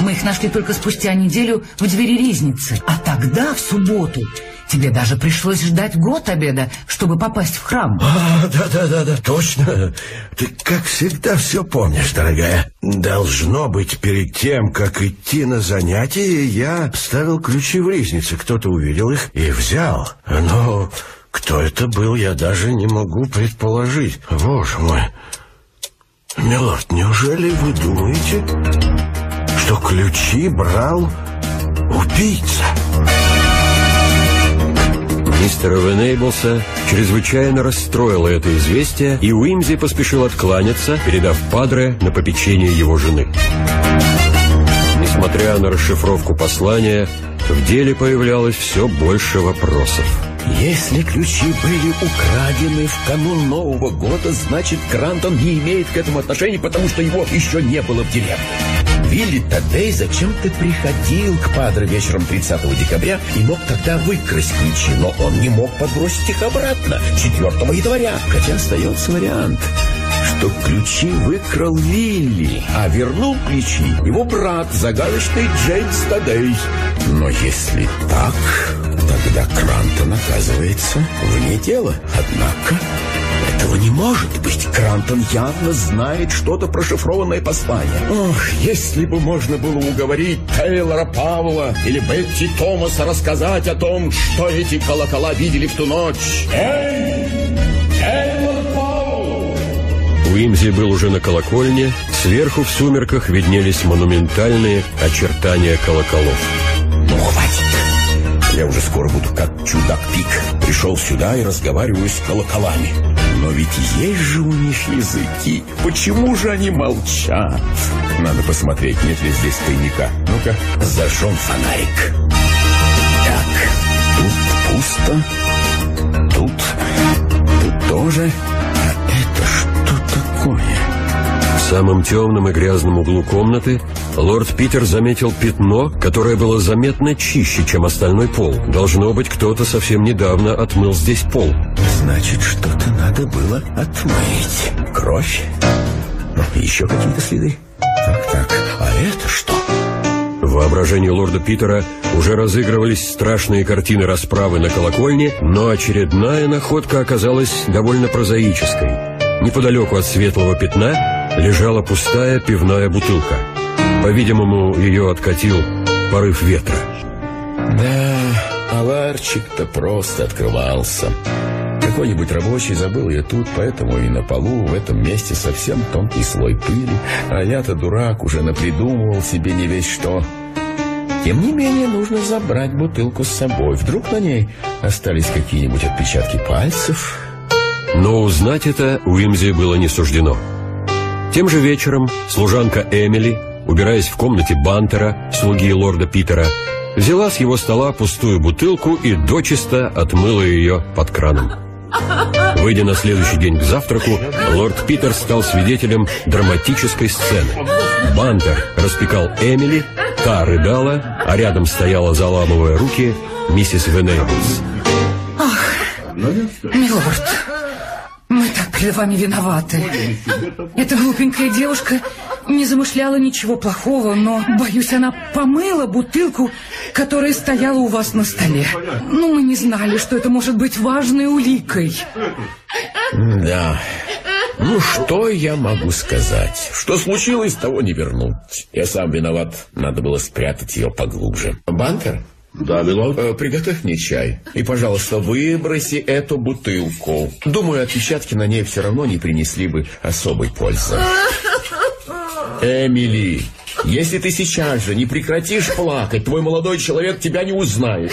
Мы их нашли только спустя неделю в двери ризницы. А тогда, в субботу, тебе даже пришлось ждать год обеда, чтобы попасть в храм. А, да-да-да, точно. Ты, как всегда, все помнишь, дорогая. Должно быть, перед тем, как идти на занятия, я ставил ключи в ризнице. Кто-то увидел их и взял. Но кто это был, я даже не могу предположить. Боже мой. Милорд, неужели вы думаете, что ключи брал убийца? Мистера Венейблса чрезвычайно расстроило это известие, и Уимзи поспешил откланяться, передав Падре на попечение его жены. Несмотря на расшифровку послания, в деле появлялось все больше вопросов. Если ключи были украдены в канун Нового года, значит, Грантон не имеет к этому отношения, потому что его еще не было в деревне. Вилли Тадей зачем-то приходил к Падре вечером 30 декабря и мог тогда выкрасть ключи, но он не мог подбросить их обратно 4 января. Хотя остается вариант, что ключи выкрал Вилли, а вернул ключи его брат, загадочный Джеймс Тадей. Но если так, тогда Крантон оказывается вне дела. Однако этого не может быть. Крантон явно знает что-то про шифрованное послание. Ох, если бы можно было уговорить Тейлора Павла или Бетти Томаса рассказать о том, что эти колокола видели в ту ночь. Эй! Тейлор Павл! Уимзи был уже на колокольне, сверху в сумерках виднелись монументальные очертания колоколов. Ну, хватит. Я уже скоро буду как чудак Пик. Пришел сюда и разговариваю с колоколами. Но ведь есть же у них языки. Почему же они молчат? Надо посмотреть, нет ли здесь тайника. Ну-ка, зажжем фонарик. Так, тут пусто. Тут, тут тоже. Самом темном и грязном углу комнаты лорд Питер заметил пятно, которое было заметно чище, чем остальной пол. Должно быть, кто-то совсем недавно отмыл здесь пол. Значит, что-то надо было отмыть. Кровь? Ну, еще какие-то следы? Так, так, а это что? В воображении лорда Питера уже разыгрывались страшные картины расправы на колокольне, но очередная находка оказалась довольно прозаической. Неподалеку от светлого пятна лежала пустая пивная бутылка. По-видимому, ее откатил порыв ветра. Да, аварчик-то просто открывался. Какой-нибудь рабочий забыл ее тут, поэтому и на полу в этом месте совсем тонкий слой пыли, а я-то дурак уже напридумывал себе не весь что. Тем не менее, нужно забрать бутылку с собой. Вдруг на ней остались какие-нибудь отпечатки пальцев. Но узнать это Уимзи было не суждено. Тем же вечером служанка Эмили, убираясь в комнате Бантера, слуги лорда Питера, взяла с его стола пустую бутылку и дочисто отмыла ее под краном. Выйдя на следующий день к завтраку, лорд Питер стал свидетелем драматической сцены. Бантер распекал Эмили, та рыдала, а рядом стояла, заламывая руки, миссис Венеблс. Ах, милорд, мы так перед вами виноваты. Эта глупенькая девушка не замышляла ничего плохого, но, боюсь, она помыла бутылку, которая стояла у вас на столе. Ну, мы не знали, что это может быть важной уликой. Да. Ну, что я могу сказать? Что случилось, того не вернуть. Я сам виноват. Надо было спрятать ее поглубже. Бантер? Да, милорд. Э, Приготовь мне чай. И, пожалуйста, выброси эту бутылку. Думаю, отпечатки на ней все равно не принесли бы особой пользы. Эмили, если ты сейчас же не прекратишь плакать, твой молодой человек тебя не узнает.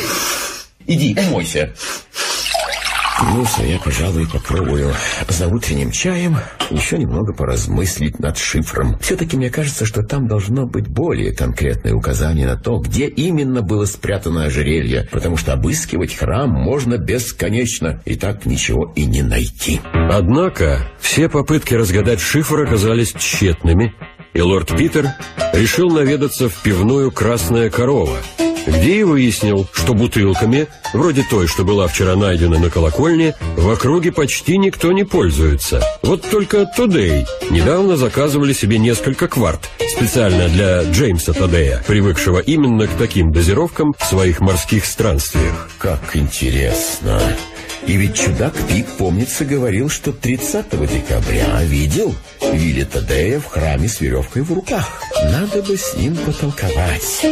Иди, умойся. Ну, я, пожалуй, попробую за утренним чаем еще немного поразмыслить над шифром. Все-таки мне кажется, что там должно быть более конкретное указание на то, где именно было спрятано ожерелье, потому что обыскивать храм можно бесконечно, и так ничего и не найти. Однако все попытки разгадать шифр оказались тщетными, и лорд Питер решил наведаться в пивную «Красная корова», где и выяснил, что бутылками, вроде той, что была вчера найдена на колокольне, в округе почти никто не пользуется. Вот только Тодей недавно заказывали себе несколько кварт, специально для Джеймса Тодея, привыкшего именно к таким дозировкам в своих морских странствиях. Как интересно. И ведь чудак Пик, помнится, говорил, что 30 декабря видел Вилли Тадея в храме с веревкой в руках. Надо бы с ним потолковать.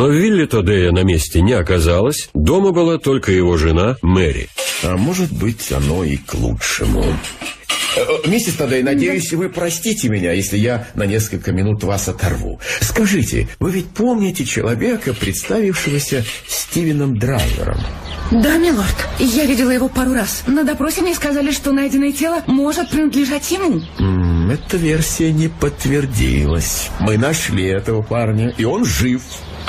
Но Вилли Тодея на месте не оказалось, дома была только его жена Мэри. А может быть, оно и к лучшему. Э, Миссис Тадей, надеюсь, вы простите меня, если я на несколько минут вас оторву. Скажите, вы ведь помните человека, представившегося Стивеном Драйвером? Да, милорд, я видела его пару раз. На допросе мне сказали, что найденное тело может принадлежать ему. Эта версия не подтвердилась. Мы нашли этого парня, и он жив.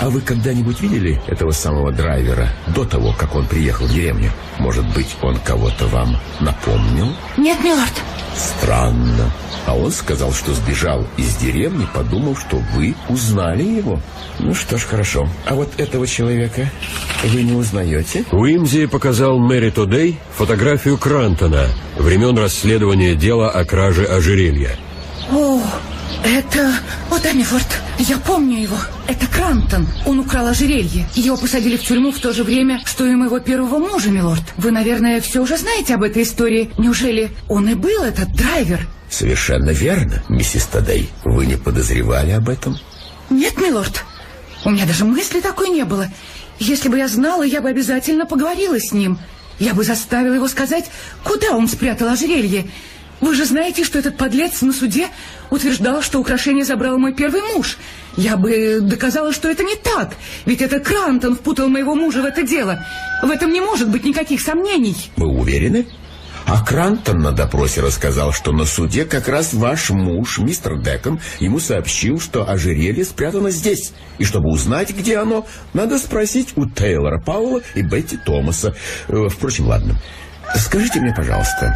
А вы когда-нибудь видели этого самого драйвера до того, как он приехал в деревню? Может быть, он кого-то вам напомнил? Нет, милорд. Странно. А он сказал, что сбежал из деревни, подумав, что вы узнали его. Ну что ж, хорошо. А вот этого человека вы не узнаете? Уимзи показал Мэри Тодей фотографию Крантона времен расследования дела о краже ожерелья. О, это... О, да, милорд, я помню его. Это Крантон. Он украл ожерелье. Его посадили в тюрьму в то же время, что и моего первого мужа, милорд. Вы, наверное, все уже знаете об этой истории. Неужели он и был этот драйвер? Совершенно верно, миссис Тадей. Вы не подозревали об этом? Нет, милорд. У меня даже мысли такой не было. Если бы я знала, я бы обязательно поговорила с ним. Я бы заставила его сказать, куда он спрятал ожерелье. Вы же знаете, что этот подлец на суде утверждал, что украшение забрал мой первый муж. Я бы доказала, что это не так. Ведь это Крантон впутал моего мужа в это дело. В этом не может быть никаких сомнений. Вы уверены? А Крантон на допросе рассказал, что на суде как раз ваш муж, мистер Декон, ему сообщил, что ожерелье спрятано здесь. И чтобы узнать, где оно, надо спросить у Тейлора Пауэлла и Бетти Томаса. Э, Впрочем, ладно. Скажите мне, пожалуйста,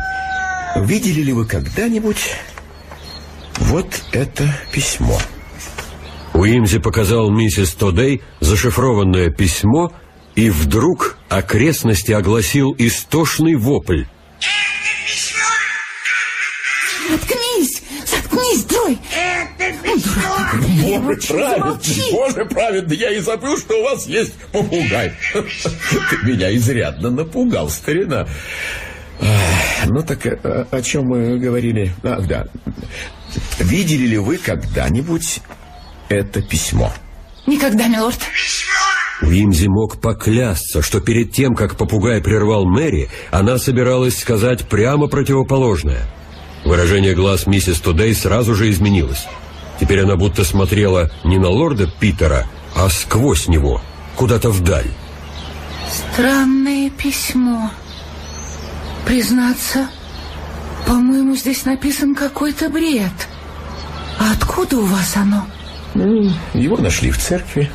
видели ли вы когда-нибудь вот это письмо? Уимзи показал миссис Тодей зашифрованное письмо, и вдруг окрестности огласил истошный вопль. Заткнись! Заткнись, Джой! Это Дурак Боже праведный, боже праведный, я и забыл, что у вас есть попугай. Ты меня изрядно напугал, старина. Ну так э, о чем мы говорили? Ах, да. Видели ли вы когда-нибудь это письмо? Никогда, милорд. Уимзи мог поклясться, что перед тем, как попугай прервал Мэри, она собиралась сказать прямо противоположное. Выражение глаз миссис Тудей сразу же изменилось. Теперь она будто смотрела не на лорда Питера, а сквозь него, куда-то вдаль. Странное письмо. Признаться, по-моему, здесь написан какой-то бред. А откуда у вас оно? Его нашли в церкви.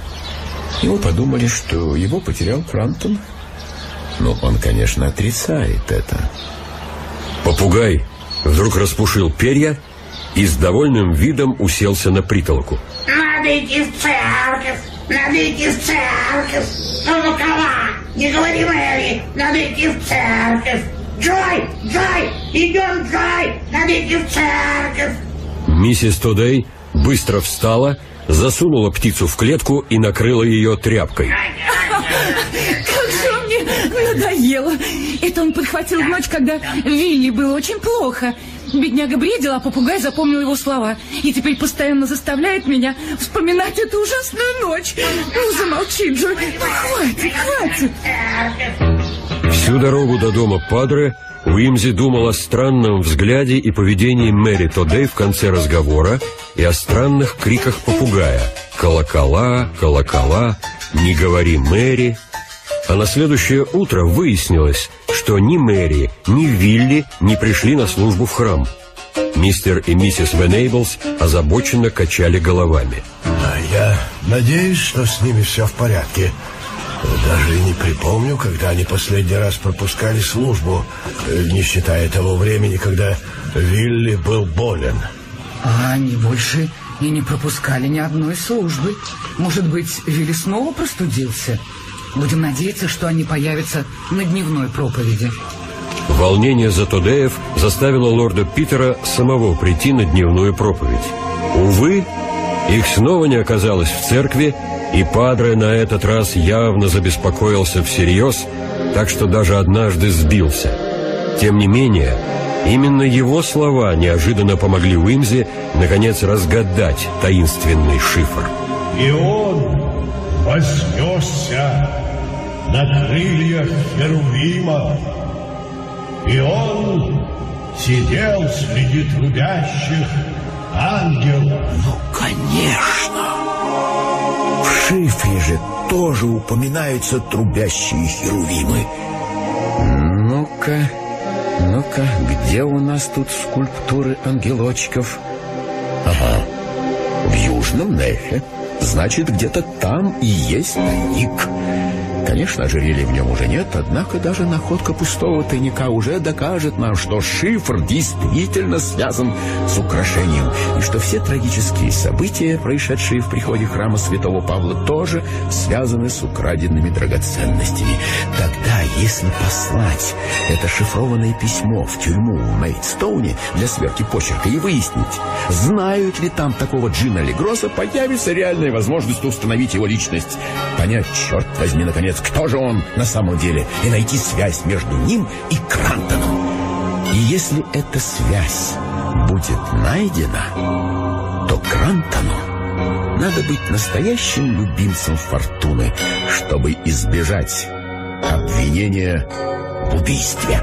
И мы подумали, что его потерял Крантон. Но он, конечно, отрицает это. Попугай вдруг распушил перья и с довольным видом уселся на притолоку. Надо идти в церковь! Надо идти в церковь! Ну, ну, кого? Не говори, Мэри! Надо идти в церковь! Джой! Джой! Идем, Джой! Надо идти в церковь! Миссис Тодей быстро встала, засунула птицу в клетку и накрыла ее тряпкой. Как же он мне надоело. Это он подхватил в ночь, когда Вилли было очень плохо. Бедняга бредил, а попугай запомнил его слова. И теперь постоянно заставляет меня вспоминать эту ужасную ночь. Ну, замолчи, Джой. Хватит, хватит. Всю дорогу до дома Падре Уимзи думал о странном взгляде и поведении Мэри Тодей в конце разговора и о странных криках попугая «Колокола, колокола, не говори Мэри». А на следующее утро выяснилось, что ни Мэри, ни Вилли не пришли на службу в храм. Мистер и миссис Венейблс озабоченно качали головами. А я надеюсь, что с ними все в порядке. Даже и не припомню, когда они последний раз пропускали службу, не считая того времени, когда Вилли был болен. А они больше и не пропускали ни одной службы. Может быть, Вилли снова простудился? Будем надеяться, что они появятся на дневной проповеди. Волнение за Тодеев заставило лорда Питера самого прийти на дневную проповедь. Увы, их снова не оказалось в церкви, и Падре на этот раз явно забеспокоился всерьез, так что даже однажды сбился. Тем не менее, именно его слова неожиданно помогли Уимзи наконец разгадать таинственный шифр. И он вознесся на крыльях Херувима, и он сидел среди трубящих ангелов. Ну, конечно! В шифре же тоже упоминаются трубящие херувимы. Ну-ка, ну-ка, где у нас тут скульптуры ангелочков? Ага, в Южном Нефе. Значит, где-то там и есть тайник. Конечно, ожерелья в нем уже нет, однако даже находка пустого тайника уже докажет нам, что шифр действительно связан с украшением, и что все трагические события, происшедшие в приходе храма святого Павла, тоже связаны с украденными драгоценностями. Тогда, если послать это шифрованное письмо в тюрьму в Мейдстоуне для сверки почерка и выяснить, знают ли там такого Джина Легроса, появится реальная возможность установить его личность. Понять, черт возьми, наконец, кто же он на самом деле, и найти связь между ним и Крантоном. И если эта связь будет найдена, то Крантону надо быть настоящим любимцем Фортуны, чтобы избежать обвинения в убийстве.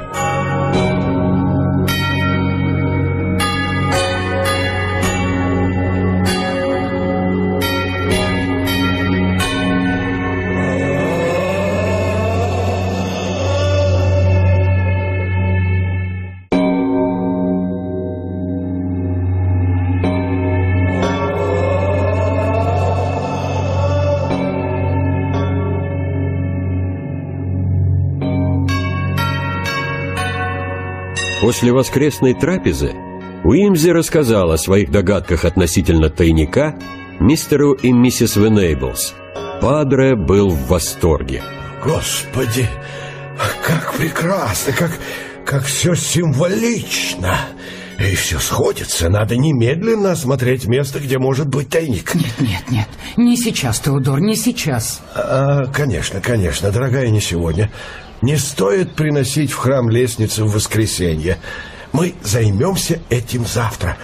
После воскресной трапезы Уимзи рассказал о своих догадках относительно тайника мистеру и миссис Венейблс. Падре был в восторге. Господи, как прекрасно, как, как все символично. И все сходится. Надо немедленно осмотреть место, где может быть тайник. Нет, нет, нет. Не сейчас, Теодор, не сейчас. А, конечно, конечно, дорогая, не сегодня. Не стоит приносить в храм лестницу в воскресенье. Мы займемся этим завтра.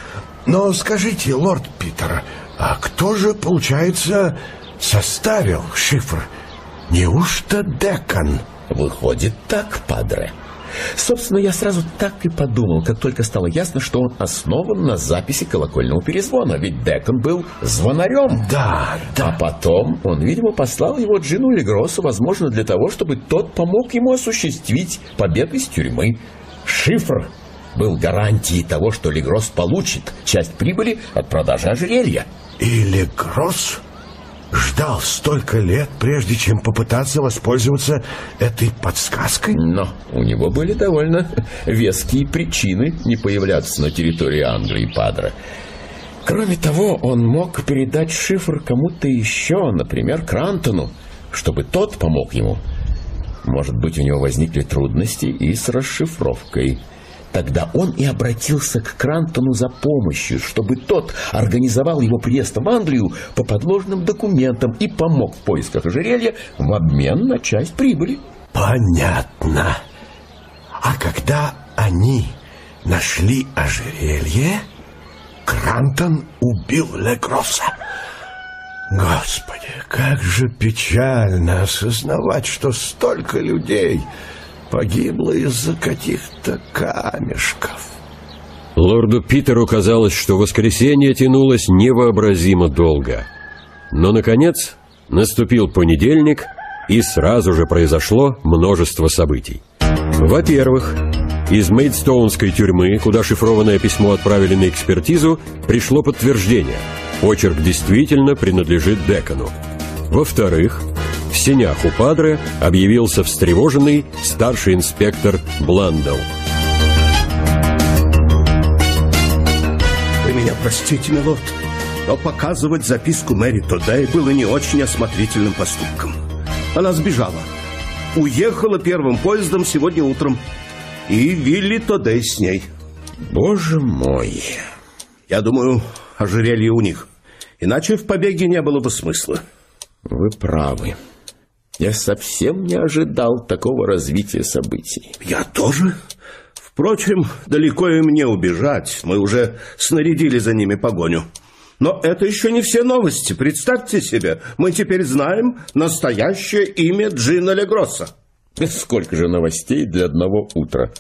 Но скажите, лорд Питер, а кто же, получается, составил шифр? Неужто Декан? Выходит так, падре. Собственно, я сразу так и подумал, как только стало ясно, что он основан на записи колокольного перезвона, ведь Декон был звонарем. Да, да. А потом он, видимо, послал его Джину Легросу, возможно, для того, чтобы тот помог ему осуществить побег из тюрьмы. Шифр был гарантией того, что Легрос получит часть прибыли от продажи ожерелья. И Легрос ждал столько лет, прежде чем попытаться воспользоваться этой подсказкой? Но у него были довольно веские причины не появляться на территории Англии Падра. Кроме того, он мог передать шифр кому-то еще, например, Крантону, чтобы тот помог ему. Может быть, у него возникли трудности и с расшифровкой – Тогда он и обратился к Крантону за помощью, чтобы тот организовал его приезд в Англию по подложным документам и помог в поисках ожерелья в обмен на часть прибыли. Понятно. А когда они нашли ожерелье, Крантон убил Легроса. Господи, как же печально осознавать, что столько людей погибла из-за каких-то камешков. Лорду Питеру казалось, что воскресенье тянулось невообразимо долго. Но, наконец, наступил понедельник, и сразу же произошло множество событий. Во-первых, из Мейдстоунской тюрьмы, куда шифрованное письмо отправили на экспертизу, пришло подтверждение. Очерк действительно принадлежит Декону. Во-вторых, в сенях у Падре объявился встревоженный старший инспектор Бландел. Вы меня простите, милорд, но показывать записку Мэри Тодей было не очень осмотрительным поступком. Она сбежала. Уехала первым поездом сегодня утром. И Вилли Тодей с ней. Боже мой. Я думаю, ожерелье у них. Иначе в побеге не было бы смысла. Вы правы. Я совсем не ожидал такого развития событий. Я тоже. Впрочем, далеко им не убежать. Мы уже снарядили за ними погоню. Но это еще не все новости. Представьте себе, мы теперь знаем настоящее имя Джина Легросса. Сколько же новостей для одного утра.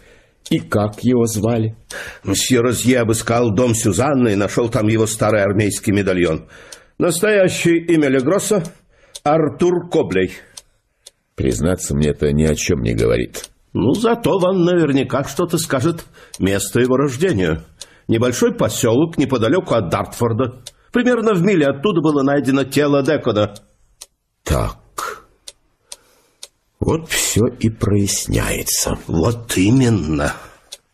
И как его звали? Мсье Розье обыскал дом Сюзанны и нашел там его старый армейский медальон. Настоящее имя Легросса – Артур Коблей. Признаться, мне это ни о чем не говорит. Ну, зато вам наверняка что-то скажет место его рождения. Небольшой поселок неподалеку от Дартфорда. Примерно в миле оттуда было найдено тело Декона. Так, вот все и проясняется. Вот именно.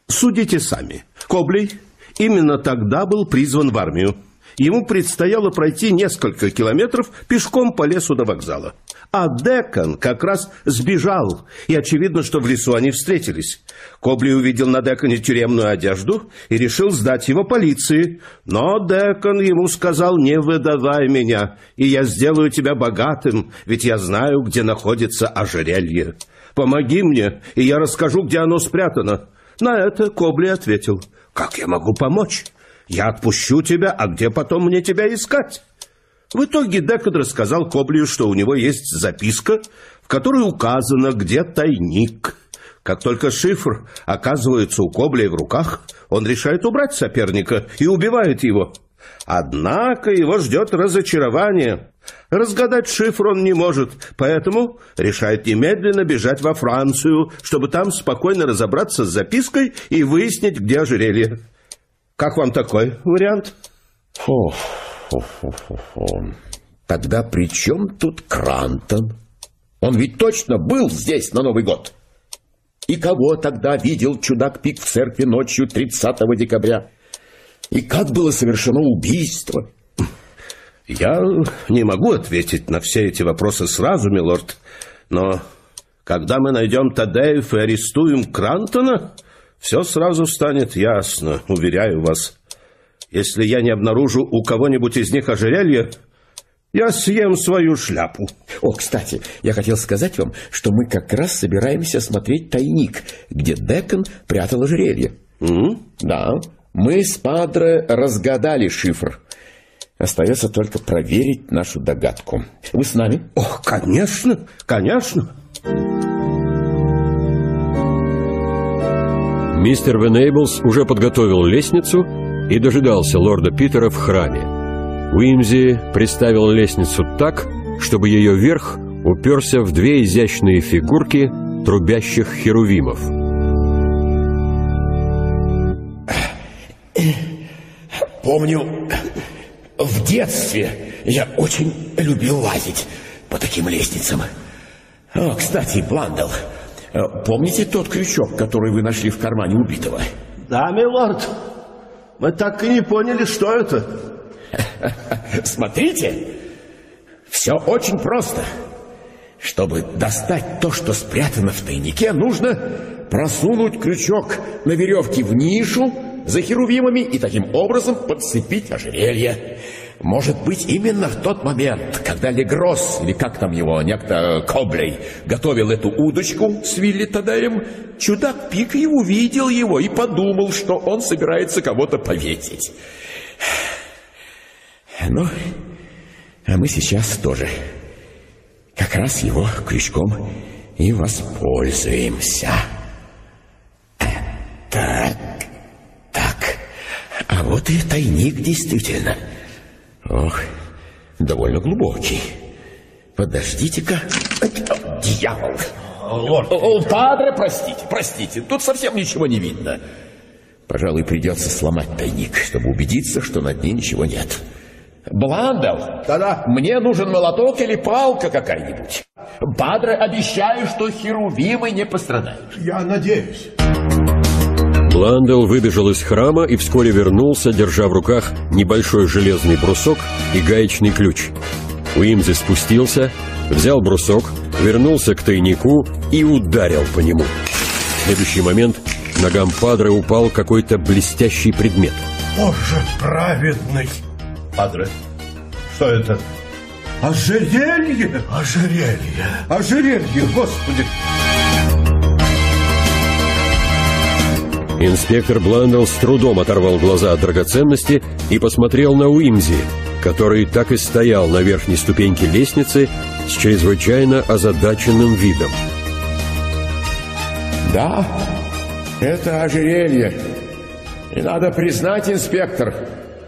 Судите сами. Коблей именно тогда был призван в армию. Ему предстояло пройти несколько километров пешком по лесу до вокзала. А Декон как раз сбежал, и очевидно, что в лесу они встретились. Кобли увидел на Деконе тюремную одежду и решил сдать его полиции. Но Декон ему сказал, не выдавай меня, и я сделаю тебя богатым, ведь я знаю, где находится ожерелье. Помоги мне, и я расскажу, где оно спрятано. На это Кобли ответил, как я могу помочь? Я отпущу тебя, а где потом мне тебя искать? В итоге Декон рассказал Коблию, что у него есть записка, в которой указано, где тайник. Как только шифр оказывается у Коблия в руках, он решает убрать соперника и убивает его. Однако его ждет разочарование. Разгадать шифр он не может, поэтому решает немедленно бежать во Францию, чтобы там спокойно разобраться с запиской и выяснить, где ожерелье. Как вам такой вариант? Фу. Фу-фу-фу-фу. Тогда при чем тут Крантон? Он ведь точно был здесь на Новый год. И кого тогда видел чудак Пик в церкви ночью 30 декабря? И как было совершено убийство? Я не могу ответить на все эти вопросы сразу, милорд, но когда мы найдем Тадеев и арестуем Крантона, все сразу станет ясно, уверяю вас. Если я не обнаружу у кого-нибудь из них ожерелье, я съем свою шляпу. О, кстати, я хотел сказать вам, что мы как раз собираемся смотреть тайник, где Декон прятал ожерелье. Mm? Да, мы с Падре разгадали шифр. Остается только проверить нашу догадку. Вы с нами? Ох, конечно, конечно. Мистер Венейблс уже подготовил лестницу и дожидался лорда Питера в храме. Уимзи представил лестницу так, чтобы ее верх уперся в две изящные фигурки трубящих херувимов. Помню, в детстве я очень любил лазить по таким лестницам. О, кстати, Бландел, помните тот крючок, который вы нашли в кармане убитого? Да, милорд. Мы так и не поняли, что это. Смотрите, все очень просто. Чтобы достать то, что спрятано в тайнике, нужно просунуть крючок на веревке в нишу за херувимами и таким образом подцепить ожерелье. Может быть, именно в тот момент, когда Легрос, или как там его, некто Коблей, готовил эту удочку с Вилли Тадеем, чудак и увидел его и подумал, что он собирается кого-то повесить. Ну, а мы сейчас тоже как раз его крючком и воспользуемся. Так, так, а вот и тайник действительно. Ох, довольно глубокий. Подождите-ка. Дьявол! Лорд! О, падре, простите, простите, тут совсем ничего не видно. Пожалуй, придется сломать тайник, чтобы убедиться, что на дне ничего нет. Бландел, Да-да. мне нужен молоток или палка какая-нибудь. Падре, обещаю, что херувимы не пострадают. Я надеюсь. Бландел выбежал из храма и вскоре вернулся, держа в руках небольшой железный брусок и гаечный ключ. Уимзи спустился, взял брусок, вернулся к тайнику и ударил по нему. В следующий момент к ногам Падре упал какой-то блестящий предмет. Боже праведный! Падре, что это? Ожерелье! Ожерелье! Ожерелье, господи! Инспектор Бландел с трудом оторвал глаза от драгоценности и посмотрел на Уимзи, который так и стоял на верхней ступеньке лестницы с чрезвычайно озадаченным видом. Да, это ожерелье. И надо признать, инспектор,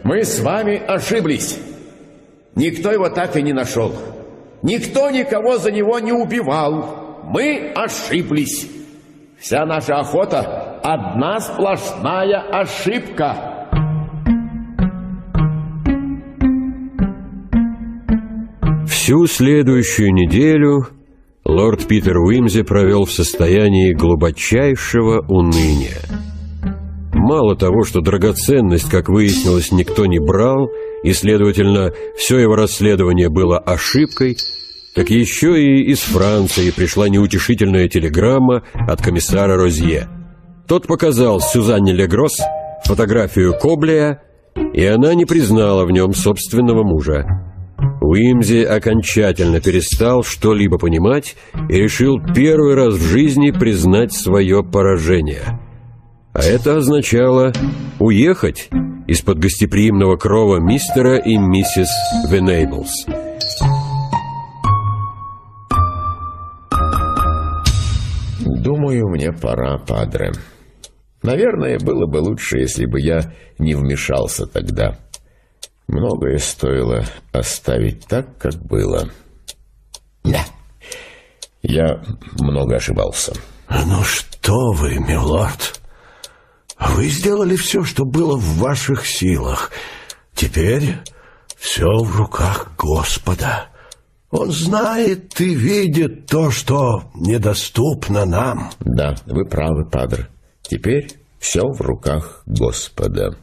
мы с вами ошиблись. Никто его так и не нашел. Никто никого за него не убивал. Мы ошиблись. Вся наша охота — одна сплошная ошибка. Всю следующую неделю лорд Питер Уимзи провел в состоянии глубочайшего уныния. Мало того, что драгоценность, как выяснилось, никто не брал, и, следовательно, все его расследование было ошибкой, так еще и из Франции пришла неутешительная телеграмма от комиссара Розье. Тот показал Сюзанне Легрос фотографию Коблея, и она не признала в нем собственного мужа. Уимзи окончательно перестал что-либо понимать и решил первый раз в жизни признать свое поражение. А это означало уехать из-под гостеприимного крова мистера и миссис Венейблс. Думаю, мне пора, падре. Наверное, было бы лучше, если бы я не вмешался тогда. Многое стоило оставить так, как было. Да, я много ошибался. Ну что вы, милорд, вы сделали все, что было в ваших силах. Теперь все в руках Господа. Он знает и видит то, что недоступно нам. Да, вы правы, падре. Теперь все в руках Господа.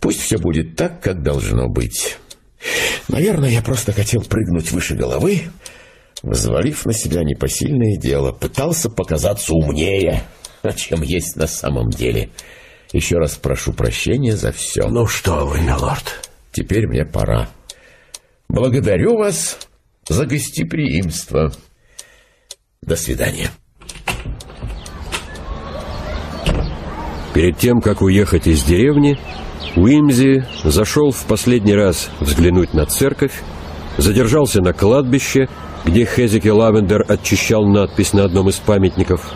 Пусть все будет так, как должно быть. Наверное, я просто хотел прыгнуть выше головы, взвалив на себя непосильное дело, пытался показаться умнее. чем есть на самом деле. Еще раз прошу прощения за все. Ну что вы, милорд. Теперь мне пора. Благодарю вас за гостеприимство. До свидания. Перед тем, как уехать из деревни, Уимзи зашел в последний раз взглянуть на церковь, задержался на кладбище, где Хезеки Лавендер очищал надпись на одном из памятников,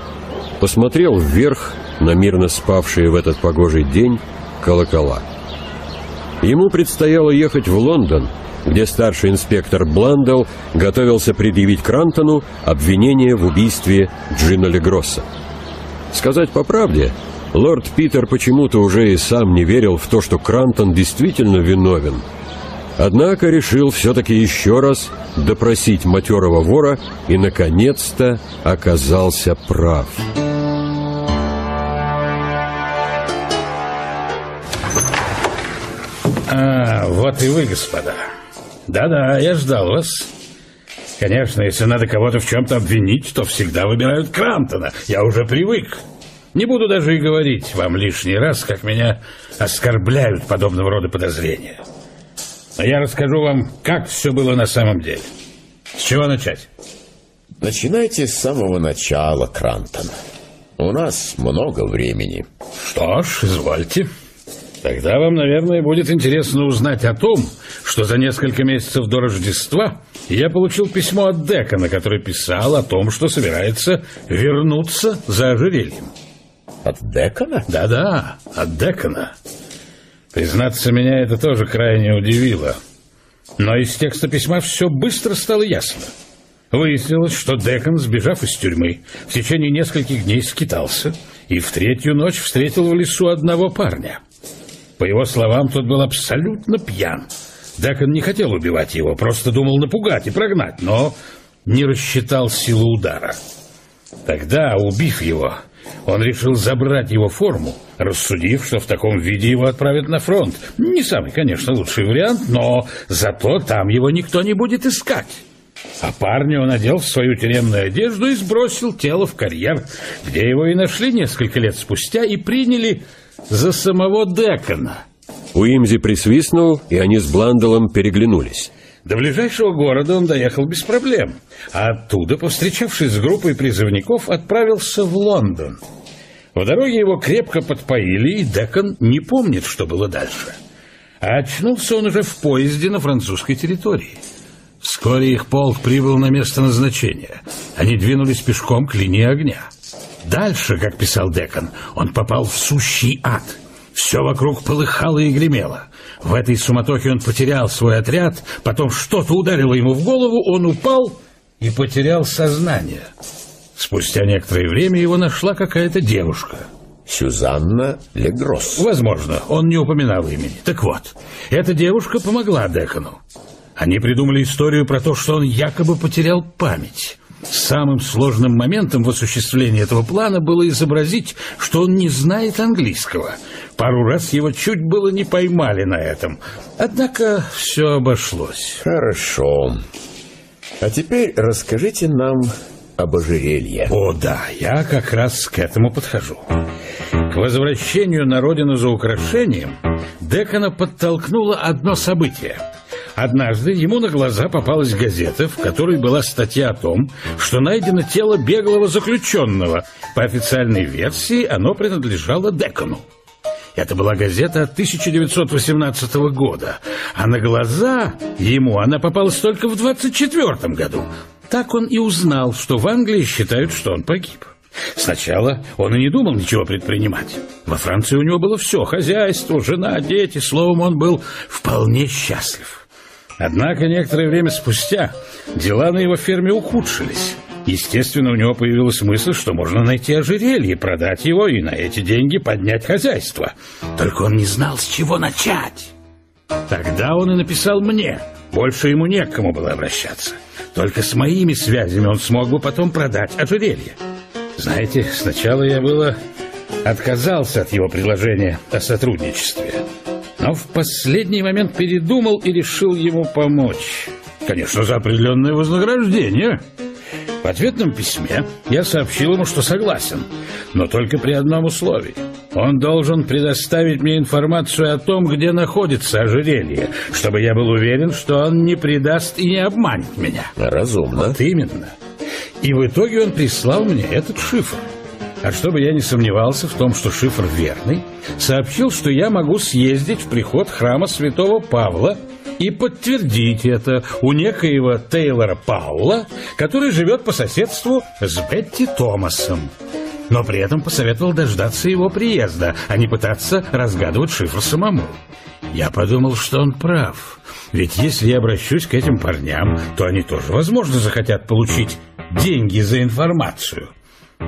посмотрел вверх на мирно спавшие в этот погожий день колокола. Ему предстояло ехать в Лондон, где старший инспектор Бландел готовился предъявить Крантону обвинение в убийстве Джина Легросса. Сказать по правде, лорд Питер почему-то уже и сам не верил в то, что Крантон действительно виновен. Однако решил все-таки еще раз допросить матерого вора и, наконец-то, оказался прав. А, вот и вы, господа. Да-да, я ждал вас. Конечно, если надо кого-то в чем-то обвинить, то всегда выбирают Крантона. Я уже привык. Не буду даже и говорить вам лишний раз, как меня оскорбляют подобного рода подозрения. Но я расскажу вам, как все было на самом деле. С чего начать? Начинайте с самого начала, Крантон. У нас много времени. Что ж, извольте. Тогда вам, наверное, будет интересно узнать о том, что за несколько месяцев до Рождества я получил письмо от Декона, который писал о том, что собирается вернуться за ожерельем. От Декона? Да-да, от Декона. Признаться, меня это тоже крайне удивило. Но из текста письма все быстро стало ясно. Выяснилось, что Декон, сбежав из тюрьмы, в течение нескольких дней скитался и в третью ночь встретил в лесу одного парня. По его словам, тот был абсолютно пьян. Декон не хотел убивать его, просто думал напугать и прогнать, но не рассчитал силу удара. Тогда, убив его, он решил забрать его форму, рассудив, что в таком виде его отправят на фронт. Не самый, конечно, лучший вариант, но зато там его никто не будет искать. А парня он одел в свою тюремную одежду и сбросил тело в карьер, где его и нашли несколько лет спустя и приняли за самого Декона. Уимзи присвистнул, и они с Бланделом переглянулись. До ближайшего города он доехал без проблем, а оттуда, повстречавшись с группой призывников, отправился в Лондон. В дороге его крепко подпоили, и Декон не помнит, что было дальше. А очнулся он уже в поезде на французской территории. Вскоре их полк прибыл на место назначения. Они двинулись пешком к линии огня. Дальше, как писал Декон, он попал в сущий ад. Все вокруг полыхало и гремело. В этой суматохе он потерял свой отряд, потом что-то ударило ему в голову, он упал и потерял сознание. Спустя некоторое время его нашла какая-то девушка. Сюзанна Легросс. Возможно, он не упоминал имени. Так вот, эта девушка помогла Декону. Они придумали историю про то, что он якобы потерял память. Самым сложным моментом в осуществлении этого плана было изобразить, что он не знает английского. Пару раз его чуть было не поймали на этом. Однако все обошлось. Хорошо. А теперь расскажите нам об ожерелье. О, да, я как раз к этому подхожу. К возвращению на родину за украшением Декона подтолкнуло одно событие – Однажды ему на глаза попалась газета, в которой была статья о том, что найдено тело беглого заключенного. По официальной версии оно принадлежало Декону. Это была газета от 1918 года, а на глаза ему она попалась только в 24 году. Так он и узнал, что в Англии считают, что он погиб. Сначала он и не думал ничего предпринимать. Во Франции у него было все – хозяйство, жена, дети. Словом, он был вполне счастлив. Однако некоторое время спустя дела на его ферме ухудшились. Естественно, у него появилась мысль, что можно найти ожерелье, продать его и на эти деньги поднять хозяйство. Только он не знал, с чего начать. Тогда он и написал мне. Больше ему не к кому было обращаться. Только с моими связями он смог бы потом продать ожерелье. Знаете, сначала я было отказался от его предложения о сотрудничестве но в последний момент передумал и решил ему помочь. Конечно, за определенное вознаграждение. В ответном письме я сообщил ему, что согласен, но только при одном условии. Он должен предоставить мне информацию о том, где находится ожерелье, чтобы я был уверен, что он не предаст и не обманет меня. Разумно. Вот именно. И в итоге он прислал мне этот шифр. А чтобы я не сомневался в том, что шифр верный, сообщил, что я могу съездить в приход храма святого Павла и подтвердить это у некоего Тейлора Паула, который живет по соседству с Бетти Томасом. Но при этом посоветовал дождаться его приезда, а не пытаться разгадывать шифр самому. Я подумал, что он прав. Ведь если я обращусь к этим парням, то они тоже, возможно, захотят получить деньги за информацию.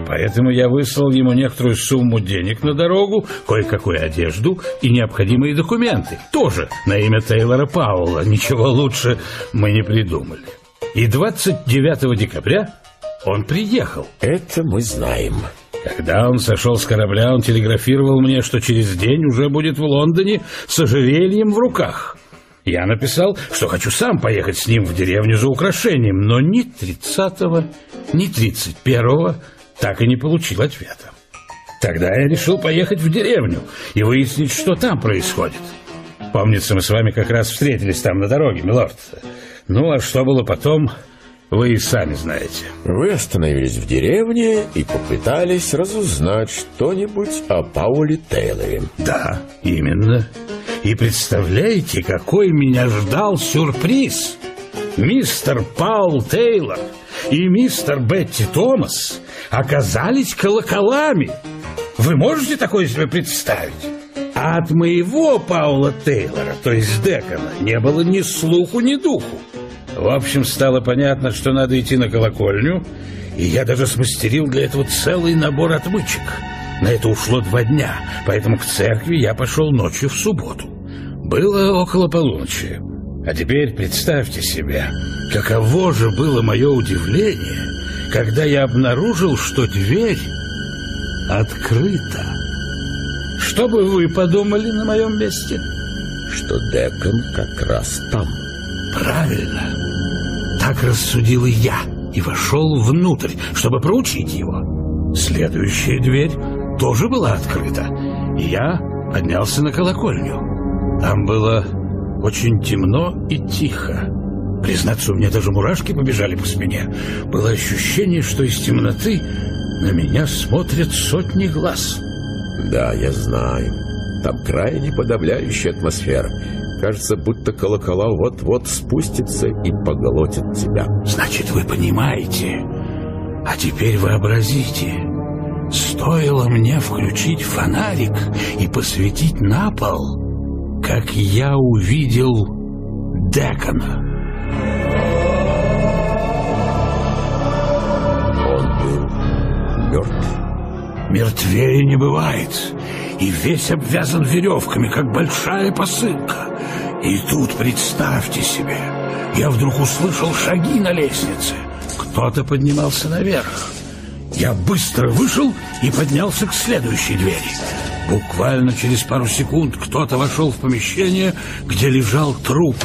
Поэтому я выслал ему некоторую сумму денег на дорогу, кое-какую одежду и необходимые документы. Тоже на имя Тейлора Пауэлла. Ничего лучше мы не придумали. И 29 декабря он приехал. Это мы знаем. Когда он сошел с корабля, он телеграфировал мне, что через день уже будет в Лондоне с ожерельем в руках. Я написал, что хочу сам поехать с ним в деревню за украшением, но ни 30-го, ни 31-го так и не получил ответа. Тогда я решил поехать в деревню и выяснить, что там происходит. Помнится, мы с вами как раз встретились там на дороге, милорд. Ну, а что было потом, вы и сами знаете. Вы остановились в деревне и попытались разузнать что-нибудь о Пауле Тейлоре. Да, именно. И представляете, какой меня ждал сюрприз? Мистер Паул Тейлор и мистер Бетти Томас оказались колоколами. Вы можете такое себе представить? А от моего Паула Тейлора, то есть Декона, не было ни слуху, ни духу. В общем, стало понятно, что надо идти на колокольню, и я даже смастерил для этого целый набор отмычек. На это ушло два дня, поэтому к церкви я пошел ночью в субботу. Было около полуночи. А теперь представьте себе, каково же было мое удивление, когда я обнаружил, что дверь открыта. Что бы вы подумали на моем месте? Что Декон как раз там. Правильно. Так рассудил и я, и вошел внутрь, чтобы проучить его. Следующая дверь тоже была открыта, и я поднялся на колокольню. Там было очень темно и тихо. Признаться, у меня даже мурашки побежали по спине. Было ощущение, что из темноты на меня смотрят сотни глаз. Да, я знаю. Там крайне подавляющая атмосфера. Кажется, будто колокола вот-вот спустится и поглотит тебя. Значит, вы понимаете. А теперь вообразите. Стоило мне включить фонарик и посветить на пол, как я увидел Декона. Мертв. Мертвее не бывает. И весь обвязан веревками, как большая посылка. И тут представьте себе, я вдруг услышал шаги на лестнице. Кто-то поднимался наверх. Я быстро вышел и поднялся к следующей двери. Буквально через пару секунд кто-то вошел в помещение, где лежал труп.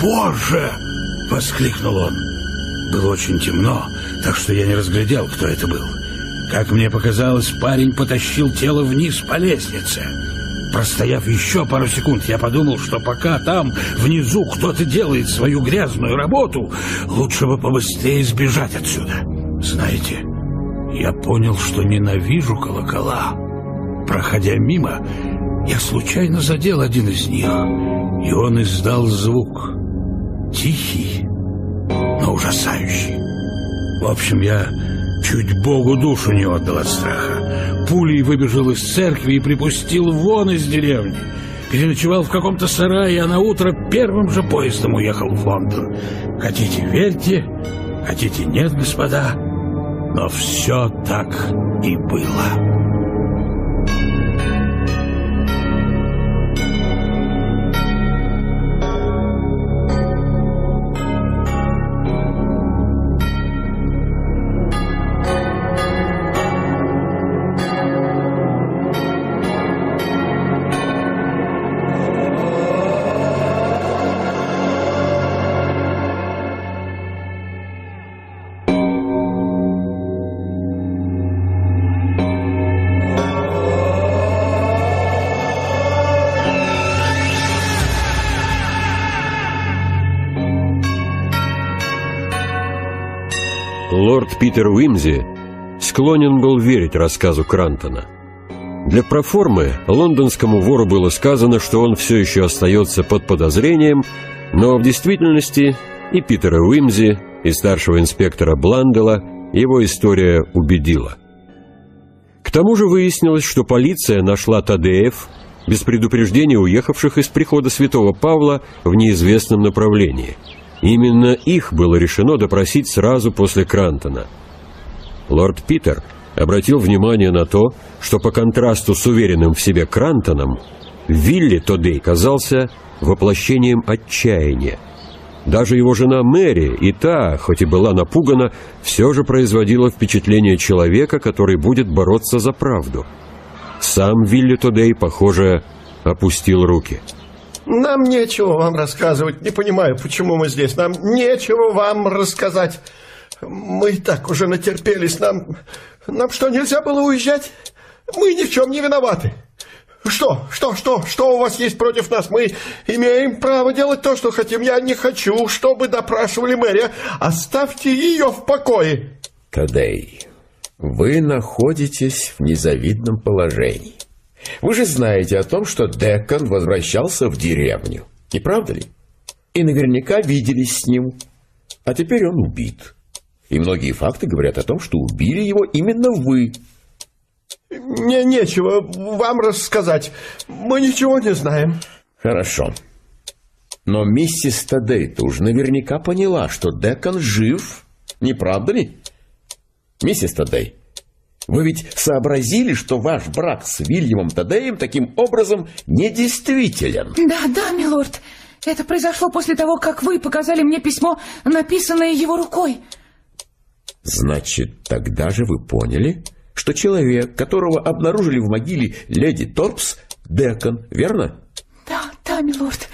«Боже!» — воскликнул он. Было очень темно, так что я не разглядел, кто это был. Как мне показалось, парень потащил тело вниз по лестнице. Простояв еще пару секунд, я подумал, что пока там, внизу, кто-то делает свою грязную работу, лучше бы побыстрее сбежать отсюда. Знаете, я понял, что ненавижу колокола. Проходя мимо, я случайно задел один из них, и он издал звук. Тихий, но ужасающий. В общем, я чуть Богу душу не отдал от страха. Пулей выбежал из церкви и припустил вон из деревни. Переночевал в каком-то сарае, а на утро первым же поездом уехал в Лондон. Хотите, верьте, хотите, нет, господа, но все так и было. Питер Уимзи склонен был верить рассказу Крантона. Для проформы лондонскому вору было сказано, что он все еще остается под подозрением, но в действительности и Питера Уимзи, и старшего инспектора Бландела его история убедила. К тому же выяснилось, что полиция нашла Тадеев без предупреждения уехавших из прихода святого Павла в неизвестном направлении. Именно их было решено допросить сразу после Крантона. Лорд Питер обратил внимание на то, что по контрасту с уверенным в себе Крантоном, Вилли Тодей казался воплощением отчаяния. Даже его жена Мэри, и та, хоть и была напугана, все же производила впечатление человека, который будет бороться за правду. Сам Вилли Тодей, похоже, опустил руки. Нам нечего вам рассказывать. Не понимаю, почему мы здесь. Нам нечего вам рассказать. Мы так уже натерпелись. Нам, нам что, нельзя было уезжать? Мы ни в чем не виноваты. Что, что, что, что у вас есть против нас? Мы имеем право делать то, что хотим. Я не хочу, чтобы допрашивали мэрия. Оставьте ее в покое. Тадей, вы находитесь в незавидном положении. Вы же знаете о том, что Декон возвращался в деревню. Не правда ли? И наверняка виделись с ним. А теперь он убит. И многие факты говорят о том, что убили его именно вы. Мне нечего вам рассказать. Мы ничего не знаем. Хорошо. Но миссис Тадейта уж наверняка поняла, что Декон жив. Не правда ли? Миссис Тадей, вы ведь сообразили, что ваш брак с Вильямом Тадеем таким образом недействителен? Да, да, милорд. Это произошло после того, как вы показали мне письмо, написанное его рукой. Значит, тогда же вы поняли, что человек, которого обнаружили в могиле леди Торпс, Декон, верно? Да, да, милорд.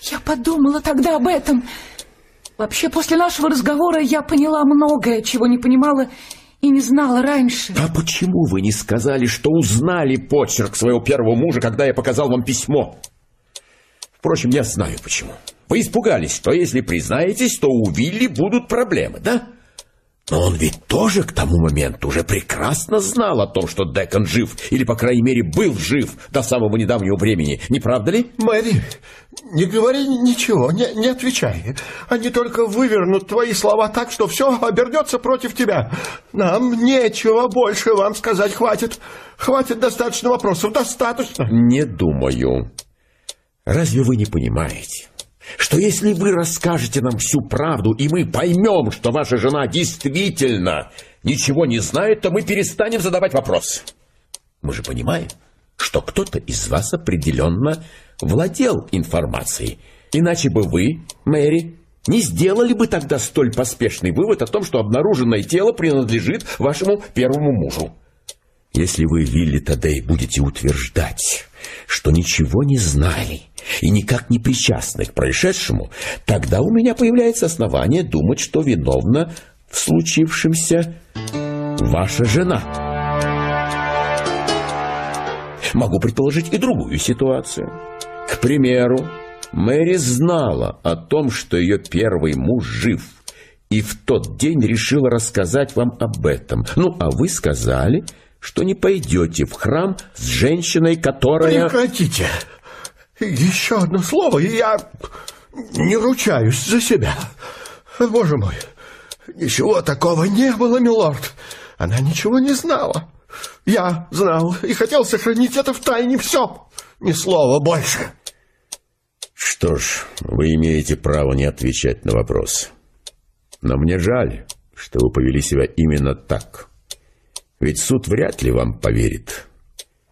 Я подумала тогда об этом. Вообще, после нашего разговора я поняла многое, чего не понимала и не знала раньше. А почему вы не сказали, что узнали почерк своего первого мужа, когда я показал вам письмо? Впрочем, я знаю почему. Вы испугались, что если признаетесь, то у Вилли будут проблемы, да? Но он ведь тоже к тому моменту уже прекрасно знал о том, что Декон жив, или, по крайней мере, был жив до самого недавнего времени, не правда ли? Мэри, не говори ничего, не, не отвечай. Они только вывернут твои слова так, что все обернется против тебя. Нам нечего больше вам сказать, хватит. Хватит достаточно вопросов, достаточно. Не думаю. Разве вы не понимаете? Что если вы расскажете нам всю правду, и мы поймем, что ваша жена действительно ничего не знает, то мы перестанем задавать вопрос. Мы же понимаем, что кто-то из вас определенно владел информацией. Иначе бы вы, Мэри, не сделали бы тогда столь поспешный вывод о том, что обнаруженное тело принадлежит вашему первому мужу. Если вы, Вилли Тадей, будете утверждать, что ничего не знали и никак не причастны к происшедшему, тогда у меня появляется основание думать, что виновна в случившемся ваша жена. Могу предположить и другую ситуацию. К примеру, Мэри знала о том, что ее первый муж жив, и в тот день решила рассказать вам об этом. Ну, а вы сказали, что не пойдете в храм с женщиной, которая... Прекратите! Еще одно слово, и я не ручаюсь за себя. Боже мой, ничего такого не было, милорд. Она ничего не знала. Я знал и хотел сохранить это в тайне все. Ни слова больше. Что ж, вы имеете право не отвечать на вопрос. Но мне жаль, что вы повели себя именно так. Ведь суд вряд ли вам поверит.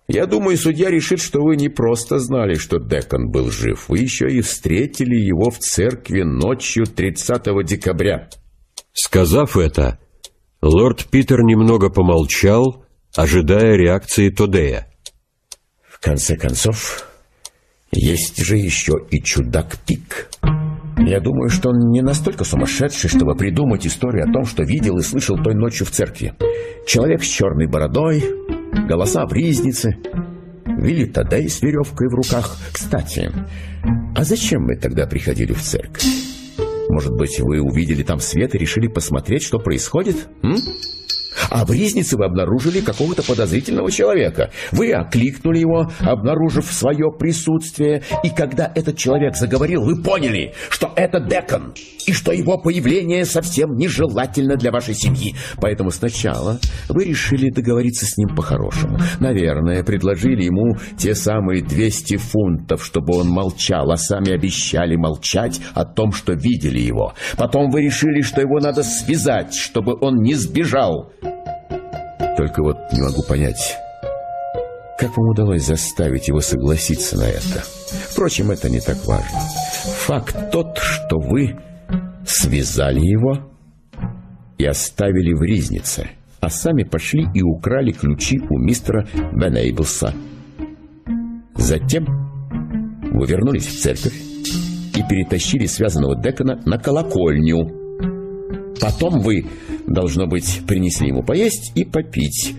Я думаю, судья решит, что вы не просто знали, что Декон был жив, вы еще и встретили его в церкви ночью 30 декабря. Сказав это, лорд Питер немного помолчал, ожидая реакции Тодея. В конце концов, есть же еще и чудак Пик. Я думаю, что он не настолько сумасшедший, чтобы придумать историю о том, что видел и слышал той ночью в церкви. Человек с черной бородой, голоса в ризнице, Вилли Тадей с веревкой в руках. Кстати, а зачем мы тогда приходили в церковь? Может быть, вы увидели там свет и решили посмотреть, что происходит? М? А в Ризнице вы обнаружили какого-то подозрительного человека. Вы окликнули его, обнаружив свое присутствие. И когда этот человек заговорил, вы поняли, что это Декон. И что его появление совсем нежелательно для вашей семьи. Поэтому сначала вы решили договориться с ним по-хорошему. Наверное, предложили ему те самые 200 фунтов, чтобы он молчал, а сами обещали молчать о том, что видели его. Потом вы решили, что его надо связать, чтобы он не сбежал. Только вот не могу понять, как вам удалось заставить его согласиться на это? Впрочем, это не так важно. Факт тот, что вы связали его и оставили в ризнице, а сами пошли и украли ключи у мистера Бенейблса. Затем вы вернулись в церковь и перетащили связанного Декона на колокольню. Потом вы, должно быть, принесли ему поесть и попить.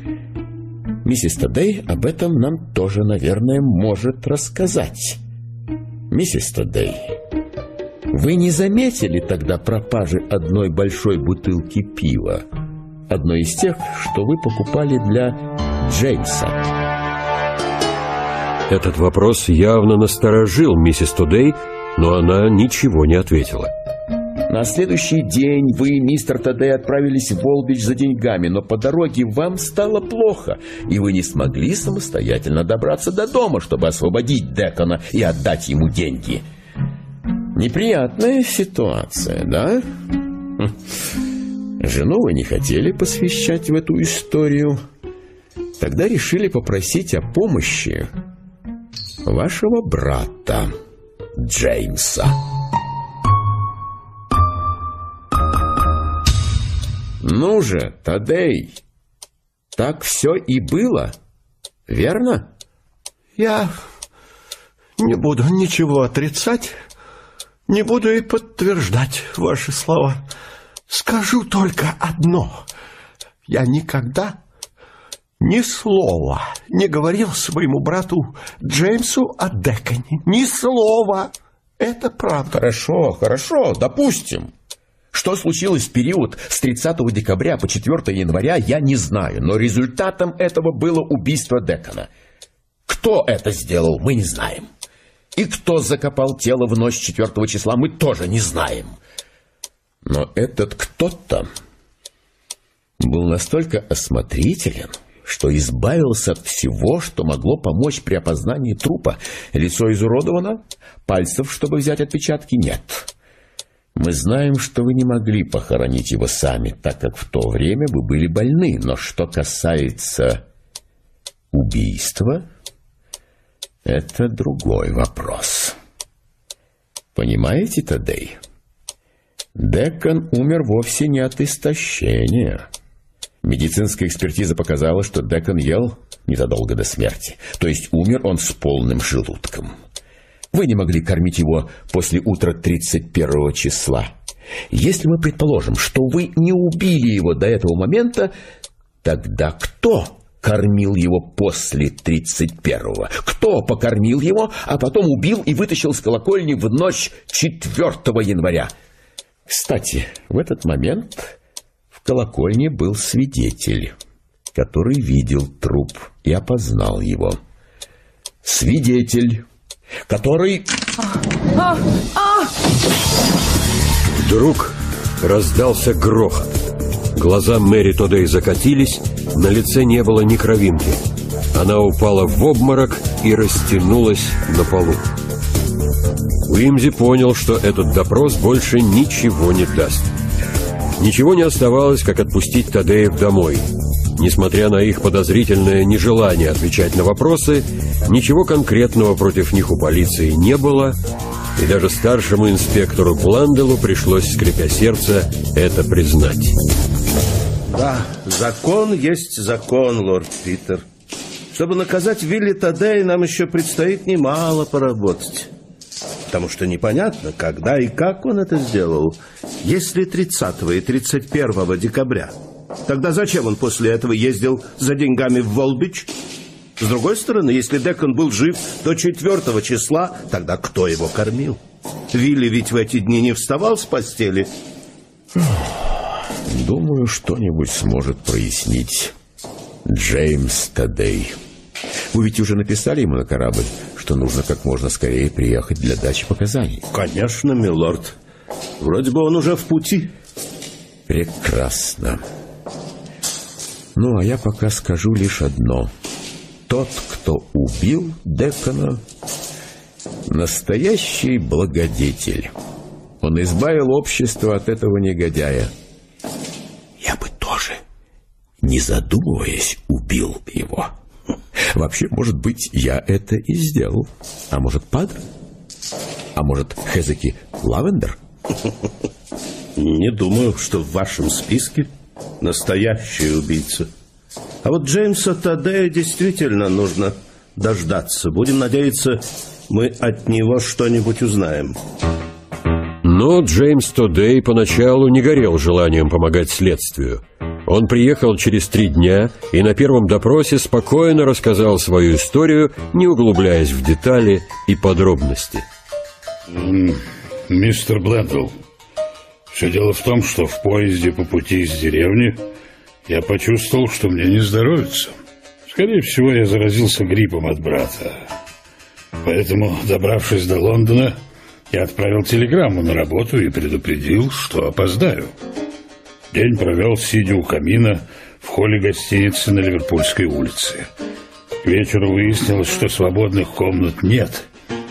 Миссис Тадей об этом нам тоже, наверное, может рассказать. Миссис Тадей, вы не заметили тогда пропажи одной большой бутылки пива? Одной из тех, что вы покупали для Джеймса. Этот вопрос явно насторожил миссис Тудей, но она ничего не ответила. На следующий день вы, мистер Тадей, отправились в Волбич за деньгами, но по дороге вам стало плохо, и вы не смогли самостоятельно добраться до дома, чтобы освободить Декона и отдать ему деньги. Неприятная ситуация, да? Хм. Жену вы не хотели посвящать в эту историю. Тогда решили попросить о помощи вашего брата Джеймса. Ну же, Тадей, так все и было, верно? Я не буду ничего отрицать, не буду и подтверждать ваши слова. Скажу только одно. Я никогда ни слова не говорил своему брату Джеймсу о Деконе. Ни слова. Это правда. Хорошо, хорошо, допустим. Что случилось в период с 30 декабря по 4 января, я не знаю, но результатом этого было убийство Декона. Кто это сделал, мы не знаем. И кто закопал тело в ночь 4 числа, мы тоже не знаем. Но этот кто-то был настолько осмотрителен, что избавился от всего, что могло помочь при опознании трупа. Лицо изуродовано, пальцев, чтобы взять отпечатки, нет. Мы знаем, что вы не могли похоронить его сами, так как в то время вы были больны. Но что касается убийства, это другой вопрос. Понимаете, Тадей? Декон умер вовсе не от истощения. Медицинская экспертиза показала, что Декон ел незадолго до смерти. То есть умер он с полным желудком. Вы не могли кормить его после утра 31 числа. Если мы предположим, что вы не убили его до этого момента, тогда кто кормил его после 31-го? Кто покормил его, а потом убил и вытащил с колокольни в ночь 4 января? Кстати, в этот момент в колокольне был свидетель, который видел труп и опознал его. Свидетель который... А, а! Вдруг раздался грохот. Глаза Мэри Тодей закатились, на лице не было ни кровинки. Она упала в обморок и растянулась на полу. Уимзи понял, что этот допрос больше ничего не даст. Ничего не оставалось, как отпустить Тадеев домой. Несмотря на их подозрительное нежелание отвечать на вопросы, ничего конкретного против них у полиции не было, и даже старшему инспектору Бланделу пришлось, скрипя сердце, это признать. Да, закон есть закон, лорд Питер. Чтобы наказать Вилли Тадей, нам еще предстоит немало поработать. Потому что непонятно, когда и как он это сделал. Если 30 и 31 декабря Тогда зачем он после этого ездил за деньгами в Волбич? С другой стороны, если Декон был жив до 4 числа, тогда кто его кормил? Вилли ведь в эти дни не вставал с постели. Думаю, что-нибудь сможет прояснить Джеймс Тадей. Вы ведь уже написали ему на корабль, что нужно как можно скорее приехать для дачи показаний. Конечно, милорд. Вроде бы он уже в пути. Прекрасно. Ну, а я пока скажу лишь одно. Тот, кто убил Декона, настоящий благодетель. Он избавил общество от этого негодяя. Я бы тоже, не задумываясь, убил его. Вообще, может быть, я это и сделал. А может, Падре? А может, Хезеки Лавендер? Не думаю, что в вашем списке настоящий убийца. А вот Джеймса Тадея действительно нужно дождаться. Будем надеяться, мы от него что-нибудь узнаем. Но Джеймс Тодей поначалу не горел желанием помогать следствию. Он приехал через три дня и на первом допросе спокойно рассказал свою историю, не углубляясь в детали и подробности. Мистер Блендл, все дело в том, что в поезде по пути из деревни я почувствовал, что мне не здоровится. Скорее всего, я заразился гриппом от брата. Поэтому, добравшись до Лондона, я отправил телеграмму на работу и предупредил, что опоздаю. День провел, сидя у камина в холле гостиницы на Ливерпульской улице. К вечеру выяснилось, что свободных комнат нет,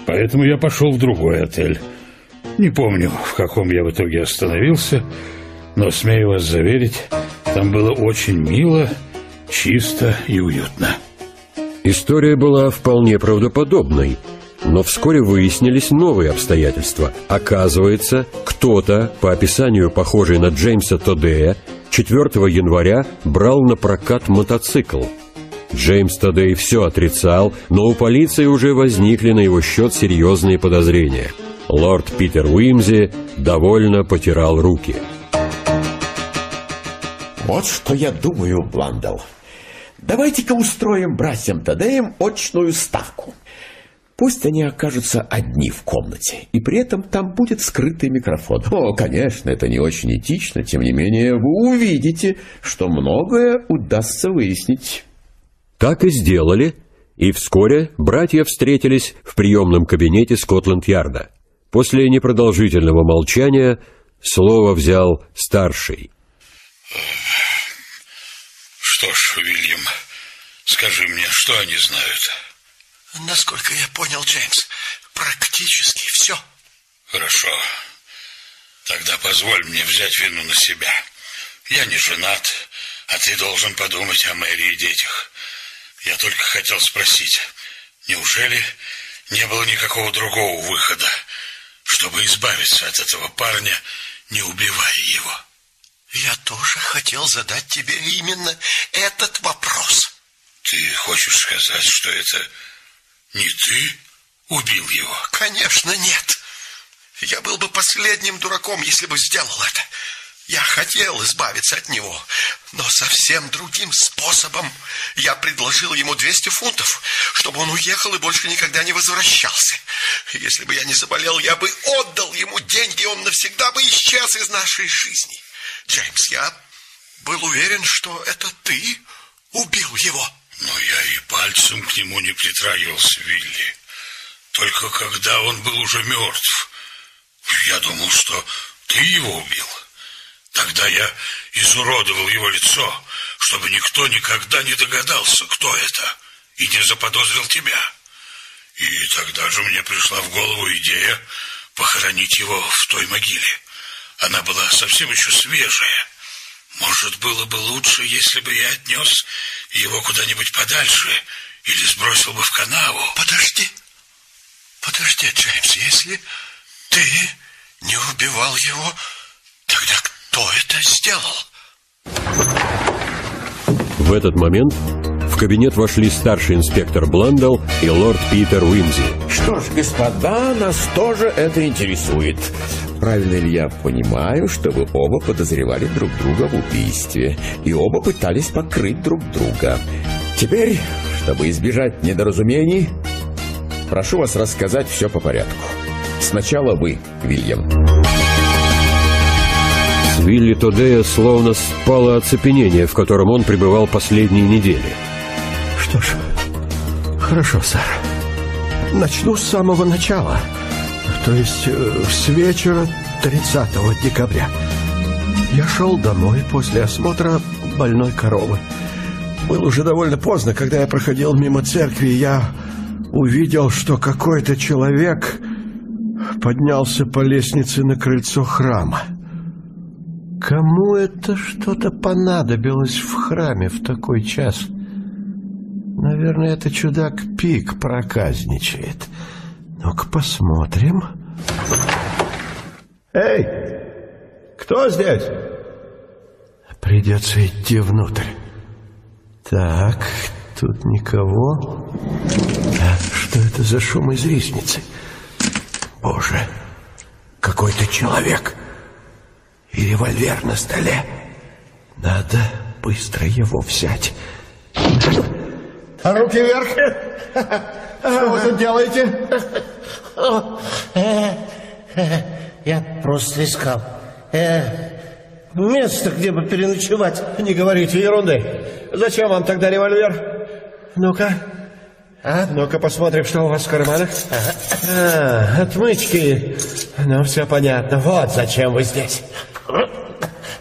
поэтому я пошел в другой отель. Не помню, в каком я в итоге остановился, но, смею вас заверить, там было очень мило, чисто и уютно. История была вполне правдоподобной, но вскоре выяснились новые обстоятельства. Оказывается, кто-то, по описанию похожий на Джеймса Тодея, 4 января брал на прокат мотоцикл. Джеймс Тодей все отрицал, но у полиции уже возникли на его счет серьезные подозрения. Лорд Питер Уимзи довольно потирал руки. Вот что я думаю, Бландел. Давайте-ка устроим братьям Тадеям очную ставку. Пусть они окажутся одни в комнате, и при этом там будет скрытый микрофон. О, конечно, это не очень этично, тем не менее вы увидите, что многое удастся выяснить. Так и сделали, и вскоре братья встретились в приемном кабинете Скотланд-Ярда. После непродолжительного молчания слово взял старший. Что ж, Уильям, скажи мне, что они знают? Насколько я понял, Джеймс, практически все. Хорошо. Тогда позволь мне взять вину на себя. Я не женат, а ты должен подумать о Мэри и детях. Я только хотел спросить, неужели не было никакого другого выхода, чтобы избавиться от этого парня, не убивая его? Я тоже хотел задать тебе именно этот вопрос. Ты хочешь сказать, что это не ты убил его? Конечно, нет. Я был бы последним дураком, если бы сделал это. Я хотел избавиться от него, но совсем другим способом. Я предложил ему 200 фунтов, чтобы он уехал и больше никогда не возвращался. Если бы я не заболел, я бы отдал ему деньги, и он навсегда бы исчез из нашей жизни. Джеймс, я был уверен, что это ты убил его. Но я и пальцем к нему не притрагивался, Вилли. Только когда он был уже мертв. Я думал, что ты его убил. Тогда я изуродовал его лицо, чтобы никто никогда не догадался, кто это, и не заподозрил тебя. И тогда же мне пришла в голову идея похоронить его в той могиле. Она была совсем еще свежая. Может, было бы лучше, если бы я отнес его куда-нибудь подальше или сбросил бы в канаву. Подожди. Подожди, Джеймс, если ты не убивал его, тогда кто это сделал? В этот момент в кабинет вошли старший инспектор Бландал и лорд Питер Уимзи. Что ж, господа, нас тоже это интересует. Правильно ли я понимаю, что вы оба подозревали друг друга в убийстве и оба пытались покрыть друг друга? Теперь, чтобы избежать недоразумений, прошу вас рассказать все по порядку. Сначала вы, Вильям. С Вилли Тодея словно спало оцепенение, в котором он пребывал последние недели. Что ж, хорошо, сэр. Начну с самого начала. То есть э, с вечера 30 декабря. Я шел домой после осмотра больной коровы. Было уже довольно поздно, когда я проходил мимо церкви, я увидел, что какой-то человек поднялся по лестнице на крыльцо храма. Кому это что-то понадобилось в храме в такой час? Наверное, это чудак Пик проказничает. Ну-ка посмотрим. Эй, кто здесь? Придется идти внутрь. Так, тут никого. А что это за шум из ресницы? Боже, какой-то человек. И револьвер на столе. Надо быстро его взять. А руки вверх. Что вы тут делаете? Я просто искал. Э, место, где бы переночевать. Не говорите ерунды. Зачем вам тогда револьвер? Ну-ка. А? Ну-ка посмотрим, что у вас в карманах. А, отмычки. Ну, все понятно. Вот зачем вы здесь.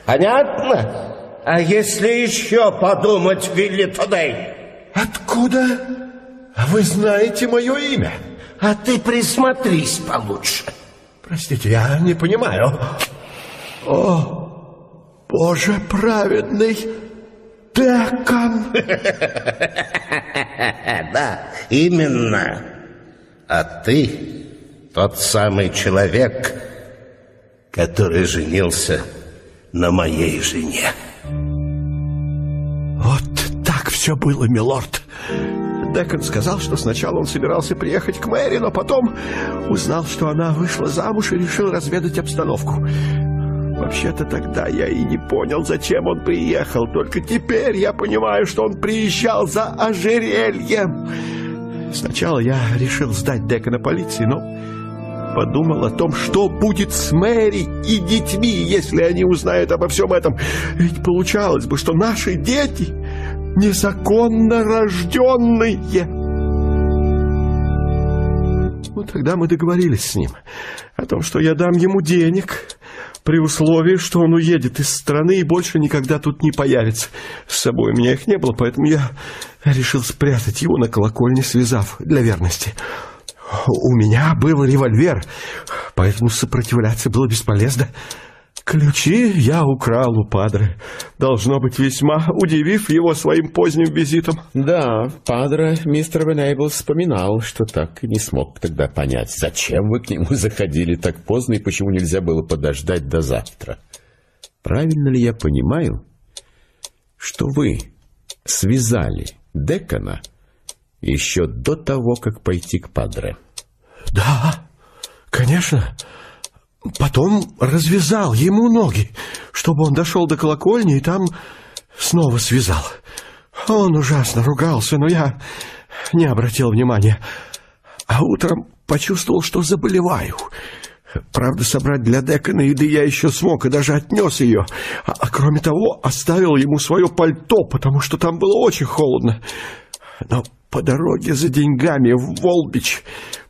Понятно? А если еще подумать, Вилли Тодей? Откуда вы знаете мое имя? А ты присмотрись получше. Простите, я не понимаю. О, Боже праведный, Декан! Да, именно. А ты тот самый человек, который женился на моей жене. Вот так все было, милорд. Декон сказал, что сначала он собирался приехать к Мэри, но потом узнал, что она вышла замуж и решил разведать обстановку. Вообще-то тогда я и не понял, зачем он приехал. Только теперь я понимаю, что он приезжал за ожерельем. Сначала я решил сдать Декона полиции, но подумал о том, что будет с Мэри и детьми, если они узнают обо всем этом. Ведь получалось бы, что наши дети незаконно рожденные. Ну, тогда мы договорились с ним о том, что я дам ему денег при условии, что он уедет из страны и больше никогда тут не появится. С собой у меня их не было, поэтому я решил спрятать его на колокольне, связав для верности. У меня был револьвер, поэтому сопротивляться было бесполезно. Ключи я украл у Падре, должно быть, весьма удивив его своим поздним визитом. Да, Падре мистер Венейбл вспоминал, что так и не смог тогда понять, зачем вы к нему заходили так поздно и почему нельзя было подождать до завтра. Правильно ли я понимаю, что вы связали Декона еще до того, как пойти к Падре? Да, конечно. Потом развязал ему ноги, чтобы он дошел до колокольни и там снова связал. Он ужасно ругался, но я не обратил внимания. А утром почувствовал, что заболеваю. Правда, собрать для Декона еды я еще смог и даже отнес ее. А, а кроме того, оставил ему свое пальто, потому что там было очень холодно. Но по дороге за деньгами в Волбич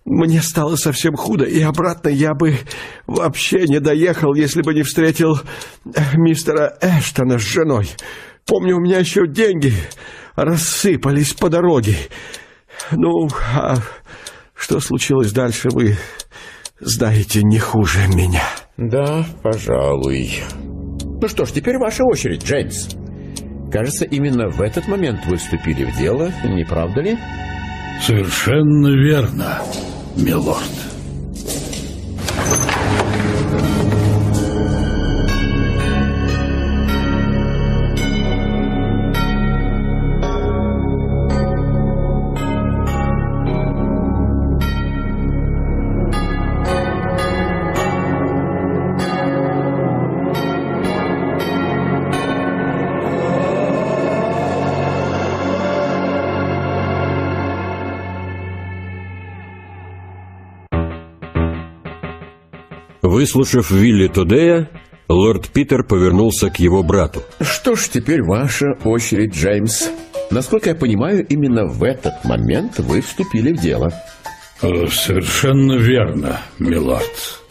мне стало совсем худо, и обратно я бы вообще не доехал, если бы не встретил э, мистера Эштона с женой. Помню, у меня еще деньги рассыпались по дороге. Ну, а что случилось дальше, вы знаете не хуже меня. Да, пожалуй. Ну что ж, теперь ваша очередь, Джеймс. Кажется, именно в этот момент вы вступили в дело, не правда ли? Совершенно верно, милорд. Выслушав Вилли Тудея, лорд Питер повернулся к его брату. Что ж, теперь ваша очередь, Джеймс. Насколько я понимаю, именно в этот момент вы вступили в дело. Э, Совершенно верно, милорд.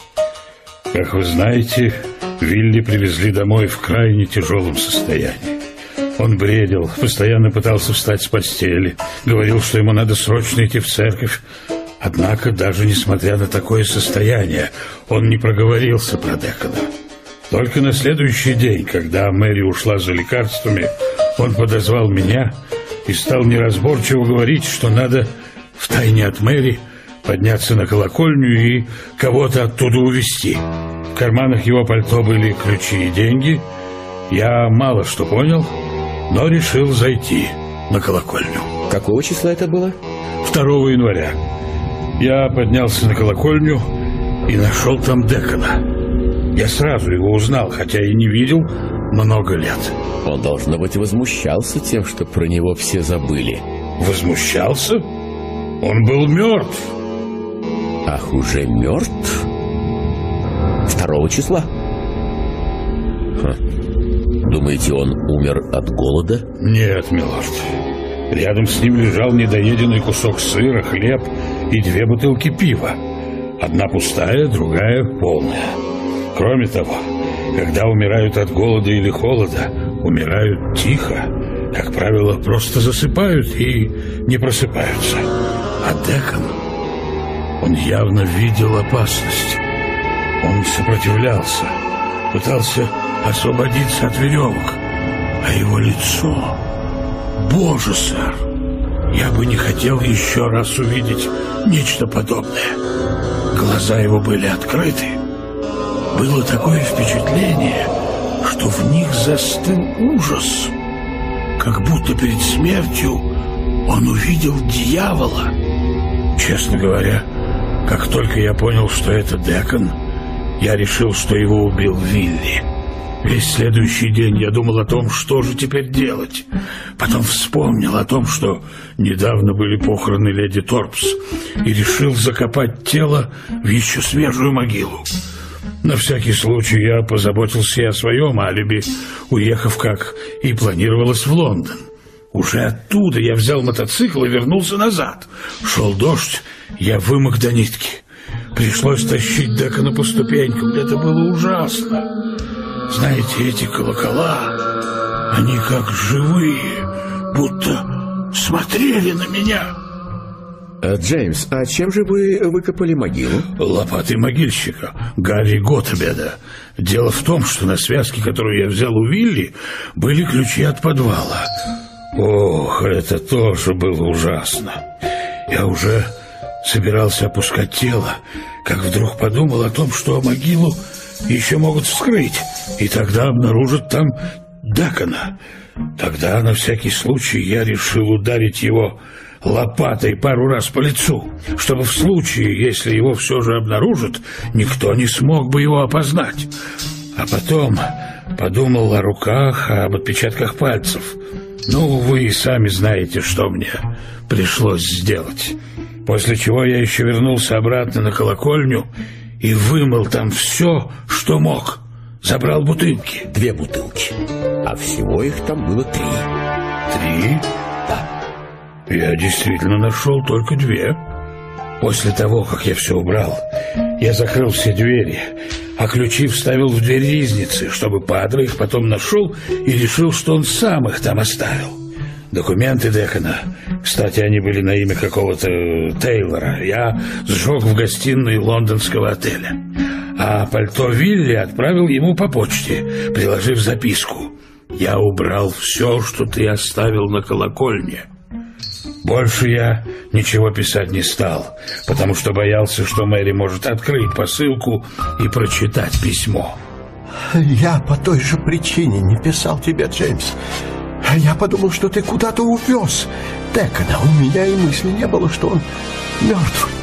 Как вы знаете, Вилли привезли домой в крайне тяжелом состоянии. Он бредил, постоянно пытался встать с постели, говорил, что ему надо срочно идти в церковь. Однако, даже несмотря на такое состояние, он не проговорился про Декона. Только на следующий день, когда Мэри ушла за лекарствами, он подозвал меня и стал неразборчиво говорить, что надо втайне от Мэри подняться на колокольню и кого-то оттуда увезти. В карманах его пальто были ключи и деньги. Я мало что понял, но решил зайти на колокольню. Какого числа это было? 2 января. Я поднялся на колокольню и нашел там Декона. Я сразу его узнал, хотя и не видел много лет. Он, должно быть, возмущался тем, что про него все забыли. Возмущался? Он был мертв. Ах, уже мертв? Второго числа? Ха. Думаете, он умер от голода? Нет, милорд. Рядом с ним лежал недоеденный кусок сыра, хлеб и две бутылки пива. Одна пустая, другая полная. Кроме того, когда умирают от голода или холода, умирают тихо. Как правило, просто засыпают и не просыпаются. А Декон, он явно видел опасность. Он сопротивлялся, пытался освободиться от веревок. А его лицо... Боже, сэр, я бы не хотел еще раз увидеть нечто подобное. Глаза его были открыты. Было такое впечатление, что в них застыл ужас. Как будто перед смертью он увидел дьявола. Честно говоря, как только я понял, что это Декон, я решил, что его убил Вилли. Весь следующий день я думал о том, что же теперь делать. Потом вспомнил о том, что недавно были похороны леди Торпс, и решил закопать тело в еще свежую могилу. На всякий случай я позаботился и о своем алиби, уехав, как и планировалось, в Лондон. Уже оттуда я взял мотоцикл и вернулся назад. Шел дождь, я вымок до нитки. Пришлось тащить Декона по ступенькам. Это было ужасно. Знаете, эти колокола, они как живые, будто смотрели на меня. А, Джеймс, а чем же вы выкопали могилу? Лопатой могильщика, Гарри Готбеда. Дело в том, что на связке, которую я взял у Вилли, были ключи от подвала. Ох, это тоже было ужасно. Я уже собирался опускать тело, как вдруг подумал о том, что могилу еще могут вскрыть, и тогда обнаружат там Дакона. Тогда, на всякий случай, я решил ударить его лопатой пару раз по лицу, чтобы в случае, если его все же обнаружат, никто не смог бы его опознать. А потом подумал о руках, об отпечатках пальцев. Ну, вы и сами знаете, что мне пришлось сделать. После чего я еще вернулся обратно на колокольню и вымыл там все, что мог. Забрал бутылки. Две бутылки. А всего их там было три. Три? Да. Я действительно нашел только две. После того, как я все убрал, я закрыл все двери, а ключи вставил в дверь ризницы, чтобы Падре их потом нашел и решил, что он сам их там оставил. Документы Декона, кстати, они были на имя какого-то Тейлора, я сжег в гостиной лондонского отеля. А пальто Вилли отправил ему по почте, приложив записку. «Я убрал все, что ты оставил на колокольне». Больше я ничего писать не стал, потому что боялся, что Мэри может открыть посылку и прочитать письмо. Я по той же причине не писал тебе, Джеймс. Я подумал, что ты куда-то увез Декона. У меня и мысли не было, что он мертв.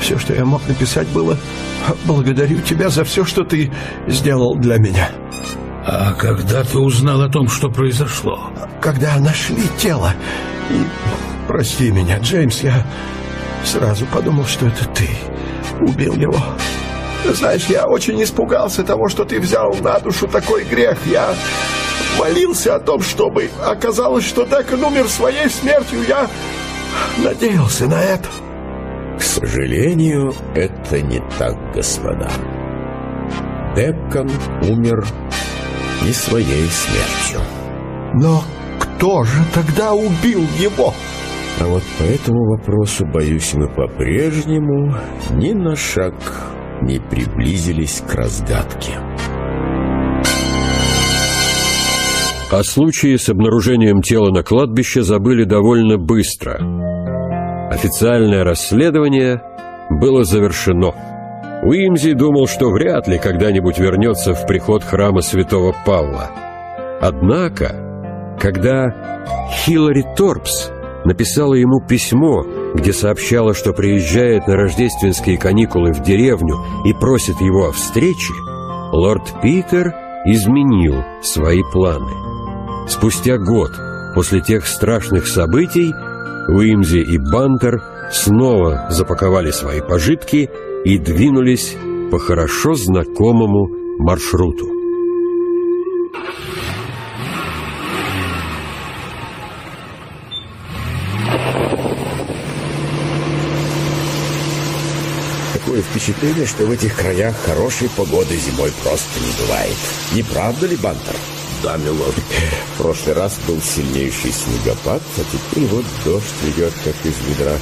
Все, что я мог написать, было «Благодарю тебя за все, что ты сделал для меня». А когда ты узнал о том, что произошло? Когда нашли тело. И прости меня, Джеймс, я сразу подумал, что это ты убил его. Знаешь, я очень испугался того, что ты взял на душу такой грех. Я молился о том, чтобы оказалось, что Декон умер своей смертью. Я надеялся на это. К сожалению, это не так, господа. Деккон умер не своей смертью. Но кто же тогда убил его? А вот по этому вопросу, боюсь, мы по-прежнему ни на шаг не приблизились к разгадке. О случае с обнаружением тела на кладбище забыли довольно быстро. Официальное расследование было завершено. Уимзи думал, что вряд ли когда-нибудь вернется в приход храма святого Павла. Однако, когда Хиллари Торпс написала ему письмо, где сообщала, что приезжает на рождественские каникулы в деревню и просит его о встрече, лорд Питер изменил свои планы. Спустя год после тех страшных событий Уимзи и Бантер снова запаковали свои пожитки и двинулись по хорошо знакомому маршруту. Такое впечатление, что в этих краях хорошей погоды зимой просто не бывает. Не правда ли, Бантер? Да, милорд. В прошлый раз был сильнейший снегопад, а теперь вот дождь идет, как из ведра.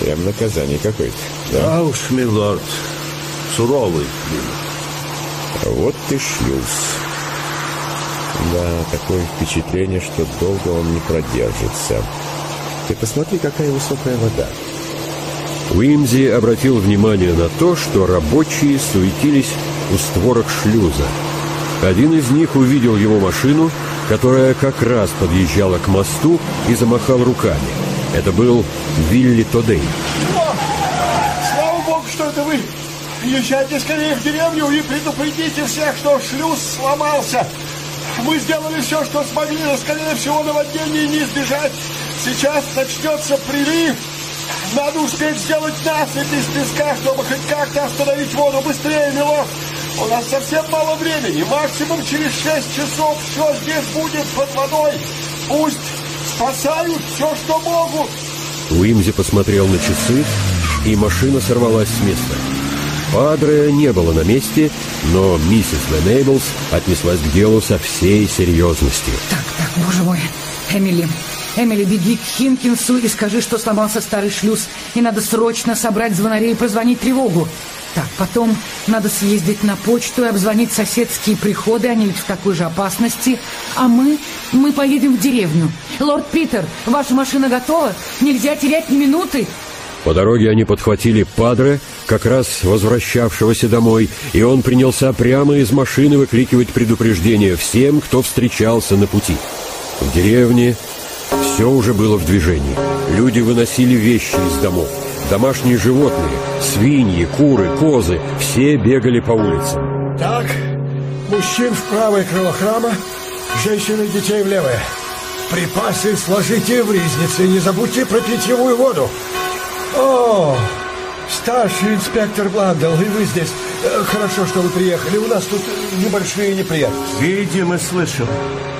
Прям наказание какое-то. Да, да уж, милорд. Суровый климат. А вот и шлюз. Да, такое впечатление, что долго он не продержится. Ты посмотри, какая высокая вода. Уимзи обратил внимание на то, что рабочие суетились у створок шлюза. Один из них увидел его машину, которая как раз подъезжала к мосту и замахал руками. Это был Вилли Тодей. Слава богу, что это вы! Езжайте скорее в деревню и предупредите всех, что шлюз сломался. Мы сделали все, что смогли, но, скорее всего, наводнение не избежать. Сейчас начнется прилив. Надо успеть сделать насыпь из песка, чтобы хоть как-то остановить воду. Быстрее, милок! У нас совсем мало времени. Максимум через шесть часов все здесь будет под водой. Пусть спасают все, что могут. Уимзи посмотрел на часы, и машина сорвалась с места. Падре не было на месте, но миссис Венейблс отнеслась к делу со всей серьезностью. Так, так, боже мой, Эмили, Эмили, беги к Хинкинсу и скажи, что сломался старый шлюз, и надо срочно собрать звонарей и позвонить тревогу. Так, потом надо съездить на почту и обзвонить соседские приходы, они ведь в такой же опасности. А мы, мы поедем в деревню. Лорд Питер, ваша машина готова? Нельзя терять ни минуты. По дороге они подхватили Падре, как раз возвращавшегося домой, и он принялся прямо из машины выкрикивать предупреждение всем, кто встречался на пути. В деревне все уже было в движении. Люди выносили вещи из домов. Домашние животные, свиньи, куры, козы, все бегали по улицам. Так, мужчин в правое крыло храма, женщин и детей в левое. Припасы сложите в ризнице, не забудьте про питьевую воду. О, старший инспектор Бландел, и вы здесь. Э, хорошо, что вы приехали. У нас тут небольшие неприятности. Видим и слышим.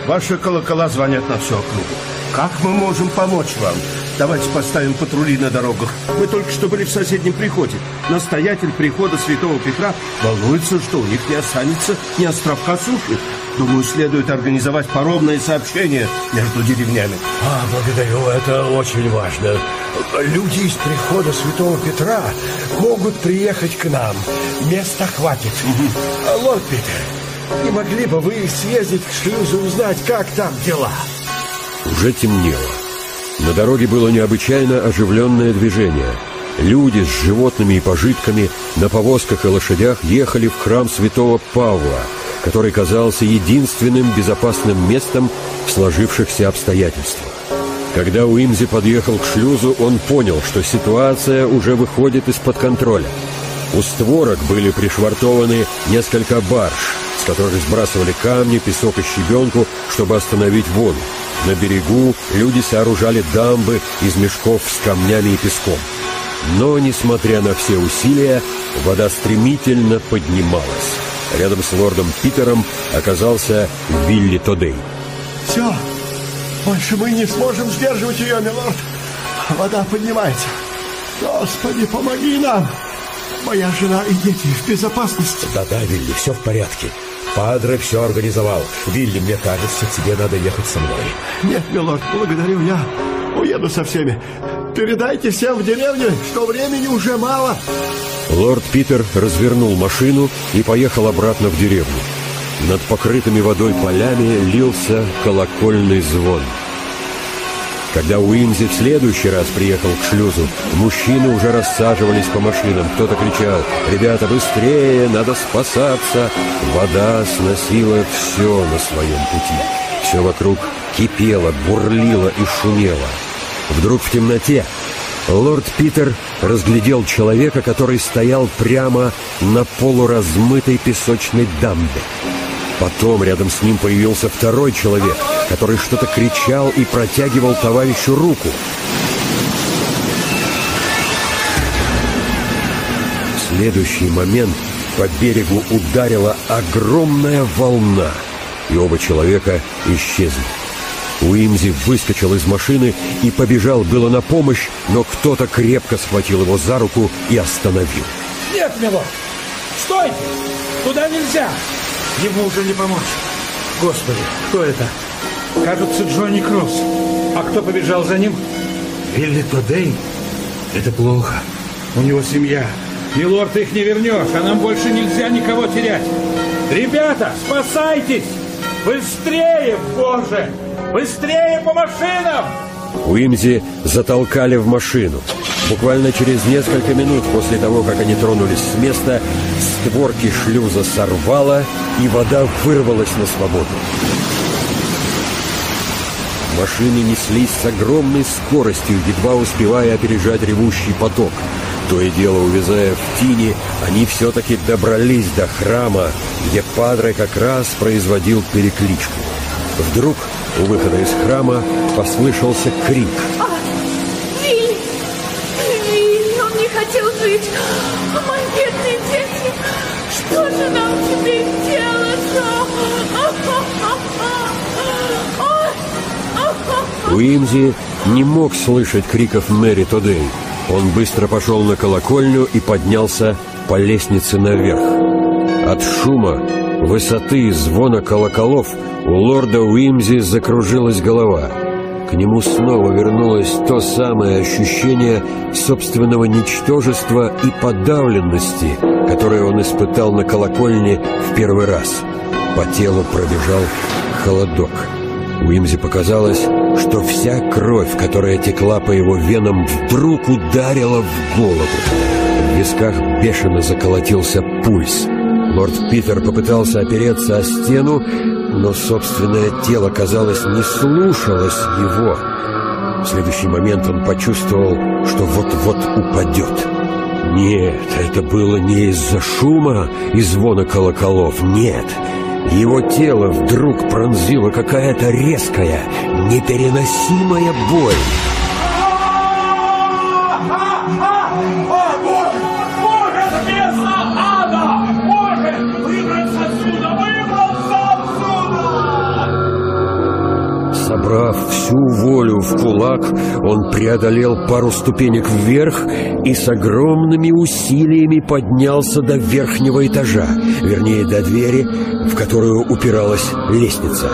Ваши колокола звонят на всю округу. Как мы можем помочь вам? Давайте поставим патрули на дорогах. Мы только что были в соседнем приходе. Настоятель прихода Святого Петра волнуется, что у них не останется ни островка суши. Думаю, следует организовать паромное сообщение между деревнями. А, благодарю, это очень важно. Люди из прихода Святого Петра могут приехать к нам. Места хватит. Угу. Лорд Питер, не могли бы вы съездить к шлюзу узнать, как там дела? Уже темнело. На дороге было необычайно оживленное движение. Люди с животными и пожитками на повозках и лошадях ехали в храм святого Павла, который казался единственным безопасным местом в сложившихся обстоятельствах. Когда Уимзи подъехал к шлюзу, он понял, что ситуация уже выходит из-под контроля. У створок были пришвартованы несколько барж, с которых сбрасывали камни, песок и щебенку, чтобы остановить воду. На берегу люди сооружали дамбы из мешков с камнями и песком. Но, несмотря на все усилия, вода стремительно поднималась. Рядом с лордом Питером оказался Вилли Тодей. Все, больше мы не сможем сдерживать ее, милорд. Вода поднимается. Господи, помоги нам. Моя жена и дети в безопасности. Да-да, Вилли, все в порядке. Падре все организовал. Вилли, мне кажется, тебе надо ехать со мной. Нет, милорд, благодарю, я уеду со всеми. Передайте всем в деревне, что времени уже мало. Лорд Питер развернул машину и поехал обратно в деревню. Над покрытыми водой полями лился колокольный звон. Когда Уимзи в следующий раз приехал к шлюзу, мужчины уже рассаживались по машинам. Кто-то кричал «Ребята, быстрее! Надо спасаться!» Вода сносила все на своем пути. Все вокруг кипело, бурлило и шумело. Вдруг в темноте лорд Питер разглядел человека, который стоял прямо на полуразмытой песочной дамбе. Потом рядом с ним появился второй человек, который что-то кричал и протягивал товарищу руку. В следующий момент по берегу ударила огромная волна, и оба человека исчезли. Уимзи выскочил из машины и побежал было на помощь, но кто-то крепко схватил его за руку и остановил. Нет, милорд! Стойте! Туда нельзя! Ему уже не помочь. Господи, кто это? Кажется, Джонни Кросс. А кто побежал за ним? Вилли Тодей? Это плохо. У него семья. Милорд, их не вернешь, а нам больше нельзя никого терять. Ребята, спасайтесь! Быстрее, Боже! Быстрее по машинам! Уимзи затолкали в машину. Буквально через несколько минут после того, как они тронулись с места, створки шлюза сорвало, и вода вырвалась на свободу. Машины неслись с огромной скоростью, едва успевая опережать ревущий поток. То и дело, увязая в тине, они все-таки добрались до храма, где Падре как раз производил перекличку. Вдруг у выхода из храма послышался крик. А, Вилли! Вилли, он не хотел жить! Мои бедные дети! Что же нам теперь делать? Уимзи не мог слышать криков Мэри Тодей. Он быстро пошел на колокольню и поднялся по лестнице наверх. От шума, высоты и звона колоколов у лорда Уимзи закружилась голова. К нему снова вернулось то самое ощущение собственного ничтожества и подавленности, которое он испытал на колокольне в первый раз. По телу пробежал холодок. Уимзи показалось, что вся кровь, которая текла по его венам, вдруг ударила в голову. В висках бешено заколотился пульс. Лорд Питер попытался опереться о стену, но собственное тело, казалось, не слушалось его. В следующий момент он почувствовал, что вот-вот упадет. Нет, это было не из-за шума и звона колоколов, нет. Его тело вдруг пронзила какая-то резкая, непереносимая боль. Кулак, он преодолел пару ступенек вверх и с огромными усилиями поднялся до верхнего этажа, вернее, до двери, в которую упиралась лестница.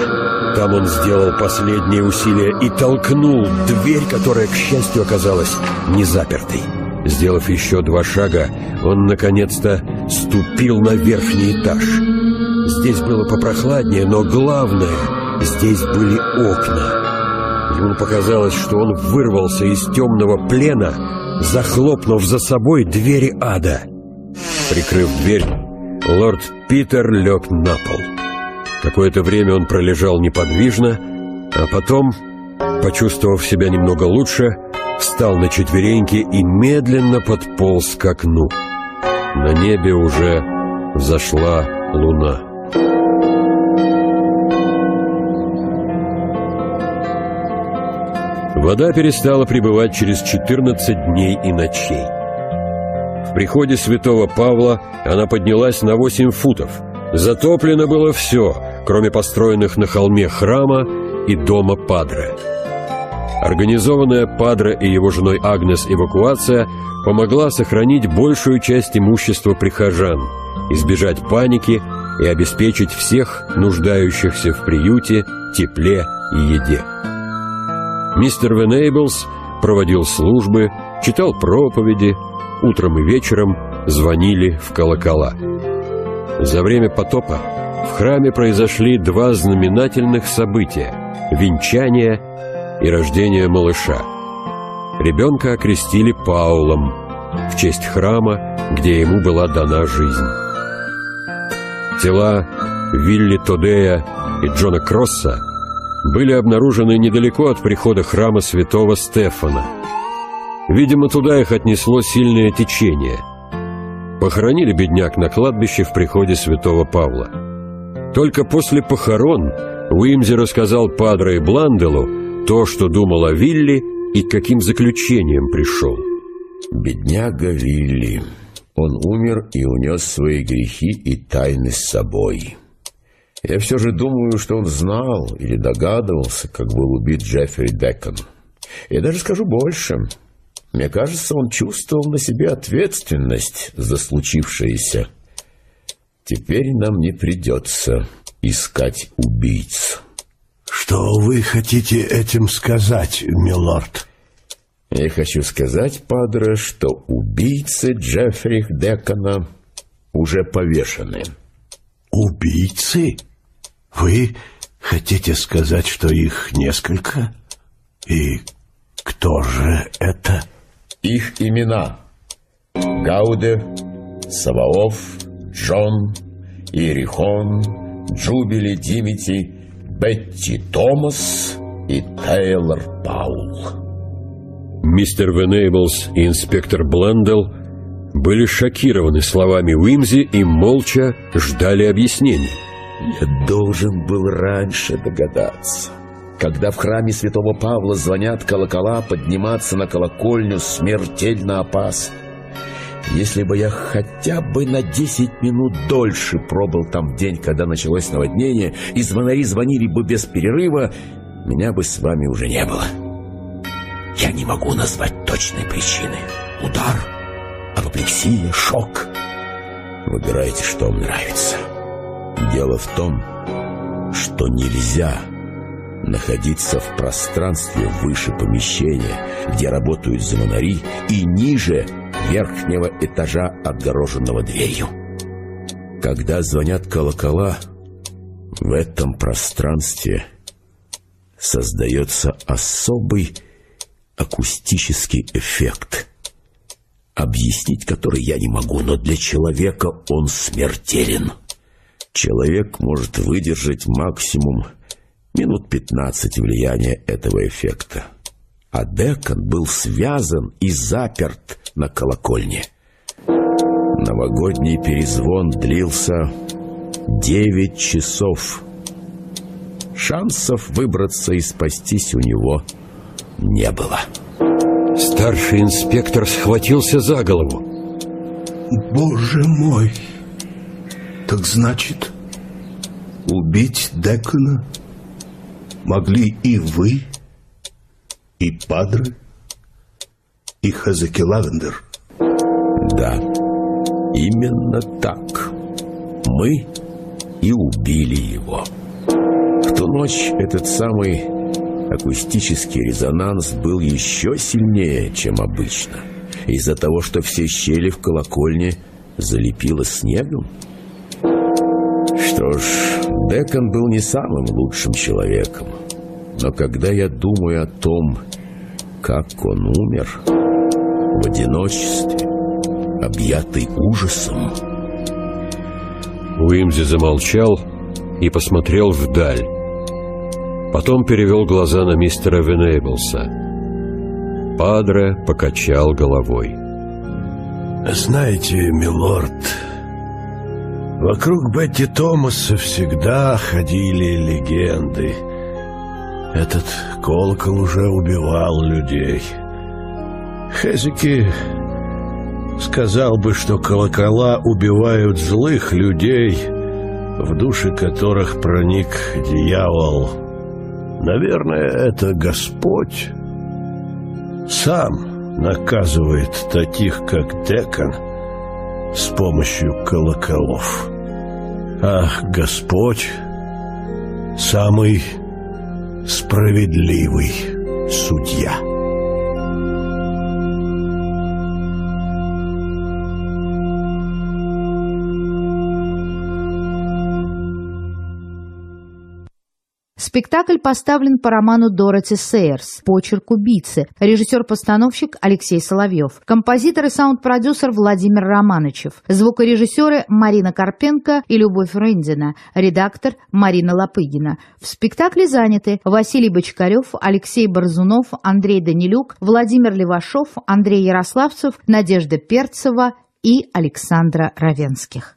Там он сделал последние усилия и толкнул дверь, которая, к счастью, оказалась не запертой. Сделав еще два шага, он наконец-то ступил на верхний этаж. Здесь было попрохладнее, но главное, здесь были окна. Ему показалось, что он вырвался из темного плена, захлопнув за собой двери ада. Прикрыв дверь, лорд Питер лег на пол. Какое-то время он пролежал неподвижно, а потом, почувствовав себя немного лучше, встал на четвереньки и медленно подполз к окну. На небе уже взошла луна. Вода перестала прибывать через 14 дней и ночей. В приходе святого Павла она поднялась на 8 футов. Затоплено было все, кроме построенных на холме храма и дома Падре. Организованная Падре и его женой Агнес эвакуация помогла сохранить большую часть имущества прихожан, избежать паники и обеспечить всех нуждающихся в приюте, тепле и еде. Мистер Венейблс проводил службы, читал проповеди, утром и вечером звонили в колокола. За время потопа в храме произошли два знаменательных события – венчание и рождение малыша. Ребенка окрестили Паулом в честь храма, где ему была дана жизнь. Тела Вилли Тодея и Джона Кросса были обнаружены недалеко от прихода храма святого Стефана. Видимо, туда их отнесло сильное течение. Похоронили бедняк на кладбище в приходе святого Павла. Только после похорон Уимзи рассказал Падре и Бланделу то, что думал о Вилли и к каким заключением пришел. Бедняга Вилли. Он умер и унес свои грехи и тайны с собой. Я все же думаю, что он знал или догадывался, как был убит Джеффри Декон. Я даже скажу больше. Мне кажется, он чувствовал на себе ответственность за случившееся. Теперь нам не придется искать убийц. Что вы хотите этим сказать, милорд? Я хочу сказать, падре, что убийцы Джеффри Декона уже повешены. Убийцы? Вы хотите сказать, что их несколько? И кто же это? Их имена. Гауде, Саваоф, Джон, Иерихон, Джубили Димити, Бетти Томас и Тейлор Паул. Мистер Венейблс и инспектор Бландел были шокированы словами Уимзи и молча ждали объяснений. Я должен был раньше догадаться. Когда в храме святого Павла звонят колокола, подниматься на колокольню смертельно опасно. Если бы я хотя бы на 10 минут дольше пробыл там в день, когда началось наводнение, и звонари звонили бы без перерыва, меня бы с вами уже не было. Я не могу назвать точной причины. Удар, апоплексия, шок. Выбирайте, что вам нравится. Дело в том, что нельзя находиться в пространстве выше помещения, где работают звонари, и ниже верхнего этажа, отгороженного дверью. Когда звонят колокола, в этом пространстве создается особый акустический эффект, объяснить который я не могу, но для человека он смертелен. Человек может выдержать максимум минут 15 влияния этого эффекта. А Декон был связан и заперт на колокольне. Новогодний перезвон длился 9 часов. Шансов выбраться и спастись у него не было. Старший инспектор схватился за голову. Боже мой! Так значит, убить Декона могли и вы, и Падре, и Хазаки Лавендер? Да, именно так. Мы и убили его. В ту ночь этот самый акустический резонанс был еще сильнее, чем обычно, из-за того, что все щели в колокольне залепило снегом. Что ж, Декон был не самым лучшим человеком, но когда я думаю о том, как он умер, в одиночестве, объятый ужасом... Уимзи замолчал и посмотрел вдаль. Потом перевел глаза на мистера Венейблса. Падре покачал головой. Знаете, милорд, вокруг Бетти Томаса всегда ходили легенды. Этот колокол уже убивал людей. Хезики сказал бы, что колокола убивают злых людей, в души которых проник дьявол. Наверное, это Господь сам наказывает таких, как Декан, с помощью колоколов. Ах, Господь, самый справедливый судья. Спектакль поставлен по роману Дороти Сейерс «Почерк убийцы», режиссер-постановщик Алексей Соловьев, композитор и саунд-продюсер Владимир Романычев, звукорежиссеры Марина Карпенко и Любовь Рындина, редактор Марина Лопыгина. В спектакле заняты Василий Бочкарев, Алексей Борзунов, Андрей Данилюк, Владимир Левашов, Андрей Ярославцев, Надежда Перцева и Александра Равенских.